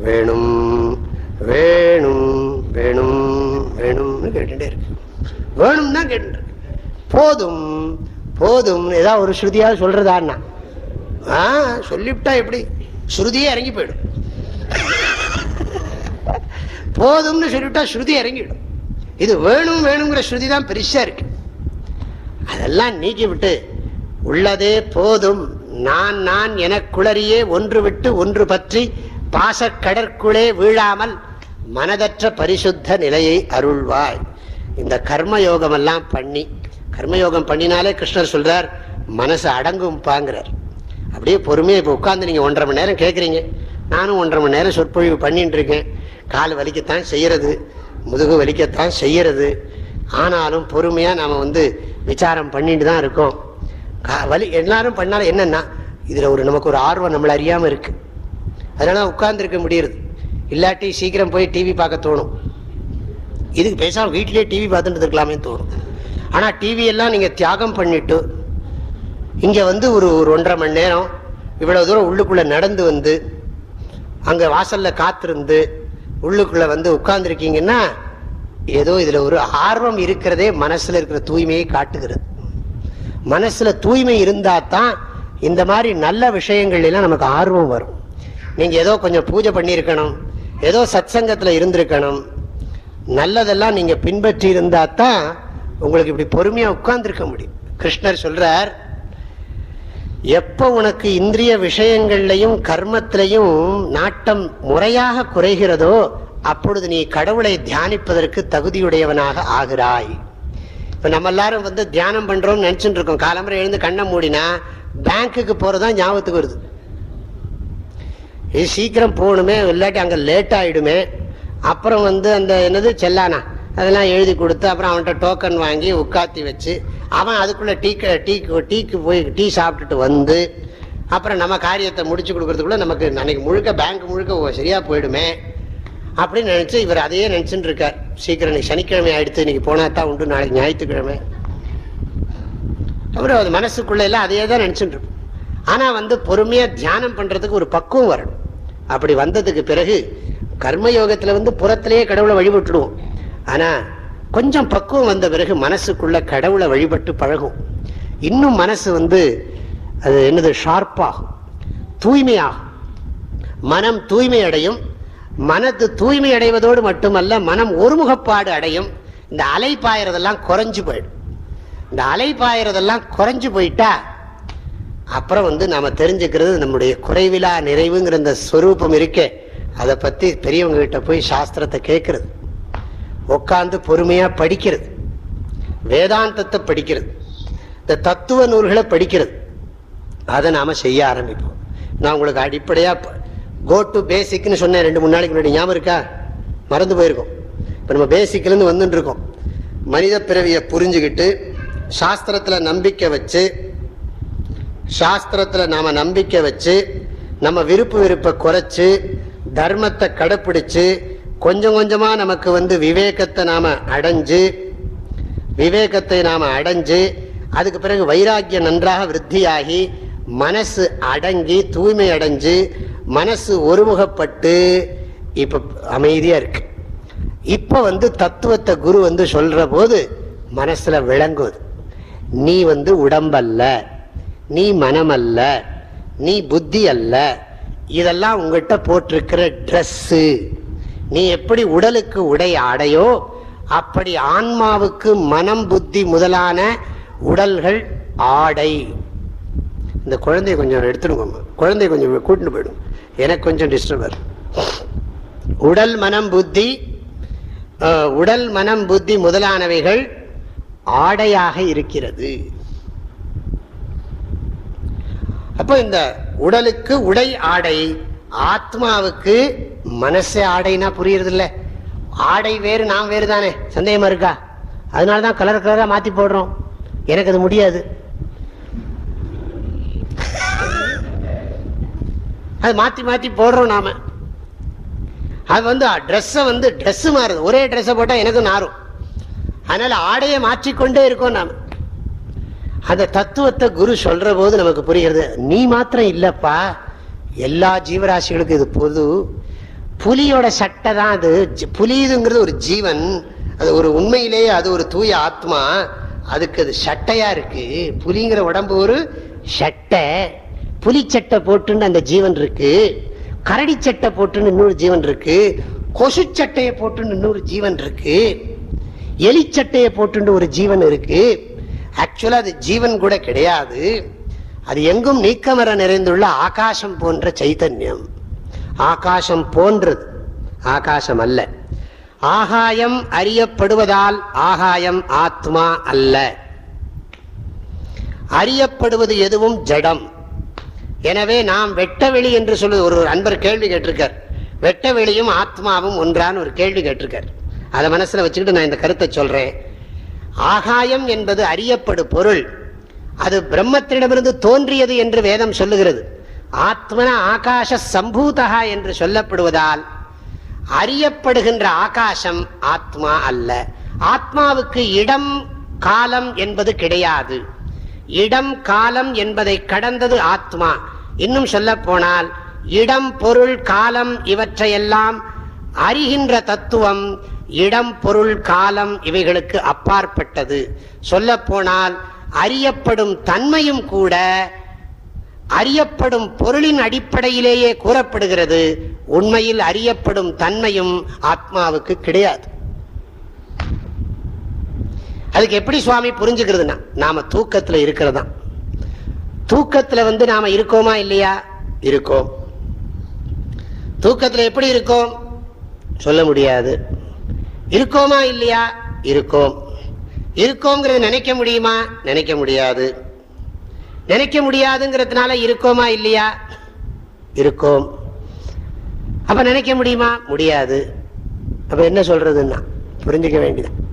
Speaker 1: வேணும் வேணும் வேணும் வேணும்னு கேட்டுட்டே இருக்கு. வேணும் தான் கேட்டு போதும் போதும் ஏதாவது ஒரு ஸ்ருதியாக சொல்றதான்னா? ஆ சொல்லிவிட்டா எப்படி? ஸ்ருதியே இறங்கி போயிடும். போதும்னு சொல்லிவிட்டா ஸ்ருதி இறங்கிடும். இது வேணும் வேணுங்கிற ஸ்ருதி தான் பெருசா இருக்கு. அதெல்லாம் நீக்கி விட்டு உள்ளதே போதும் நான் நான் எனக்குளறியே ஒன்று விட்டு ஒன்று பற்றி பாசக்கடற்குள்ளே வீழாமல் மனதற்ற பரிசுத்த நிலையை அருள்வாய். இந்த கர்மயோகம் எல்லாம் பண்ணி கர்மயோகம் பண்ணினாலே கிருஷ்ணர் சொல்றார் மனசு அடங்கும்பாங்கிறார். அப்படியே பொறுமையாக இப்போ உட்காந்து நீங்கள் ஒன்றரை மணி நேரம் கேட்குறீங்க நானும் ஒன்றரை மணி நேரம் சொற்பொழிவு பண்ணிட்டு இருக்கேன். கால் வலிக்கத்தான் செய்யறது முதுகு வலிக்கத்தான் செய்யறது. ஆனாலும் பொறுமையாக நாம் வந்து விசாரம் பண்ணிட்டு தான் இருக்கோம். வலி எல்லாரும் பண்ணாலும் என்னென்னா இதில் ஒரு நமக்கு ஒரு ஆர்வம் நம்மளை அறியாமல் இருக்குது அதனால் உட்கார்ந்துருக்க முடியுது இல்லாட்டி சீக்கிரம் போய் டிவி பார்க்க தோணும். இதுக்கு பேசாம வீட்டிலே டிவி பார்த்துட்டு இருக்கலாமே தோணும். ஆனால் டிவியெல்லாம் நீங்கள் தியாகம் பண்ணிவிட்டு இங்கே வந்து ஒரு ஒரு ஒன்றரை மணி நேரம் இவ்வளோ தூரம் உள்ளுக்குள்ளே நடந்து வந்து அங்கே வாசலில் காத்திருந்து உள்ளுக்குள்ளே வந்து உட்கார்ந்துருக்கீங்கன்னா ஏதோ இதில் ஒரு ஆர்வம் இருக்கிறதே மனசில் இருக்கிற தூய்மையை காட்டுகிறது. மனசுல தூய்மை இருந்தா தான் இந்த மாதிரி நல்ல விஷயங்கள் எல்லாம் நமக்கு ஆர்வம் வரும். நீங்க ஏதோ கொஞ்சம் பூஜை பண்ணியிருக்கணும் ஏதோ சத்சங்கத்துல இருந்திருக்கணும் நல்லதெல்லாம் நீங்க பின்பற்றி இருந்தா தான் உங்களுக்கு இப்படி பொறுமையா உட்கார்ந்துருக்க முடியும். கிருஷ்ணர் சொல்றார் எப்ப உனக்கு இந்திரிய விஷயங்கள்லையும் கர்மத்திலையும் நாட்டம் முறையாக குறைகிறதோ அப்பொழுது நீ கடவுளை தியானிப்பதற்கு தகுதியுடையவனாக ஆகிறாய். இப்போ நம்ம எல்லாரும் வந்து தியானம் பண்ணுறோம்னு நினச்சிட்டு இருக்கோம். காலம்பரை எழுந்து கண்ணை மூடினா பேங்க்குக்கு போகிறதான் ஞாபகத்துக்கு வருது. இது சீக்கிரம் போகணுமே இல்லாட்டி அங்கே லேட் ஆகிடுமே அப்புறம் வந்து அந்த என்னது செல்லானா. அதெல்லாம் எழுதி கொடுத்து அப்புறம் அவன்கிட்ட டோக்கன் வாங்கி உட்காத்தி வச்சு அவன் அதுக்குள்ளே டீ டீக்கு டீ டீக்கு போய் டீ சாப்பிட்டுட்டு வந்து அப்புறம் நம்ம காரியத்தை முடிச்சு கொடுக்கறதுக்குள்ளே நமக்கு அன்னைக்கு முழுக்க பேங்க் முழுக்க சரியாக போயிடுமே. அப்படின்னு நினச்சி இவர் அதையே நினச்சின்னு இருக்கார். சீக்கிரம் இன்னைக்கு சனிக்கிழமை ஆயிடுத்து இன்னைக்கு போனா தான் உண்டு நாளைக்கு ஞாயிற்றுக்கிழமை. அப்புறம் அது மனசுக்குள்ள எல்லாம் அதையே தான் நினச்சிட்டு இருப்போம் ஆனால் வந்து பொறுமையாக தியானம் பண்றதுக்கு ஒரு பக்குவம் வரணும். அப்படி வந்ததுக்கு பிறகு கர்மயோகத்தில் வந்து புறத்திலேயே கடவுளை வழிபட்டுடுவோம். ஆனால் கொஞ்சம் பக்குவம் வந்த பிறகு மனசுக்குள்ள கடவுளை வழிபட்டு பழகும். இன்னும் மனசு வந்து அது என்னது ஷார்ப்பாகும் தூய்மையாகும். மனம் தூய்மை அடையும் மனது தூய்மை அடைவதோடு மட்டுமல்ல மனம் ஒருமுகப்பாடு அடையும். இந்த அலை பாயறதெல்லாம் குறைஞ்சு போயிடும். இந்த அலை பாயறதெல்லாம் குறைஞ்சு போயிட்டா அப்புறம் வந்து நாம தெரிஞ்சுக்கிறது நம்முடைய குறைவிலா நிறைவுங்கிற இந்த ஸ்வரூபம் இருக்கே. அதை பத்தி பெரியவங்க கிட்ட போய் சாஸ்திரத்தை கேட்கறது உட்காந்து பொறுமையா படிக்கிறது. வேதாந்தத்தை படிக்கிறது. இந்த தத்துவ நூல்களை படிக்கிறது. அதை நாம செய்ய ஆரம்பிப்போம். நான் உங்களுக்கு அடிப்படையா கோ டு பேசிக்னு சொன்னேன் ரெண்டு மூணு நாளைக்கு முன்னாடி. ஞாபகம் இருக்கா? மறந்து போயிருக்கோம். இப்போ நம்ம பேசிக்லேருந்து வந்துட்டு இருக்கோம். மனித பிறவியை புரிஞ்சுக்கிட்டு சாஸ்திரத்தில் நம்பிக்கை வச்சு சாஸ்திரத்தில் நாம் நம்பிக்கை வச்சு நம்ம விருப்பு விருப்பை குறைச்சி தர்மத்தை கடைப்பிடிச்சு கொஞ்சம் கொஞ்சமாக நமக்கு வந்து விவேகத்தை நாம் அடைஞ்சு விவேகத்தை நாம் அடைஞ்சு அதுக்கு பிறகு வைராக்கியம் நன்றாக விருத்தியாகி மனசு அடங்கி தூய்மை அடைஞ்சு மனசு ஒருமுகப்பட்டு இப்ப அமைதியா இருக்கு. இப்ப வந்து தத்துவத்தை குரு வந்து சொல்ற போது மனசுல விளங்குது நீ வந்து உடம்பல்ல நீ மனமல்ல நீ புத்தி அல்ல இதெல்லாம் உங்ககிட்ட போட்டிருக்கிற ட்ரெஸ்ஸு நீ எப்படி உடலுக்கு உடை ஆடையோ அப்படி ஆன்மாவுக்கு மனம் புத்தி முதலான உடல்கள் ஆடை. இந்த குழந்தைய கொஞ்சம் எடுத்துடுங்க குழந்தைய கொஞ்சம் கூட்டிட்டு போயிடும் எனக்கு கொஞ்சம் டிஸ்டர்பர் உடல் மனம் புத்தி உடல் மனம் புத்தி முதலானவைகள் ஆடையாக இருக்கிறது. அப்போ இந்த உடலுக்கு உடை ஆடை ஆத்மாவுக்கு மனசே ஆடைனா புரியுறது இல்லை ஆடை வேறு நாம் வேறு தானே. சந்தேகமா இருக்கா? அதனால தான் கலர் கலராக மாற்றி போடுறோம். எனக்கு அது முடியாது. அது மாற்றி மாற்றி போடுறோம் நாம. அது வந்து ட்ரெஸ்ஸை வந்து ட்ரெஸ்ஸு மாறுது. ஒரே ட்ரெஸ்ஸை போட்டால் எனக்கும் நாரும் அதனால் ஆடையை மாற்றிக்கொண்டே இருக்கோம் நாம். அந்த தத்துவத்தை குரு சொல்கிற போது நமக்கு புரிகிறது. நீ மாத்திரம் இல்லைப்பா. எல்லா ஜீவராசிகளுக்கும் இது பொது. புலியோட சட்டை தான் அது. புலியுதுங்கிறது புலிதுங்கிறது ஒரு ஜீவன். அது ஒரு உண்மையிலேயே அது ஒரு தூய ஆத்மா. அதுக்கு அது சட்டையாக இருக்குது புலிங்கிற உடம்பு ஒரு சட்டை. புலி சட்டை போட்டுன்னு அந்த ஜீவன் இருக்கு கரடி சட்டை போட்டுன்னு இன்னொரு ஜீவன் இருக்கு கொசு சட்டையை போட்டுன்னு இன்னொரு ஜீவன் இருக்கு எலிச்சட்டையை போட்டுன்னு ஒரு ஜீவன் இருக்கு. ஆக்சுவலா அது ஜீவன் கூட கிடையாது. அது எங்கும் நீக்கமர நிறைந்துள்ள ஆகாசம் போன்ற சைத்தன்யம் ஆகாசம் போன்றது. ஆகாசம் அல்ல. ஆகாயம் அறியப்படுவதால் ஆகாயம் ஆத்மா அல்ல. அறியப்படுவது எதுவும் ஜடம். எனவே நாம் வெட்டவெளி என்று சொல்லுவது ஒரு அன்பர் கேள்வி கேட்டிருக்கார். வெட்டவெளியும் ஆத்மாவும் ஒன்றான்னு ஒரு கேள்வி கேட்டிருக்கார். அதை மனசில் வச்சுக்கிட்டு நான் இந்த கருத்தை சொல்கிறேன் ஆகாயம் என்பது அறியப்படு பொருள். அது பிரம்மத்திடமிருந்து தோன்றியது என்று வேதம் சொல்லுகிறது. ஆத்மன ஆகாஷ சம்பூதகா என்று சொல்லப்படுவதால் அறியப்படுகின்ற ஆகாசம் ஆத்மா அல்ல. ஆத்மாவுக்கு இடம் காலம் என்பது கிடையாது. இடம் காலம் என்பதை கடந்தது ஆத்மா. இன்னும் சொல்ல போனால் இடம் பொருள் காலம் இவற்றையெல்லாம் அறிகின்ற தத்துவம் இடம் பொருள் காலம் இவைகளுக்கு அப்பாற்பட்டது. சொல்ல போனால் அறியப்படும் தன்மையும் கூட அறியப்படும் பொருளின் அடிப்படையிலேயே கூறப்படுகிறது. உண்மையில் அறியப்படும் தன்மையும் ஆத்மாவுக்கு கிடையாது. அதுக்கு எப்படி சுவாமி புரிஞ்சுக்கிறதுனா நாம இருக்கிறது இருக்கிறதா தூக்கத்தில் வந்து நாம இருக்கோமா இல்லையா? இருக்கோம். தூக்கத்தில் எப்படி இருக்கோம்? சொல்ல முடியாது. இருக்கோமா இல்லையா? இருக்கோம். இருக்கோங்கிறது நினைக்க முடியுமா? நினைக்க முடியாது. நினைக்க முடியாதுங்கிறதுனால இருக்கோமா இல்லையா? இருக்கோம். அப்ப நினைக்க முடியுமா? முடியாது. அப்ப என்ன சொல்றதுன்னா புரிஞ்சுக்க வேண்டியது.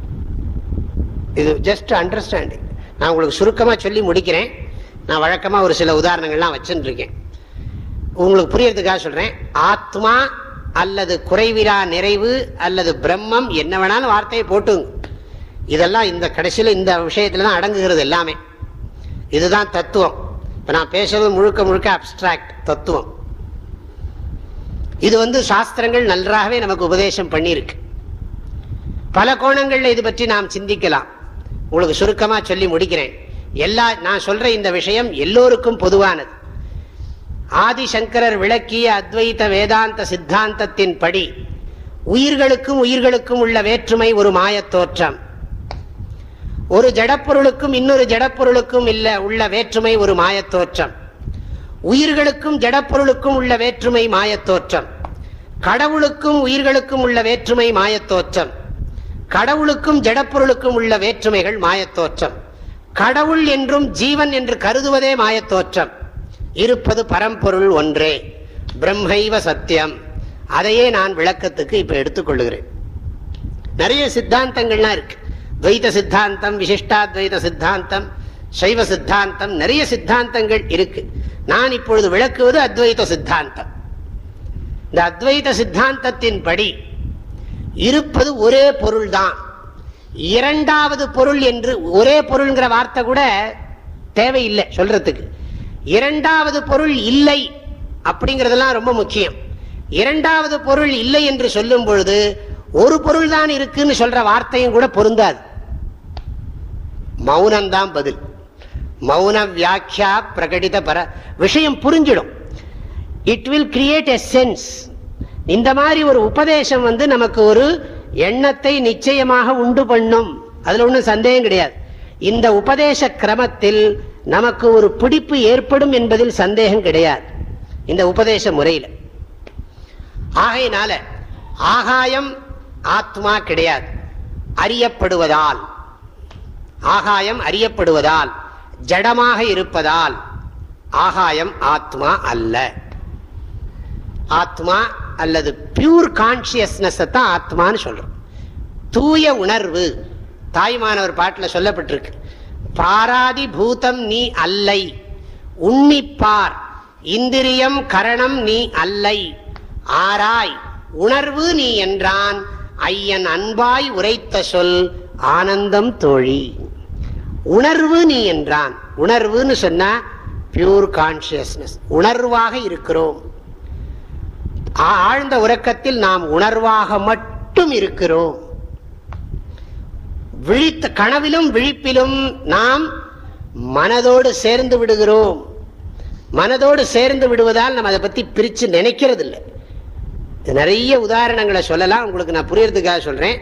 Speaker 1: இது ஜஸ்ட் அண்டர்ஸ்டாண்டிங் நான் உங்களுக்கு சுருக்கமாக சொல்லி முடிக்கிறேன். நான் வழக்கமாக ஒரு சில உதாரணங்கள்லாம் வச்சுருக்கேன். உங்களுக்கு புரியறதுக்காக சொல்கிறேன் ஆத்மா அல்லது குறைவிரா நிறைவு அல்லது பிரம்மம் என்ன வேணாலும் வார்த்தையை போட்டுங்க. இதெல்லாம் இந்த கடைசியில் இந்த விஷயத்தில் தான் அடங்குகிறது எல்லாமே. இதுதான் தத்துவம். இப்போ நான் பேசுறது முழுக்க முழுக்க அப்டிராக்ட் தத்துவம். இது வந்து சாஸ்திரங்கள் நன்றாகவே நமக்கு உபதேசம் பண்ணியிருக்கு. பல கோணங்களில் இது பற்றி நாம் சிந்திக்கலாம். உங்களுக்கு சுருக்கமாக சொல்லி முடிக்கிறேன். எல்லா நான் சொல்கிற இந்த விஷயம் எல்லோருக்கும் பொதுவானது. ஆதிசங்கரர் விளக்கிய அத்வைத வேதாந்த சித்தாந்தத்தின் படி உயிர்களுக்கும் உயிர்களுக்கும் உள்ள வேற்றுமை ஒரு மாயத் தோற்றம். ஒரு ஜடப்பொருளுக்கும் இன்னொரு ஜடப்பொருளுக்கும் இல்ல உள்ள வேற்றுமை ஒரு மாயத் தோற்றம். உயிர்களுக்கும் ஜடப்பொருளுக்கும் உள்ள வேற்றுமை மாயத் தோற்றம். கடவுளுக்கும் உயிர்களுக்கும் உள்ள வேற்றுமை மாயத் தோற்றம். கடவுளுக்கும் ஜடப்பொருளுக்கும் உள்ள வேற்றுமைகள் மாயத்தோற்றம். கடவுள் என்றும் ஜீவன் என்று கருதுவதே மாயத்தோற்றம். இருப்பது பரம்பொருள் ஒன்றே. பிரம்மைவ சத்தியம். அதையே நான் விளக்கத்துக்கு இப்போ எடுத்துக்கொள்கிறேன் நிறைய சித்தாந்தங்கள்லாம் இருக்கு. துவைத சித்தாந்தம் விசிஷ்டாத்வைத சித்தாந்தம் சைவ சித்தாந்தம் நிறைய சித்தாந்தங்கள் இருக்கு. நான் இப்பொழுது விளக்குவது அத்வைத சித்தாந்தம். இந்த அத்வைத சித்தாந்தத்தின் படி இருப்பது ஒரே பொருள் தான் இரண்டாவது பொருள் என்று ஒரே பொருள்ங்கிற வார்த்தை கூட தேவையில்லை சொல்றதுக்கு. இரண்டாவது பொருள் இல்லை அப்படிங்கிறதெல்லாம் ரொம்ப முக்கியம். இரண்டாவது பொருள் இல்லை என்று சொல்லும் பொழுது ஒரு பொருள் தான் இருக்குன்னு சொல்ற வார்த்தையும் கூட பொருந்தாது. மௌனம்தான் பதில். மௌன வியாக்கியா பிரகடித பர விஷயம் புரிஞ்சிடும். It will create a sense இந்த மாதிரி ஒரு உபதேசம் வந்து நமக்கு ஒரு எண்ணத்தை நிச்சயமாக உண்டு பண்ணும். அதுல ஒன்றும் சந்தேகம் கிடையாது. இந்த உபதேச கிரமத்தில் நமக்கு ஒரு பிடிப்பு ஏற்படும் என்பதில் சந்தேகம் கிடையாது. இந்த உபதேச முறையில். ஆகையினால ஆகாயம் ஆத்மா கிடையாது. அறியப்படுவதால். ஆகாயம் அறியப்படுவதால் ஜடமாக இருப்பதால் ஆகாயம் ஆத்மா அல்ல. ஆத்மா அல்லது பியூர் கான்சியஸ்னஸை தான் ஆத்மான்னு சொல்கிறோம் தூய உணர்வு தாய்மானவர் பாட்டில் சொல்லப்பட்டிருக்கு. பாராதி பூதம் நீ அல்லை உன்னிப்பார் இந்திரியம் கரணம் நீ அல்லை ஆராய் உணர்வு நீ என்றான் ஐயன் அன்பாய் உரைத்த சொல் ஆனந்தம் தோழி. உணர்வு நீ என்றான். உணர்வுன்னு சொன்ன பியூர் கான்சியஸ்னஸ் உணர்வாக இருக்கிறோம். ஆழ்ந்த உறக்கத்தில் நாம் உணர்வாக மட்டும் இருக்கிறோம். விழித்த கனவிலும் விழிப்பிலும் நாம் மனதோடு சேர்ந்து விடுகிறோம். மனதோடு சேர்ந்து விடுவதால் நம்ம அதை பற்றி பிரித்து நினைக்கிறது இல்லை நிறைய உதாரணங்களை சொல்லலாம். உங்களுக்கு நான் புரியறதுக்காக சொல்கிறேன்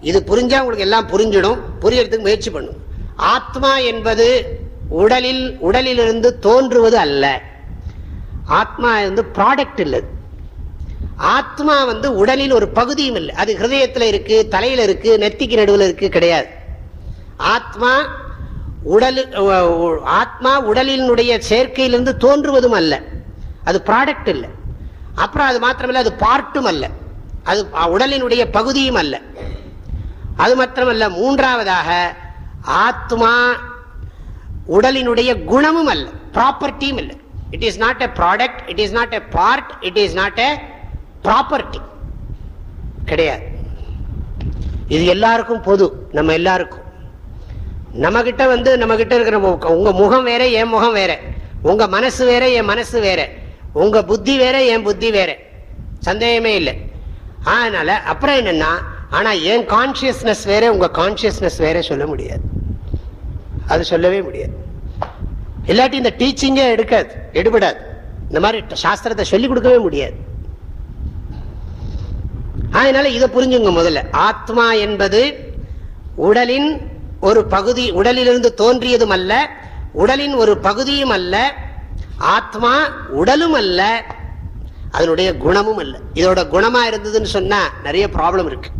Speaker 1: இது புரிஞ்சால் உங்களுக்கு எல்லாம் புரிஞ்சிடும். புரியறதுக்கு முயற்சி பண்ணும். ஆத்மா என்பது உடலில் உடலிலிருந்து தோன்றுவது அல்ல. ஆத்மா வந்து ப்ராடக்ட் இல்லை ஆத்மா வந்து உடலில் ஒரு பகுதியும் இல்லை. அது ஹிருதயத்தில் இருக்கு தலையில் இருக்கு நெத்திக்கு நடுவில் இருக்கு கிடையாது. ஆத்மா உடல் ஆத்மா உடலினுடைய சேர்க்கையிலிருந்து தோன்றுவதும் அல்ல. அது ப்ராடக்ட் இல்லை. அப்புறம் அது மாத்திரமல்ல அது பார்ட்டும் அல்ல. அது உடலினுடைய பகுதியும் அல்ல. அது மாத்திரமல்ல மூன்றாவதாக ஆத்மா உடலினுடைய குணமும் அல்ல. ப்ராப்பர்ட்டியும் இல்லை. It is not a product it is not a part it is not a property கிடையாது. இது எல்லாருக்கும் பொது. நம்ம எல்லாருக்கும். நம்மக்கிட்ட வந்து நம்மகிட்ட இருக்கிற உங்கள் முகம் வேற என் முகம் வேற. உங்கள் மனசு வேற என் மனசு வேற. உங்கள் புத்தி வேற என் புத்தி வேற. சந்தேகமே இல்லை. அதனால் அப்புறம் என்னென்னா ஆனால் என் கான்சியஸ்னஸ் வேற உங்கள் கான்சியஸ்னஸ் வேற சொல்ல முடியாது. அது சொல்லவே முடியாது. இல்லாட்டி இந்த டீச்சிங்கே எடுக்காது எடுபடாது. இந்த மாதிரி சாஸ்திரத்தை சொல்லிக் கொடுக்கவே முடியாது. அதனால இதை புரிஞ்சுங்க முதல்ல. ஆத்மா என்பது உடலின் ஒரு பகுதி உடலிலிருந்து தோன்றியதும் அல்ல உடலின் ஒரு பகுதியும் அல்ல ஆத்மா உடலும் அல்ல அதனுடைய குணமும் அல்ல. இதோட குணமா இருந்ததுன்னு சொன்னா நிறைய ப்ராப்ளம் இருக்கு.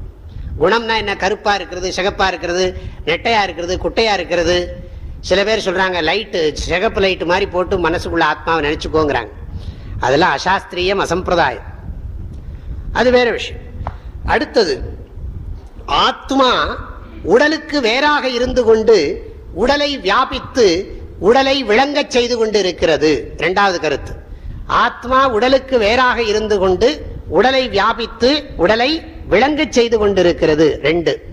Speaker 1: குணம்னா என்ன? கருப்பா இருக்கிறது சிகப்பா இருக்கிறது நெட்டையா இருக்கிறது குட்டையா இருக்கிறது. சில பேர் சொல்றாங்க லைட்டு சிகப்பு லைட்டு மாதிரி போட்டு மனசுக்குள்ள ஆத்மாவை நினைச்சுக்கோங்கிறாங்க. அதெல்லாம் அசாஸ்திரியம் அசம்பிரதாயம். அது வேற விஷயம். அடுத்தது ஆத்மா உடலுக்கு வேறாக இருந்து கொண்டு உடலை வியாபித்து உடலை விளங்கச் செய்து கொண்டு இருக்கிறது இரண்டாவது கருத்து. ஆத்மா உடலுக்கு வேறாக இருந்து கொண்டு உடலை வியாபித்து உடலை விளங்கச் செய்து கொண்டிருக்கிறது. ரெண்டு.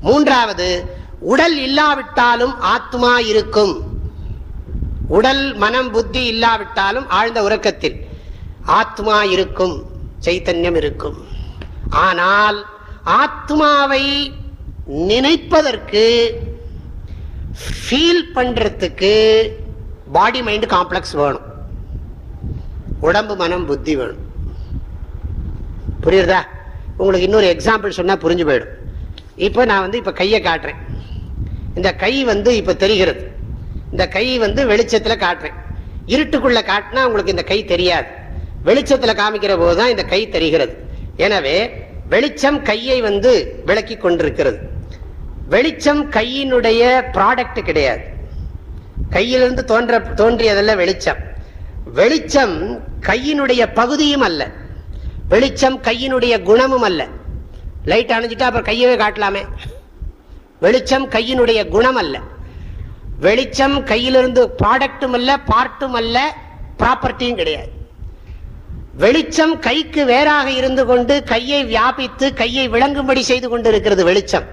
Speaker 1: மூன்றாவது உடல் இல்லாவிட்டாலும் ஆத்மா இருக்கும். உடல் மனம் புத்தி இல்லாவிட்டாலும் ஆழ்ந்த உறக்கத்தில் ஆத்மா இருக்கும் சைத்தன்யம் இருக்கும். ஆனால் ஆத்மாவை நினைப்பதற்கு ஃபீல் பண்றதுக்கு பாடி மைண்ட் காம்ப்ளெக்ஸ் வேணும். உடம்பு மனம் புத்தி வேணும். புரியுறதா? உங்களுக்கு இன்னொரு எக்ஸாம்பிள் சொன்னால் புரிஞ்சு போயிடும். இப்போ நான் வந்து இப்போ கையை காட்டுறேன். இந்த கை வந்து இப்போ தெரிகிறது. இந்த கை வந்து வெளிச்சத்தில் காட்டுறேன். இருட்டுக்குள்ளே காட்டினா உங்களுக்கு இந்த கை தெரியாது. வெளிச்சத்தில் காமிக்கிற போது தான் இந்த கை தெரிகிறது. எனவே வெளிச்சம் கையை வந்து விளக்கி கொண்டிருக்கிறது. வெளிச்சம் கையினுடைய ப்ராடக்ட் கிடையாது. கையிலிருந்து தோன்ற தோன்றியதல்ல வெளிச்சம். வெளிச்சம் கையினுடைய பகுதியும் அல்ல. வெளிச்சம் கையினுடைய குணமும் அல்ல. லைட் அணைஞ்சிட்டா அப்புறம் கையவே காட்டலாமே. வெளிச்சம் கையினுடைய குணம் அல்ல. வெளிச்சம் கையிலிருந்து ப்ராடக்டும் அல்ல பார்ட்டும் அல்ல ப்ராப்பர்ட்டியும் கிடையாது. வெளிச்சம் கைக்கு வேறாக இருந்து கொண்டு கையை வியாபித்து கையை விளங்கும்படி செய்து கொண்டு இருக்கிறது வெளிச்சம்.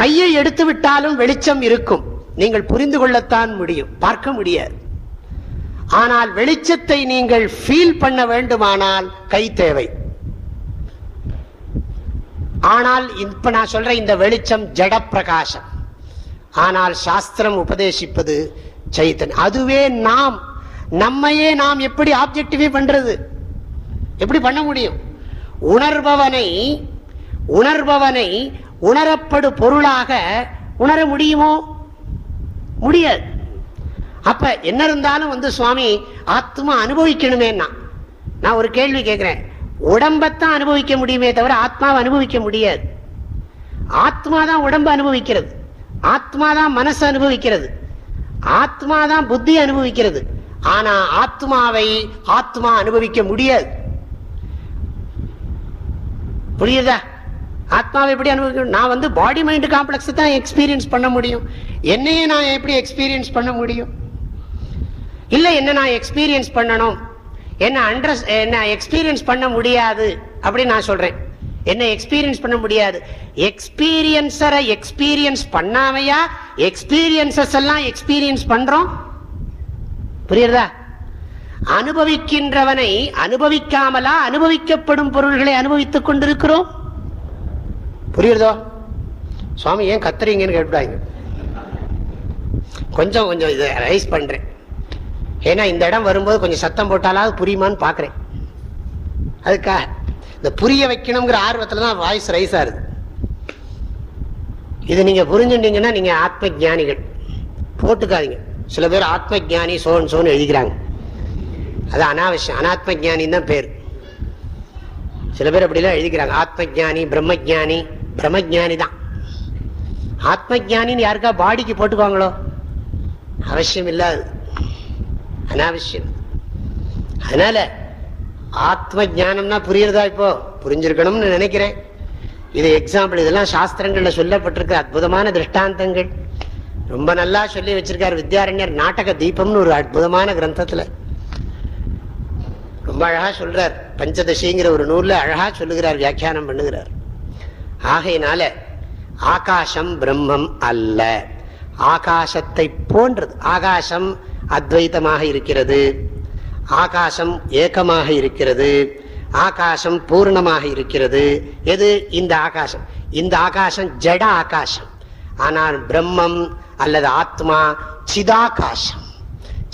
Speaker 1: கையை எடுத்து விட்டாலும் வெளிச்சம் இருக்கும். நீங்கள் புரிந்து கொள்ளத்தான் முடியும். பார்க்க முடியாது. ஆனால் வெளிச்சத்தை நீங்கள் ஃபீல் பண்ண வேண்டுமானால் கை தேவை. ஆனால் இப்ப நான் சொல்ற இந்த வெளிச்சம் ஜட பிரகாசம் ஆனால் சாஸ்திரம் உபதேசிப்பது சைத்தன். அதுவே நாம் நம்மையே நாம் எப்படி ஆப்ஜெக்டிஃபை பண்றது? எப்படி பண்ண முடியும்? உணர்பவனை உணர்பவனை உணரப்படு பொருளாக உணர முடியுமோ? முடியாது. அப்ப என்ன இருந்தாலும் வந்து சுவாமி ஆத்மா அனுபவிக்கணுமே நான் ஒரு கேள்வி கேட்கிறேன். உடம்பத்தான் அனுபவிக்க முடியுமே தவிர ஆத்மாவை அனுபவிக்க முடியாது. ஆத்மா தான் உடம்பு அனுபவிக்கிறது. ஆத்மா தான் மனசு அனுபவிக்கிறது. ஆத்மா தான் புத்தி அனுபவிக்கிறது. ஆனா ஆத்மாவை ஆத்மா அனுபவிக்க முடியாது. புரியுதா? ஆத்மாவை எப்படி அனுபவிக்கணும் நான் வந்து பாடி மைண்ட் காம்ப்ளெக்ஸ் தான் எக்ஸ்பீரியன்ஸ் பண்ண முடியும். என்னையே நான் எப்படி எக்ஸ்பீரியன்ஸ் பண்ண முடியும்? இல்லை என்ன நான் எக்ஸ்பீரியன்ஸ் பண்ணணும்? என்ன அண்டர் என்ன எக்ஸ்பீரியன்ஸ் பண்ண முடியாது? அப்படின்னு நான் சொல்றேன். என்ன எக்ஸ்பீரியன்ஸ் பண்ண முடியாது? எக்ஸ்பீரியன்ஸரை எக்ஸ்பீரியன்ஸ் பண்ணாமையா? எக்ஸ்பீரியன்சஸ் எல்லாம் எக்ஸ்பீரியன்ஸ் பண்றோம்? புரியுறதா? அனுபவிக்கின்றவனை அனுபவிக்காமலா அனுபவிக்கப்படும் பொருள்களை அனுபவித்துக் கொண்டிருக்கிறோம்? புரியுறதோ? சுவாமி ஏன் கத்துறீங்கன்னு கேட்டுடாங்க கொஞ்சம் கொஞ்சம் இதை ரைஸ் பண்றேன். ஏன்னா இந்த இடம் வரும்போது கொஞ்சம் சத்தம் போட்டாலாவது புரியுமான்னு பாக்குறேன் அதுக்காக இந்த புரிய வைக்கணுங்கிற ஆர்வத்துல தான் வாய்ஸ் ரைஸ் ஆகுது. இது நீங்க புரிஞ்சுட்டீங்கன்னா நீங்க ஆத்ம ஜானிகள் போட்டுக்காதீங்க. சில பேர் ஆத்ம ஜானி சோன் சோன் எழுதிக்கிறாங்க. அது அனாவசியம். அனாத்ம ஜானின்னு தான் பேர். சில பேர் அப்படிலாம் எழுதிக்கிறாங்க. ஆத்ம ஜானி பிரம்ம ஜானி பிரம்மஜானி தான். ஆத்ம ஜானின்னு யாருக்கா பாடிக்கு போட்டுக்குவாங்களோ? அவசியம் இல்லாது. அனாவசியம். அதனால ஆத்ம ஜானம்னா புரியுறதா இப்போ? புரிஞ்சிருக்கணும்னு நினைக்கிறேன். இது எக்ஸாம்பிள் இதெல்லாம் சாஸ்திரங்கள்ல சொல்லப்பட்டிருக்க அற்புதமான திருஷ்டாந்தங்கள். ரொம்ப நல்லா சொல்லி வச்சிருக்காரு வித்யாரண்யர் நாடக தீபம்னு ஒரு அற்புதமான கிரந்தத்துல. ரொம்ப அழகா சொல்றார். பஞ்சதசிங்கிற ஒரு நூல்ல அழகா சொல்லுகிறார் வியாக்கியானம் பண்ணுகிறார். ஆகையினால ஆகாசம் பிரம்மம் அல்ல. ஆகாசத்தை போன்றது. ஆகாசம் அத்வைத்தமாக இருக்கிறது. ஆகாசம் ஏக்கமாக இருக்கிறது. ஆகாசம் பூர்ணமாக இருக்கிறது. எது? இந்த ஆகாசம். இந்த ஆகாசம் ஜட ஆகாசம். ஆனால் பிரம்மம் அல்லது ஆத்மா சிதாகாசம்.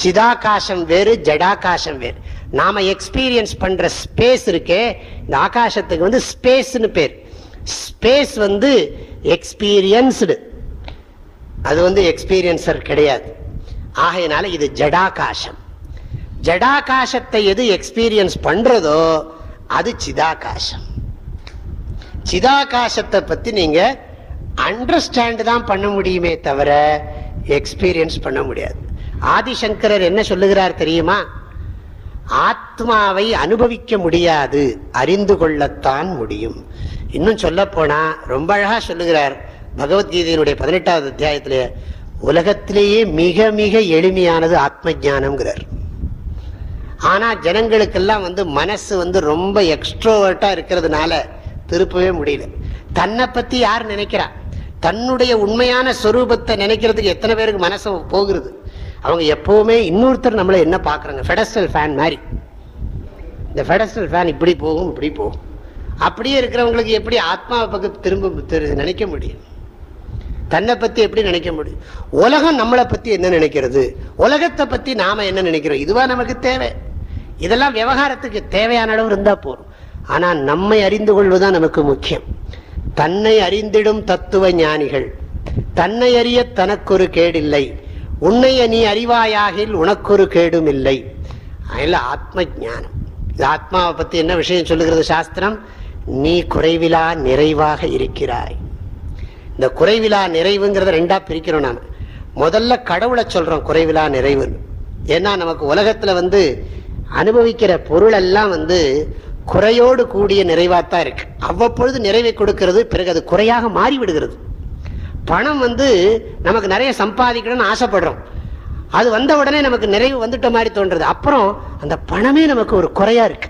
Speaker 1: சிதாகாசம் வேறு ஜடாகாசம் வேறு. நாம எக்ஸ்பீரியன்ஸ் பண்ற ஸ்பேஸ் இருக்கே இந்த ஆகாசத்துக்கு வந்து ஸ்பேஸ்னு பேர். ஸ்பேஸ் வந்து எக்ஸ்பீரியன்ஸ்டு அது வந்து எக்ஸ்பீரியன்சர் கிடையாது. ஆகையினால இது ஜடாகாசம். ஜடாகாசத்தை எது எக்ஸ்பீரியன்ஸ் பண்றதோ அது சிதாகாசம். சிதாகாசத்தை பத்தி நீங்க அண்டர்ஸ்டாண்ட் தான் பண்ண முடியுமே தவிர எக்ஸ்பீரியன்ஸ் பண்ண முடியாது. ஆதிசங்கரர் என்ன சொல்லுகிறார் தெரியுமா? ஆத்மாவை அனுபவிக்க முடியாது அறிந்து கொள்ளத்தான் முடியும். இன்னும் சொல்ல போனா ரொம்ப அழகா சொல்லுகிறார் பகவத்கீதையினுடைய பதினெட்டாவது அத்தியாயத்திலே உலகத்திலேயே மிக மிக எளிமையானது ஆத்ம ஜானம்ங்கிறார் ஆனா ஜனங்களுக்கெல்லாம் வந்து மனசு வந்து ரொம்ப எக்ஸ்ட்ரோவர்ட்டா இருக்கிறதுனால திருப்பவே முடியல. தன்னை பத்தி யார் நினைக்கிறா? தன்னுடைய உண்மையான ஸ்வரூபத்தை நினைக்கிறதுக்கு எத்தனை பேருக்கு மனசு போகிறது? அவங்க எப்போவுமே இன்னொருத்தர் நம்மளை என்ன பார்க்குறாங்க? ஃபெடஸ்டல் ஃபேன் மாதிரி. இந்த ஃபெடஸ்டல் ஃபேன் இப்படி போகும் இப்படி போகும். அப்படியே இருக்கிறவங்களுக்கு எப்படி ஆத்மாவை பக்கம் திரும்ப நினைக்க முடியும்? தன்னை பற்றி எப்படி நினைக்க முடியும்? உலகம் நம்மளை பற்றி என்ன நினைக்கிறது? உலகத்தை பற்றி நாம் என்ன நினைக்கிறோம்? இதுவாக நமக்கு தேவை. இதெல்லாம் விவகாரத்துக்கு தேவையான அளவு இருந்தால் போதும். ஆனால் நம்மை அறிந்து கொள்வதுதான் நமக்கு முக்கியம். தன்னை அறிந்திடும் தத்துவ ஞானிகள். தன்னை அறிய தனக்கொரு கேடில்லை. உன்னை நீ அறிவாயாகில் உனக்கொரு கேடும் இல்லை அதில் ஆத்ம ஞானம் இது ஆத்மாவை பத்தி என்ன விஷயம் சொல்லுகிறது சாஸ்திரம்? நீ குறைவிலா நிறைவாக இருக்கிறாய். இந்த குறைவிலா நிறைவுங்கிறத ரெண்டா பிரிக்கிறோம் நாம. முதல்ல கடவுளை சொல்றோம் குறைவிலா நிறைவு ஏன்னா நமக்கு உலகத்துல வந்து அனுபவிக்கிற பொருள் எல்லாம் வந்து குறையோடு கூடிய நிறைவாகத்தான் இருக்கு. அவ்வப்பொழுது நிறைவை கொடுக்கிறது பிறகு அது குறையாக மாறி விடுகிறது பணம் வந்து நமக்கு நிறைய சம்பாதிக்கணும்னு ஆசைப்படுறோம். அது வந்த உடனே நமக்கு நிறைவு வந்துட்ட மாதிரி தோன்றது அப்புறம் அந்த பணமே நமக்கு ஒரு குறையா இருக்கு.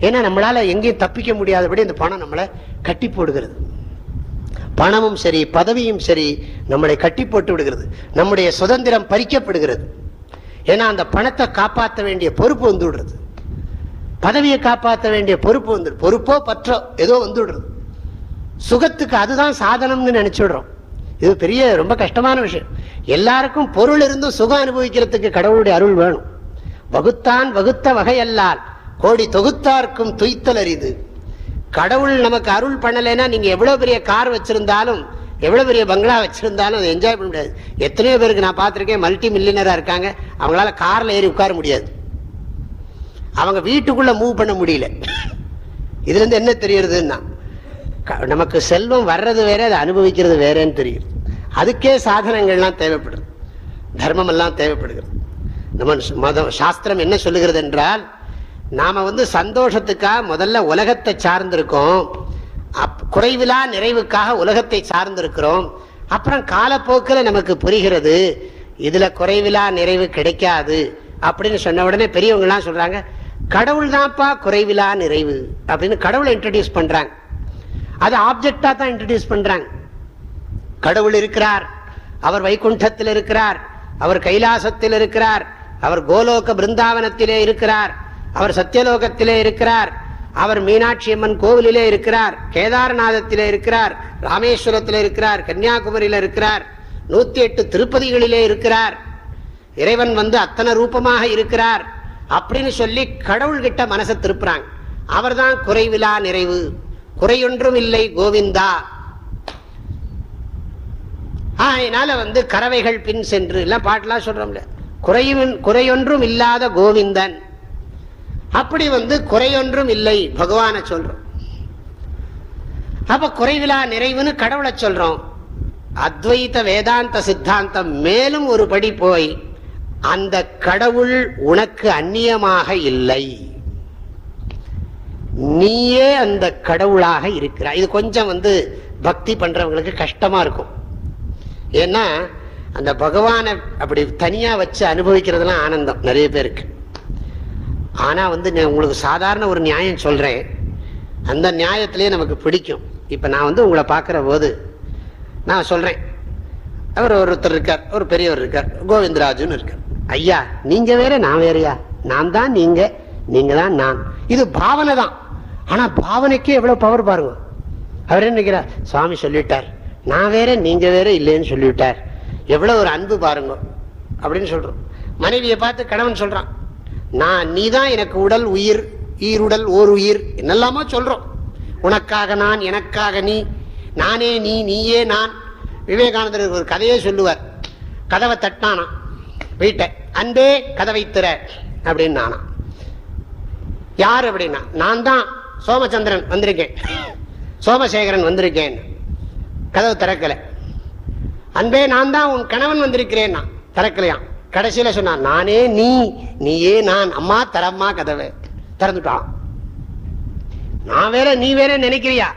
Speaker 1: ஏன்னா நம்மளால எங்கேயும் தப்பிக்க முடியாதபடி அந்த பணம் நம்மளை கட்டி போடுகிறது. பணமும் சரி பதவியும் சரி நம்மளை கட்டி போட்டு விடுகிறது. நம்முடைய சுதந்திரம் பறிக்கப்படுகிறது. ஏன்னா அந்த பணத்தை காப்பாற்ற வேண்டிய பொறுப்பு வந்து விடுறது. பதவியை காப்பாற்ற வேண்டிய பொறுப்பு வந்து பொறுப்போ பற்றோ ஏதோ வந்துவிடுறது சுகத்துக்கு அதுதான் சாதனம்னு நினச்சிடுறோம். இது பெரிய ரொம்ப கஷ்டமான விஷயம். எல்லாருக்கும் பொருள் இருந்தும் சுகம் அனுபவிக்கிறதுக்கு கடவுளுடைய அருள் வேணும். வகுத்தான் வகுத்த வகையல்லால் கோடி தொகுத்தார்க்கும் துய்த்தல் அறிது கடவுள் நமக்கு அருள் பண்ணலைன்னா நீங்கள் எவ்வளோ பெரிய கார் வச்சுருந்தாலும் எவ்வளோ பெரிய பங்களா வச்சுருந்தாலும் அதை என்ஜாய் பண்ண முடியாது. எத்தனையோ பேருக்கு நான் பார்த்துருக்கேன் மல்டி மில்லினராக இருக்காங்க. அவங்களால காரில் ஏறி உட்கார முடியாது. அவங்க வீட்டுக்குள்ள மூவ் பண்ண முடியல. இதுல இருந்து என்ன தெரியறதுன்னா க- நமக்கு செல்வம் வர்றது வேற அதை அனுபவிக்கிறது வேறேன்னு தெரியும். அதுக்கே சாதனங்கள்லாம் தேவைப்படுது. தர்மம் எல்லாம் தேவைப்படுகிறது. நம்ம மதம் சாஸ்திரம் என்ன சொல்லுகிறது என்றால் நாம வந்து சந்தோஷத்துக்காக முதல்ல உலகத்தை சார்ந்திருக்கோம். அப்- குறைவிலா நிறைவுக்காக உலகத்தை சார்ந்திருக்கிறோம். அப்புறம் காலப்போக்கில் நமக்கு புரிகிறது இதுல குறைவிலா நிறைவு கிடைக்காது அப்படின்னு சொன்ன உடனே பெரியவங்கலாம் சொல்றாங்க கடவுள் தான்ப்பா குறைவிலா நிறைவு அப்படின்னு கடவுளை இன்ட்ரடியூஸ் பண்றாங்க. அது ஆப்ஜெக்டா தான் இன்ட்ரடியூஸ் பண்றாங்க. கடவுள் இருக்கிறார் அவர் வைகுண்டத்தில் இருக்கிறார் அவர் கைலாசத்தில் இருக்கிறார் அவர் கோலோக பிருந்தாவனத்திலே இருக்கிறார் அவர் சத்தியலோகத்திலே இருக்கிறார் அவர் மீனாட்சி அம்மன் கோவிலிலே இருக்கிறார் கேதார்நாதத்திலே இருக்கிறார் ராமேஸ்வரத்தில் இருக்கிறார் கன்னியாகுமரியில இருக்கிறார் நூத்தி எட்டு திருப்பதிகளிலே இருக்கிறார். இறைவன் வந்து அத்தனை ரூபமாக இருக்கிறார். அப்படின்னு சொல்லி கடவுள்கிட்ட மனசை திருப்புறாங்க. அவர்தான் குறைவிலா நிறைவு. குறையொன்றும் இல்லை கோவிந்தா. அதனால வந்து கறவைகள் பின் சென்று எல்லாம் பாட்டெல்லாம் சொல்றோம்ல. குறையும் குறையொன்றும் இல்லாத கோவிந்தன். அப்படி வந்து குறையொன்றும் இல்லை பகவானை சொல்றோம். அப்ப குறைவிலா நிறைவுன்னு கடவுளை சொல்றோம். அத்வைத வேதாந்த சித்தாந்தம் மேலும் ஒரு படி போய் அந்த கடவுள் உனக்கு அந்நியமாக இல்லை. நீயே அந்த கடவுளாக இருக்கிறாய். இது கொஞ்சம் வந்து பக்தி பண்றவங்களுக்கு கஷ்டமா இருக்கும். ஏன்னா அந்த பகவானை அப்படி தனியா வச்சு அனுபவிக்கிறதுலாம் ஆனந்தம். நிறைய பேருக்கு. ஆனா வந்து நான் உங்களுக்கு சாதாரண ஒரு நியாயம் சொல்றேன். அந்த நியாயத்திலேயே நமக்கு பிடிக்கும். இப்ப நான் வந்து உங்களை பார்க்கிற போது நான் சொல்றேன். அவர் ஒருத்தர் இருக்கார் ஒரு பெரியவர் இருக்கார் கோவிந்தராஜுன்னு இருக்கார். ஐயா நீங்க வேற நான் வேறயா? நான் தான் நீங்க நீங்க தான் நான். இது பாவனை தான். ஆனா பாவனைக்கே எவ்வளவு பவர் பாருங்க. அவர் என்ன நினைக்கிறார்? சுவாமி சொல்லிட்டார். நான் வேற நீங்க வேற இல்லைன்னு சொல்லிவிட்டார் எவ்வளவு ஒரு அன்பு பாருங்க. அப்படின்னு சொல்றோம். மனைவியை பார்த்து கணவன் சொல்றான். நான் நீ தான் எனக்கு உடல் உயிர் ஈருடல் ஓர் உயிர் என்னெல்லாமோ சொல்றோம். உனக்காக நான் எனக்காக நீ நானே நீ நீயே நான். விவேகானந்தர் ஒரு கதையே சொல்லுவார். கதவை தட்டானான் வீட்டை. அன்பே கதவை திற அப்படின்னு நானா யார் அப்படின்னா? நான் தான் சோமச்சந்திரன் வந்திருக்கேன். சோமசேகரன் வந்திருக்கேன். கதவு திறக்கல. அன்பே நான் தான் உன் கணவன் வந்திருக்கிறேன் நான் திறக்கலையாம் கடைசியில சொன்னான் நானே நீ நீயே நான். அம்மா தரம்மா கதவை. திறந்துட்டான். நான் வேற நீ வேற நினைக்கிறியா?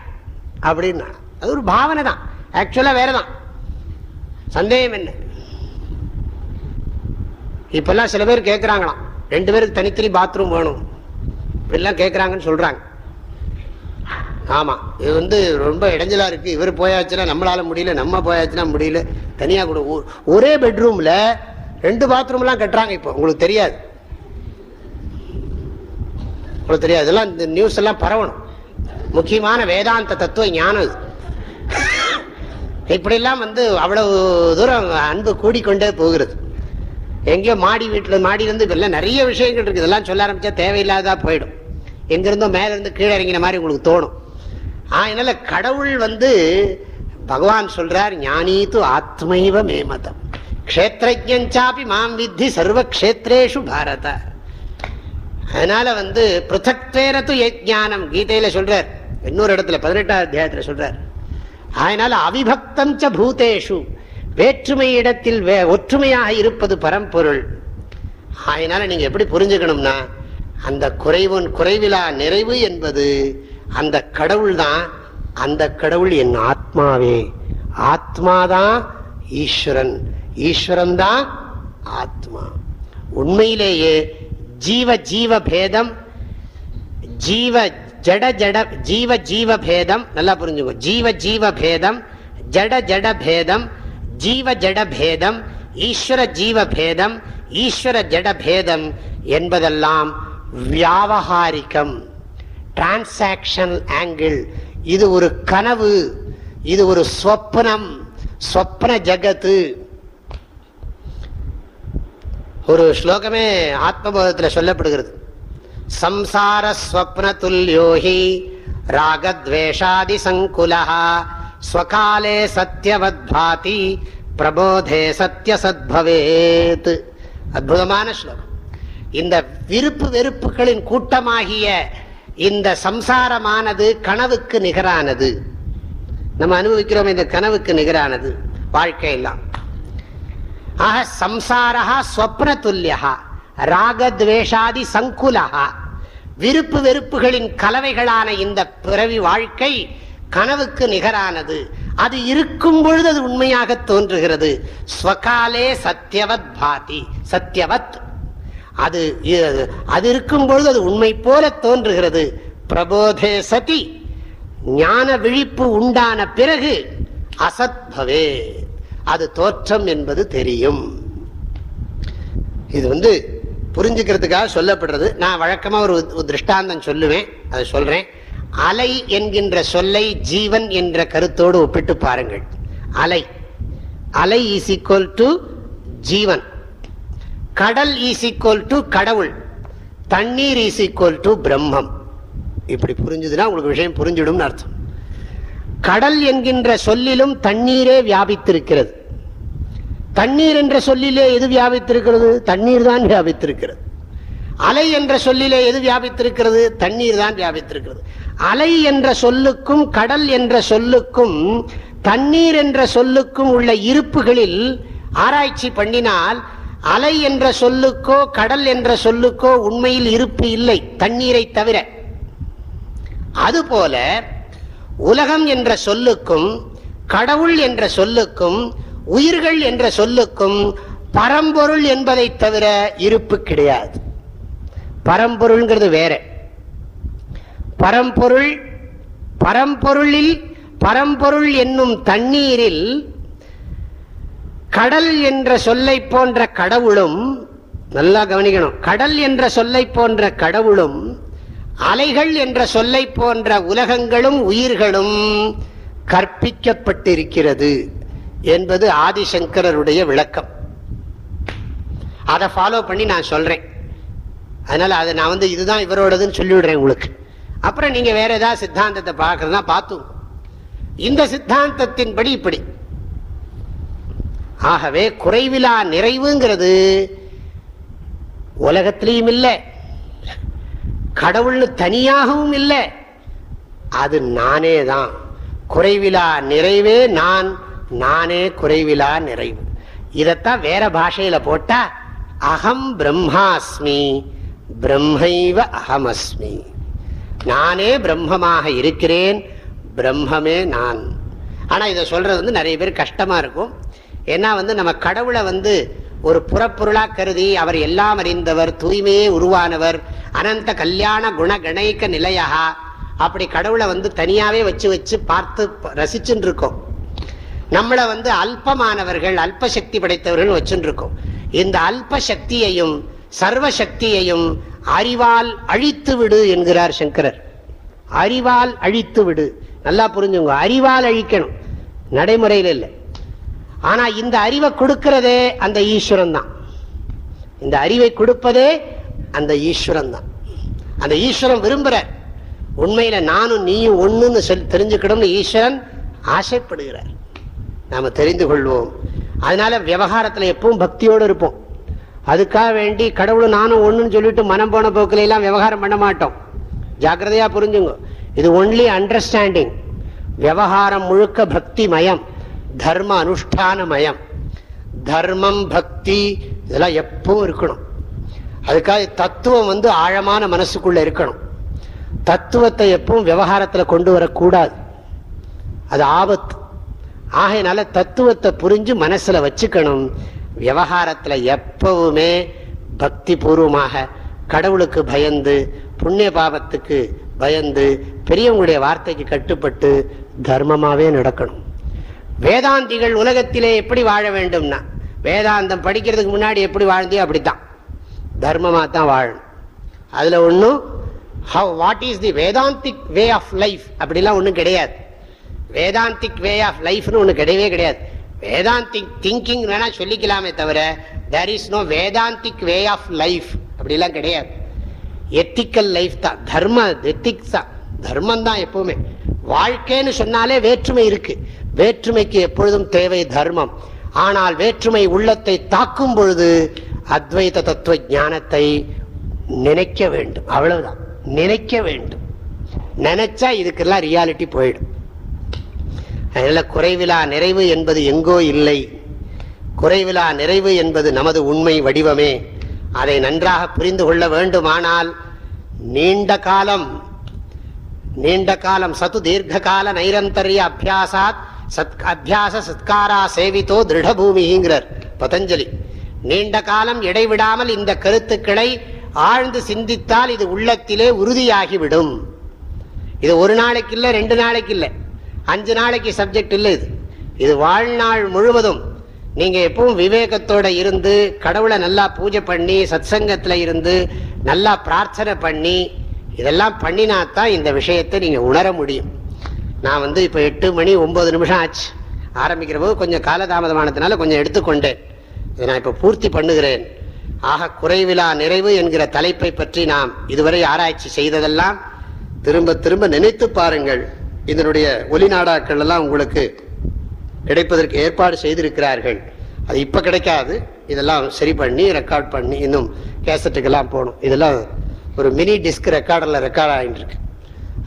Speaker 1: அப்படின்னா. அது ஒரு பாவனை தான் ஆக்சுவலா வேறதான். சந்தேகம் என்ன? இப்பெல்லாம் சில பேர் கேட்குறாங்களாம் ரெண்டு பேருக்கு தனித்தனி பாத்ரூம் வேணும். இப்படிலாம் கேட்குறாங்கன்னு சொல்கிறாங்க ஆமாம் இது வந்து ரொம்ப இடைஞ்சலாக இருக்குது இவர் போயாச்சுன்னா நம்மளால் முடியல நம்ம போயாச்சுன்னா முடியல. தனியாக கூட. ஒ- ஒரே பெட்ரூமில் ரெண்டு பாத்ரூம்லாம் கட்டுறாங்க இப்போ. உங்களுக்கு தெரியாது. உங்களுக்கு தெரியாது. இதெல்லாம் இந்த நியூஸ் எல்லாம் பரவணும். முக்கியமான வேதாந்த தத்துவ ஞானம் இது. இப்படிலாம் வந்து அவ்வளவு தூரம் அன்பு கூடிக்கொண்டே போகிறது. எங்கேயோ மாடி வீட்டில் மாடியிலேருந்து இப்பெல்லாம் நிறைய விஷயங்கள் இருக்குது இதெல்லாம் சொல்ல ஆரம்பித்தா தேவையில்லாததாக போயிடும். எங்கிருந்தோ மேலேருந்து கீழே இறங்கின மாதிரி உங்களுக்கு தோணும். அதனால் கடவுள் வந்து பகவான் சொல்கிறார் ஞானீத்து ஆத்மைவ மேமதம் க்ஷேத்திரஜாபி மாம் வித்தி சர்வ க்ஷேத்ரேஷு பாரத. அதனால் வந்து பிருத்தக்வேரத்து யஜானம் கீதையில் சொல்கிறார் இன்னொரு இடத்துல பதினெட்டாம் அத்தியாயத்தில் சொல்கிறார் அதனால் அவிபக்தம் ச பூதேஷு. வேற்றுமை இடத்தில் வே- ஒற்றுமையாக இருப்பது பரம்பொருள். அதனால நீங்க எப்படி புரிஞ்சுக்கணும்னா அந்த குறைவன் குறைவிலா நிறைவு என்பது அந்த கடவுள் தான் அந்த கடவுள் என் ஆத்மாவே. ஆத்மாதான் ஈஸ்வரன். ஈஸ்வரன் தான் ஆத்மா. உண்மையிலேயே ஜீவ ஜீவ பேதம் ஜீவ ஜட ஜட ஜீவ ஜீவ பேதம் நல்லா புரிஞ்சுக்கோ. ஜீவ ஜீவ பேதம் ஜட ஜட பேதம் ஜீவ ஜடபேதம் ஈஸ்வர ஜீவபேதம் ஈஸ்வர ஜடபேதம் என்பதெல்லாம் வியாபகாரிக்கம் டிரான்சாக்ஷன் ஆங்கிள் இது ஒரு கனவு இது ஒரு ஸ்வப்னம் ஸ்வப்ன ஜகத்து. ஒரு ஸ்லோகமே ஆத்மபோதத்தில் சொல்லப்படுகிறது. சம்சார ஸ்வப்ன ராகத்வேஷாதி சங்குலா ஸ்வகாலே சத்தியவத் பாதி பிரபோதே சத்யசத்பவேத் அற்புதமான ஸ்லோகம் இந்த விருப்பு வெறுப்புகளின் கூட்டமாகிய இந்த சம்சாரமானது கனவுக்கு நிகரானது. நம்ம அனுபவிக்கிறோம் இந்த கனவுக்கு நிகரானது வாழ்க்கையெல்லாம். ஆக சம்சாரா ஸ்வப்ன துல்லியா ராகத்வேஷாதி சங்குலகா விருப்பு வெறுப்புகளின் கலவைகளான இந்த பிறவி வாழ்க்கை கனவுக்கு நிகரானது. அது இருக்கும் பொழுது அது உண்மையாக தோன்றுகிறது. ஸ்வகாலே சத்யவத் பாதி. சத்யவத். அது அது இருக்கும் பொழுது அது உண்மை போல தோன்றுகிறது. பிரபோதே சதி. ஞான விழிப்பு உண்டான பிறகு அசத் பவே அது தோற்றம் என்பது தெரியும். இது வந்து புரிஞ்சுக்கிறதுக்காக சொல்லப்படுறது. நான் வழக்கமாக ஒரு திருஷ்டாந்தம் சொல்லுவேன். அதை சொல்கிறேன் அலை என்கின்ற சொல்லை ஜீவன் என்ற கருத்தோடு ஒப்பிட்டு பாருங்கள். அலை. அலை இஸ் ஈக்குவல் டு ஜீவன். கடல் இஸ் ஈக்குவல் டு கடவுள். தண்ணீர் இஸ் ஈக்குவல் டு பிரம்மம். இப்படி புரிஞ்சுதுன்னா உங்களுக்கு விஷயம் புரிஞ்சிடும்னு அர்த்தம். கடல் என்கின்ற சொல்லிலும் தண்ணீரே வியாபித்திருக்கிறது. தண்ணீர் என்ற சொல்லிலே எது வியாபித்திருக்கிறது? தண்ணீர் தான் வியாபித்திருக்கிறது. அலை என்ற சொல்லிலே எது வியாபித்திருக்கிறது? தண்ணீர் தான் வியாபித்திருக்கிறது. அலை என்ற சொல்லுக்கும் கடல் என்ற சொல்லுக்கும் தண்ணீர் என்ற சொல்லுக்கும் உள்ள இருப்புகளில் ஆராய்ச்சி பண்ணினால் அலை என்ற சொல்லுக்கோ கடல் என்ற சொல்லுக்கோ உண்மையில் இருப்பு இல்லை தண்ணீரை தவிர. அதுபோல உலகம் என்ற சொல்லுக்கும் கடவுள் என்ற சொல்லுக்கும் உயிர்கள் என்ற சொல்லுக்கும் பரம்பொருள் என்பதை தவிர இருப்பு கிடையாது. பரம்பொருள்ங்கிறது வேற. பரம்பொருள் பரம்பொருளில் பரம்பொருள் என்னும் தண்ணீரில் கடல் என்ற சொல்லை போன்ற கடவுளும் நல்லா கவனிக்கணும் கடல் என்ற சொல்லை போன்ற கடவுளும் அலைகள் என்ற சொல்லை போன்ற உலகங்களும் உயிர்களும் கற்பிக்கப்பட்டிருக்கிறது என்பது ஆதிசங்கரருடைய விளக்கம். அதை ஃபாலோ பண்ணி நான் சொல்றேன். அதனால அதை நான் வந்து இதுதான் இவரோடதுன்னு சொல்லிவிடுறேன் உங்களுக்கு. அப்புறம் நீங்க வேற ஏதாவது சித்தாந்தத்தை பார்க்கறதா பார்த்தும் இந்த சித்தாந்தத்தின்படி இப்படி. ஆகவே குறைவிலா நிறைவுங்கிறது உலகத்திலையும் இல்லை. கடவுள்னு தனியாகவும் இல்லை. அது நானே தான். குறைவிலா நிறைவே நான் நானே குறைவிலா நிறைவு. இதத்தான் வேற பாஷையில போட்டா அகம் பிரம்மாஸ்மி பிரம்மைவ அகமஸ்மி. நானே பிரம்மமாக இருக்கிறேன் பிரம்மமே நான். ஆனால் இதை சொல்கிறது வந்து நிறைய பேர் கஷ்டமாக இருக்கும். ஏன்னா வந்து நம்ம கடவுளை வந்து ஒரு புறப்பொருளாக கருதி அவர் எல்லாம் அறிந்தவர் தூய்மையே உருவானவர் அனந்த கல்யாண குண கணைக்க நிலையா அப்படி கடவுளை வந்து தனியாகவே வச்சு வச்சு பார்த்து ரசிச்சுட்டு இருக்கோம் நம்மளை வந்து அல்பமானவர்கள் அல்பசக்தி படைத்தவர்கள் வச்சுருக்கோம் இந்த அல்ப சக்தியையும் சர்வ சக்தியையும் அறிவால் அழித்து விடு என்கிறார் சங்கரர். அறிவால் அழித்து விடு. நல்லா புரிஞ்சுங்க. அறிவால் அழிக்கணும். நடைமுறையில் இல்லை. ஆனா இந்த அறிவை கொடுக்கிறதே அந்த ஈஸ்வரன் தான் இந்த அறிவை கொடுப்பதே அந்த ஈஸ்வரன் தான் அந்த ஈஸ்வரன் விரும்புற உண்மையில நானும் நீயும் ஒண்ணுன்னு சொல்லி தெரிஞ்சுக்கணும்னு ஈஸ்வரன் ஆசைப்படுகிறார். நாம தெரிந்து கொள்வோம். அதனால விவகாரத்துல எப்பவும் பக்தியோடு இருப்போம். அதுக்காக வேண்டி கடவுள் நானும் ஒன்றுன்னு சொல்லிட்டு மனம் போன போக்கில எல்லாம் விவகாரம் பண்ண மாட்டோம். ஜாக்கிரதையா புரிஞ்சுங்க. இது ஒன்லி அண்டர்ஸ்டாண்டிங் விவகாரம் முழுக்க பக்தி மயம் தர்ம அனுஷ்டான மயம் தர்மம் பக்தி இதெல்லாம் எப்பவும் இருக்கணும். அதுக்காக தத்துவம் வந்து ஆழமான மனசுக்குள்ள இருக்கணும். தத்துவத்தை எப்பவும் விவகாரத்தில் கொண்டு வரக்கூடாது. அது ஆபத்து. ஆகையினால தத்துவத்தை புரிஞ்சு மனசுல வச்சுக்கணும். விவகாரத்தில் எப்பவுமே பக்தி பூர்வமாக கடவுளுக்கு பயந்து புண்ணிய பாபத்துக்கு பயந்து பெரியவங்களுடைய வார்த்தைக்கு கட்டுப்பட்டு தர்மமாகவே நடக்கணும். வேதாந்திகள் உலகத்திலே எப்படி வாழ வேண்டும்னா வேதாந்தம் படிக்கிறதுக்கு முன்னாடி எப்படி வாழ்ந்தியோ அப்படித்தான். தர்மமாக தான் வாழணும். அதில் ஒன்றும் how what is the Vedantic way of life அப்படிலாம் ஒன்றும் கிடையாது. வேதாந்திக் வே ஆஃப் லைஃப்னு ஒன்று கிடையவே கிடையாது. வேதாந்திக் திங்கிங் வேணா சொல்லிக்கலாமே தவிர there is no Vedantic way of life அப்படிலாம் கிடையாது. எத்திக்கல் லைஃப் தான். தர்ம எத்திக்ஸ் தான். தர்மம் தான் எப்பவுமே. வாழ்க்கைன்னு சொன்னாலே வேற்றுமை இருக்கு. வேற்றுமைக்கு எப்பொழுதும் தேவை தர்மம். ஆனால் வேற்றுமை உள்ளத்தை தாக்கும் பொழுது அத்வைத தத்துவ ஞானத்தை நினைக்க வேண்டும். அவ்வளவுதான். நினைக்க வேண்டும். நினைச்சா இதுக்கெல்லாம் ரியாலிட்டி போயிடும். அதனால் குறைவிலா நிறைவு என்பது எங்கோ இல்லை. குறைவிலா நிறைவு என்பது நமது உண்மை வடிவமே. அதை நன்றாக புரிந்து கொள்ள வேண்டுமானால் நீண்ட காலம் நீண்ட காலம் சத்து தீர்க்க கால நைரந்தரிய அபியாசாத் சத் அபியாச சத்காரா சேவித்தோ திருடபூமிங்கிறார் பதஞ்சலி. நீண்ட காலம் இடைவிடாமல் இந்த கருத்துக்களை ஆழ்ந்து சிந்தித்தால் இது உள்ளத்திலே உறுதியாகிவிடும். இது ஒரு நாளைக்கு இல்லை ரெண்டு நாளைக்கு இல்லை. அஞ்சு நாளைக்கு சப்ஜெக்ட் இல்லை இது. இது வாழ்நாள் முழுவதும் நீங்கள் எப்பவும் விவேகத்தோடு இருந்து கடவுளை நல்லா பூஜை பண்ணி சத்சங்கத்தில் இருந்து நல்லா பிரார்த்தனை பண்ணி இதெல்லாம் பண்ணினாத்தான் இந்த விஷயத்தை நீங்கள் உணர முடியும். நான் வந்து இப்போ எட்டு மணி ஒம்பது நிமிஷம் ஆச்சு. ஆரம்பிக்கிற போது கொஞ்சம் காலதாமதமானதுனால கொஞ்சம் எடுத்துக்கொண்டேன். இதை நான் இப்போ பூர்த்தி பண்ணுகிறேன். ஆக குறைவிலா நிறைவு என்கிற தலைப்பை பற்றி நாம் இதுவரை ஆராய்ச்சி செய்ததெல்லாம் திரும்ப திரும்ப நினைத்து பாருங்கள். இதனுடைய ஒலிநாடாக்கள் எல்லாம் உங்களுக்கு கிடைப்பதற்கு ஏற்பாடு செய்திருக்கிறார்கள். அது இப்போ கிடைக்காது. இதெல்லாம் சரி பண்ணி ரெக்கார்ட் பண்ணி இன்னும் கேசட்டுக்கெல்லாம் போகணும். இதெல்லாம் ஒரு மினி டிஸ்க் ரெக்கார்டில் ரெக்கார்ட் ஆகிட்டு இருக்கு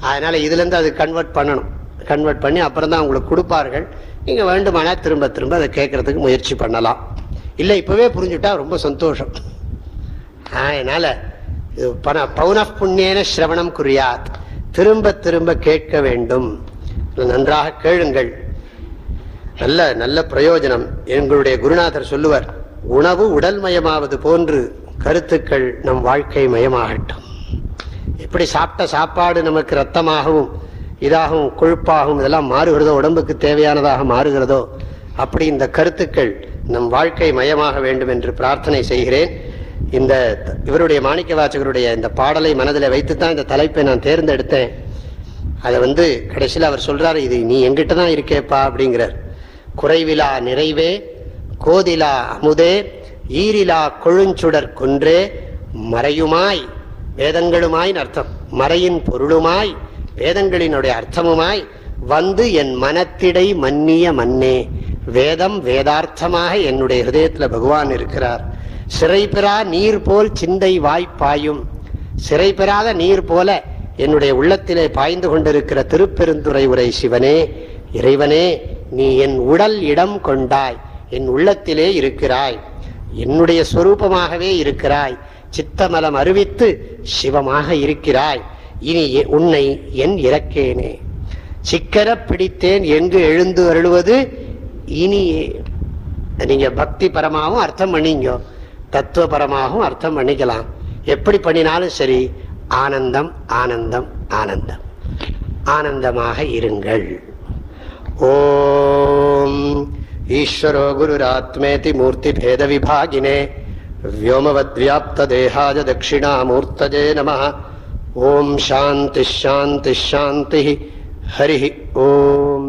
Speaker 1: அதனால் இதுலேருந்து அது கன்வெர்ட் பண்ணணும். கன்வெர்ட் பண்ணி அப்புறம் தான் உங்களுக்கு கொடுப்பார்கள். நீங்கள் வேண்டுமானால் திரும்ப திரும்ப அதை கேட்கறதுக்கு முயற்சி பண்ணலாம். இல்லை இப்போவே புரிஞ்சுட்டா ரொம்ப சந்தோஷம். அதனால் இது பண பவுன புண்ணியன சிரவணம் குறியாத். திரும்ப திரும்ப கேட்க வேண்டும். நன்றாக கேளுங்கள். நல்ல நல்ல பிரயோஜனம். எங்களுடைய குருநாதர் சொல்லுவர் உணவு உடல் மயமாவது போன்று கருத்துக்கள் நம் வாழ்க்கை மயமாகட்டும். எப்படி சாப்பிட்ட சாப்பாடு நமக்கு ரத்தமாகவும் இதாகவும் கொழுப்பாகவும் இதெல்லாம் மாறுகிறதோ உடம்புக்கு தேவையானதாக மாறுகிறதோ அப்படி இந்த கருத்துக்கள் நம் வாழ்க்கை மயமாக வேண்டும் என்று பிரார்த்தனை செய்கிறேன். இந்த இவருடைய மாணிக்க வாசகருடைய இந்த பாடலை மனதில் வைத்து தான் இந்த தலைப்பை நான் தேர்ந்தெடுத்தேன். அதை வந்து கடைசியில் அவர் சொல்றாரு இது நீ எங்கிட்ட தான் இருக்கேப்பா அப்படிங்கிறார். குறைவிலா நிறைவே கோதிலா அமுதே ஈரிலா கொழுஞ்சுடர் கொன்றே மறையுமாய் வேதங்களுமாய் அர்த்தம். மறையின் பொருளுமாய் வேதங்களினுடைய அர்த்தமுமாய் வந்து என் மனத்திடை மன்னிய மன்னே வேதம் வேதார்த்தமாக என்னுடைய ஹிருதயத்தில் பகவான் இருக்கிறார். சிறை பெறா நீர் போல் சிந்தை வாய்ப்பாயும் சிறை பெறாத நீர் போல என்னுடைய உள்ளத்திலே பாய்ந்து கொண்டிருக்கிற திருப்பெருந்துரை உரை சிவனே இறைவனே நீ என் உடல் இடம் கொண்டாய் என் உள்ளத்திலே இருக்கிறாய். என்னுடைய சொரூபமாகவே இருக்கிறாய். சித்தமலம் அறிவித்து சிவமாக இருக்கிறாய். இனி உன்னை என் இறக்கேனே. சிக்கர பிடித்தேன் எங்கு எழுந்து அருளுவது இனியே. நீங்க பக்தி பரமாகவும் அர்த்தம் பண்ணிங்க தத்துவ பரமாகவும் அர்த்தம் பண்ணிக்கலாம் எப்படி பண்ணினாலும் சரி ஆனந்தம் ஆனந்தம் ஆனந்தம் ஆனந்தமாக இருங்கள் ஓம் ஈஸ்வரோ குருராத்மேதி மூர்த்தி பேத விபாகினே व्योमवद्व्याप्तदेहाय दक्षिणामूर्तजे नमः ॐ शान्तिः शान्तिः शान्तिः हरिः ओम्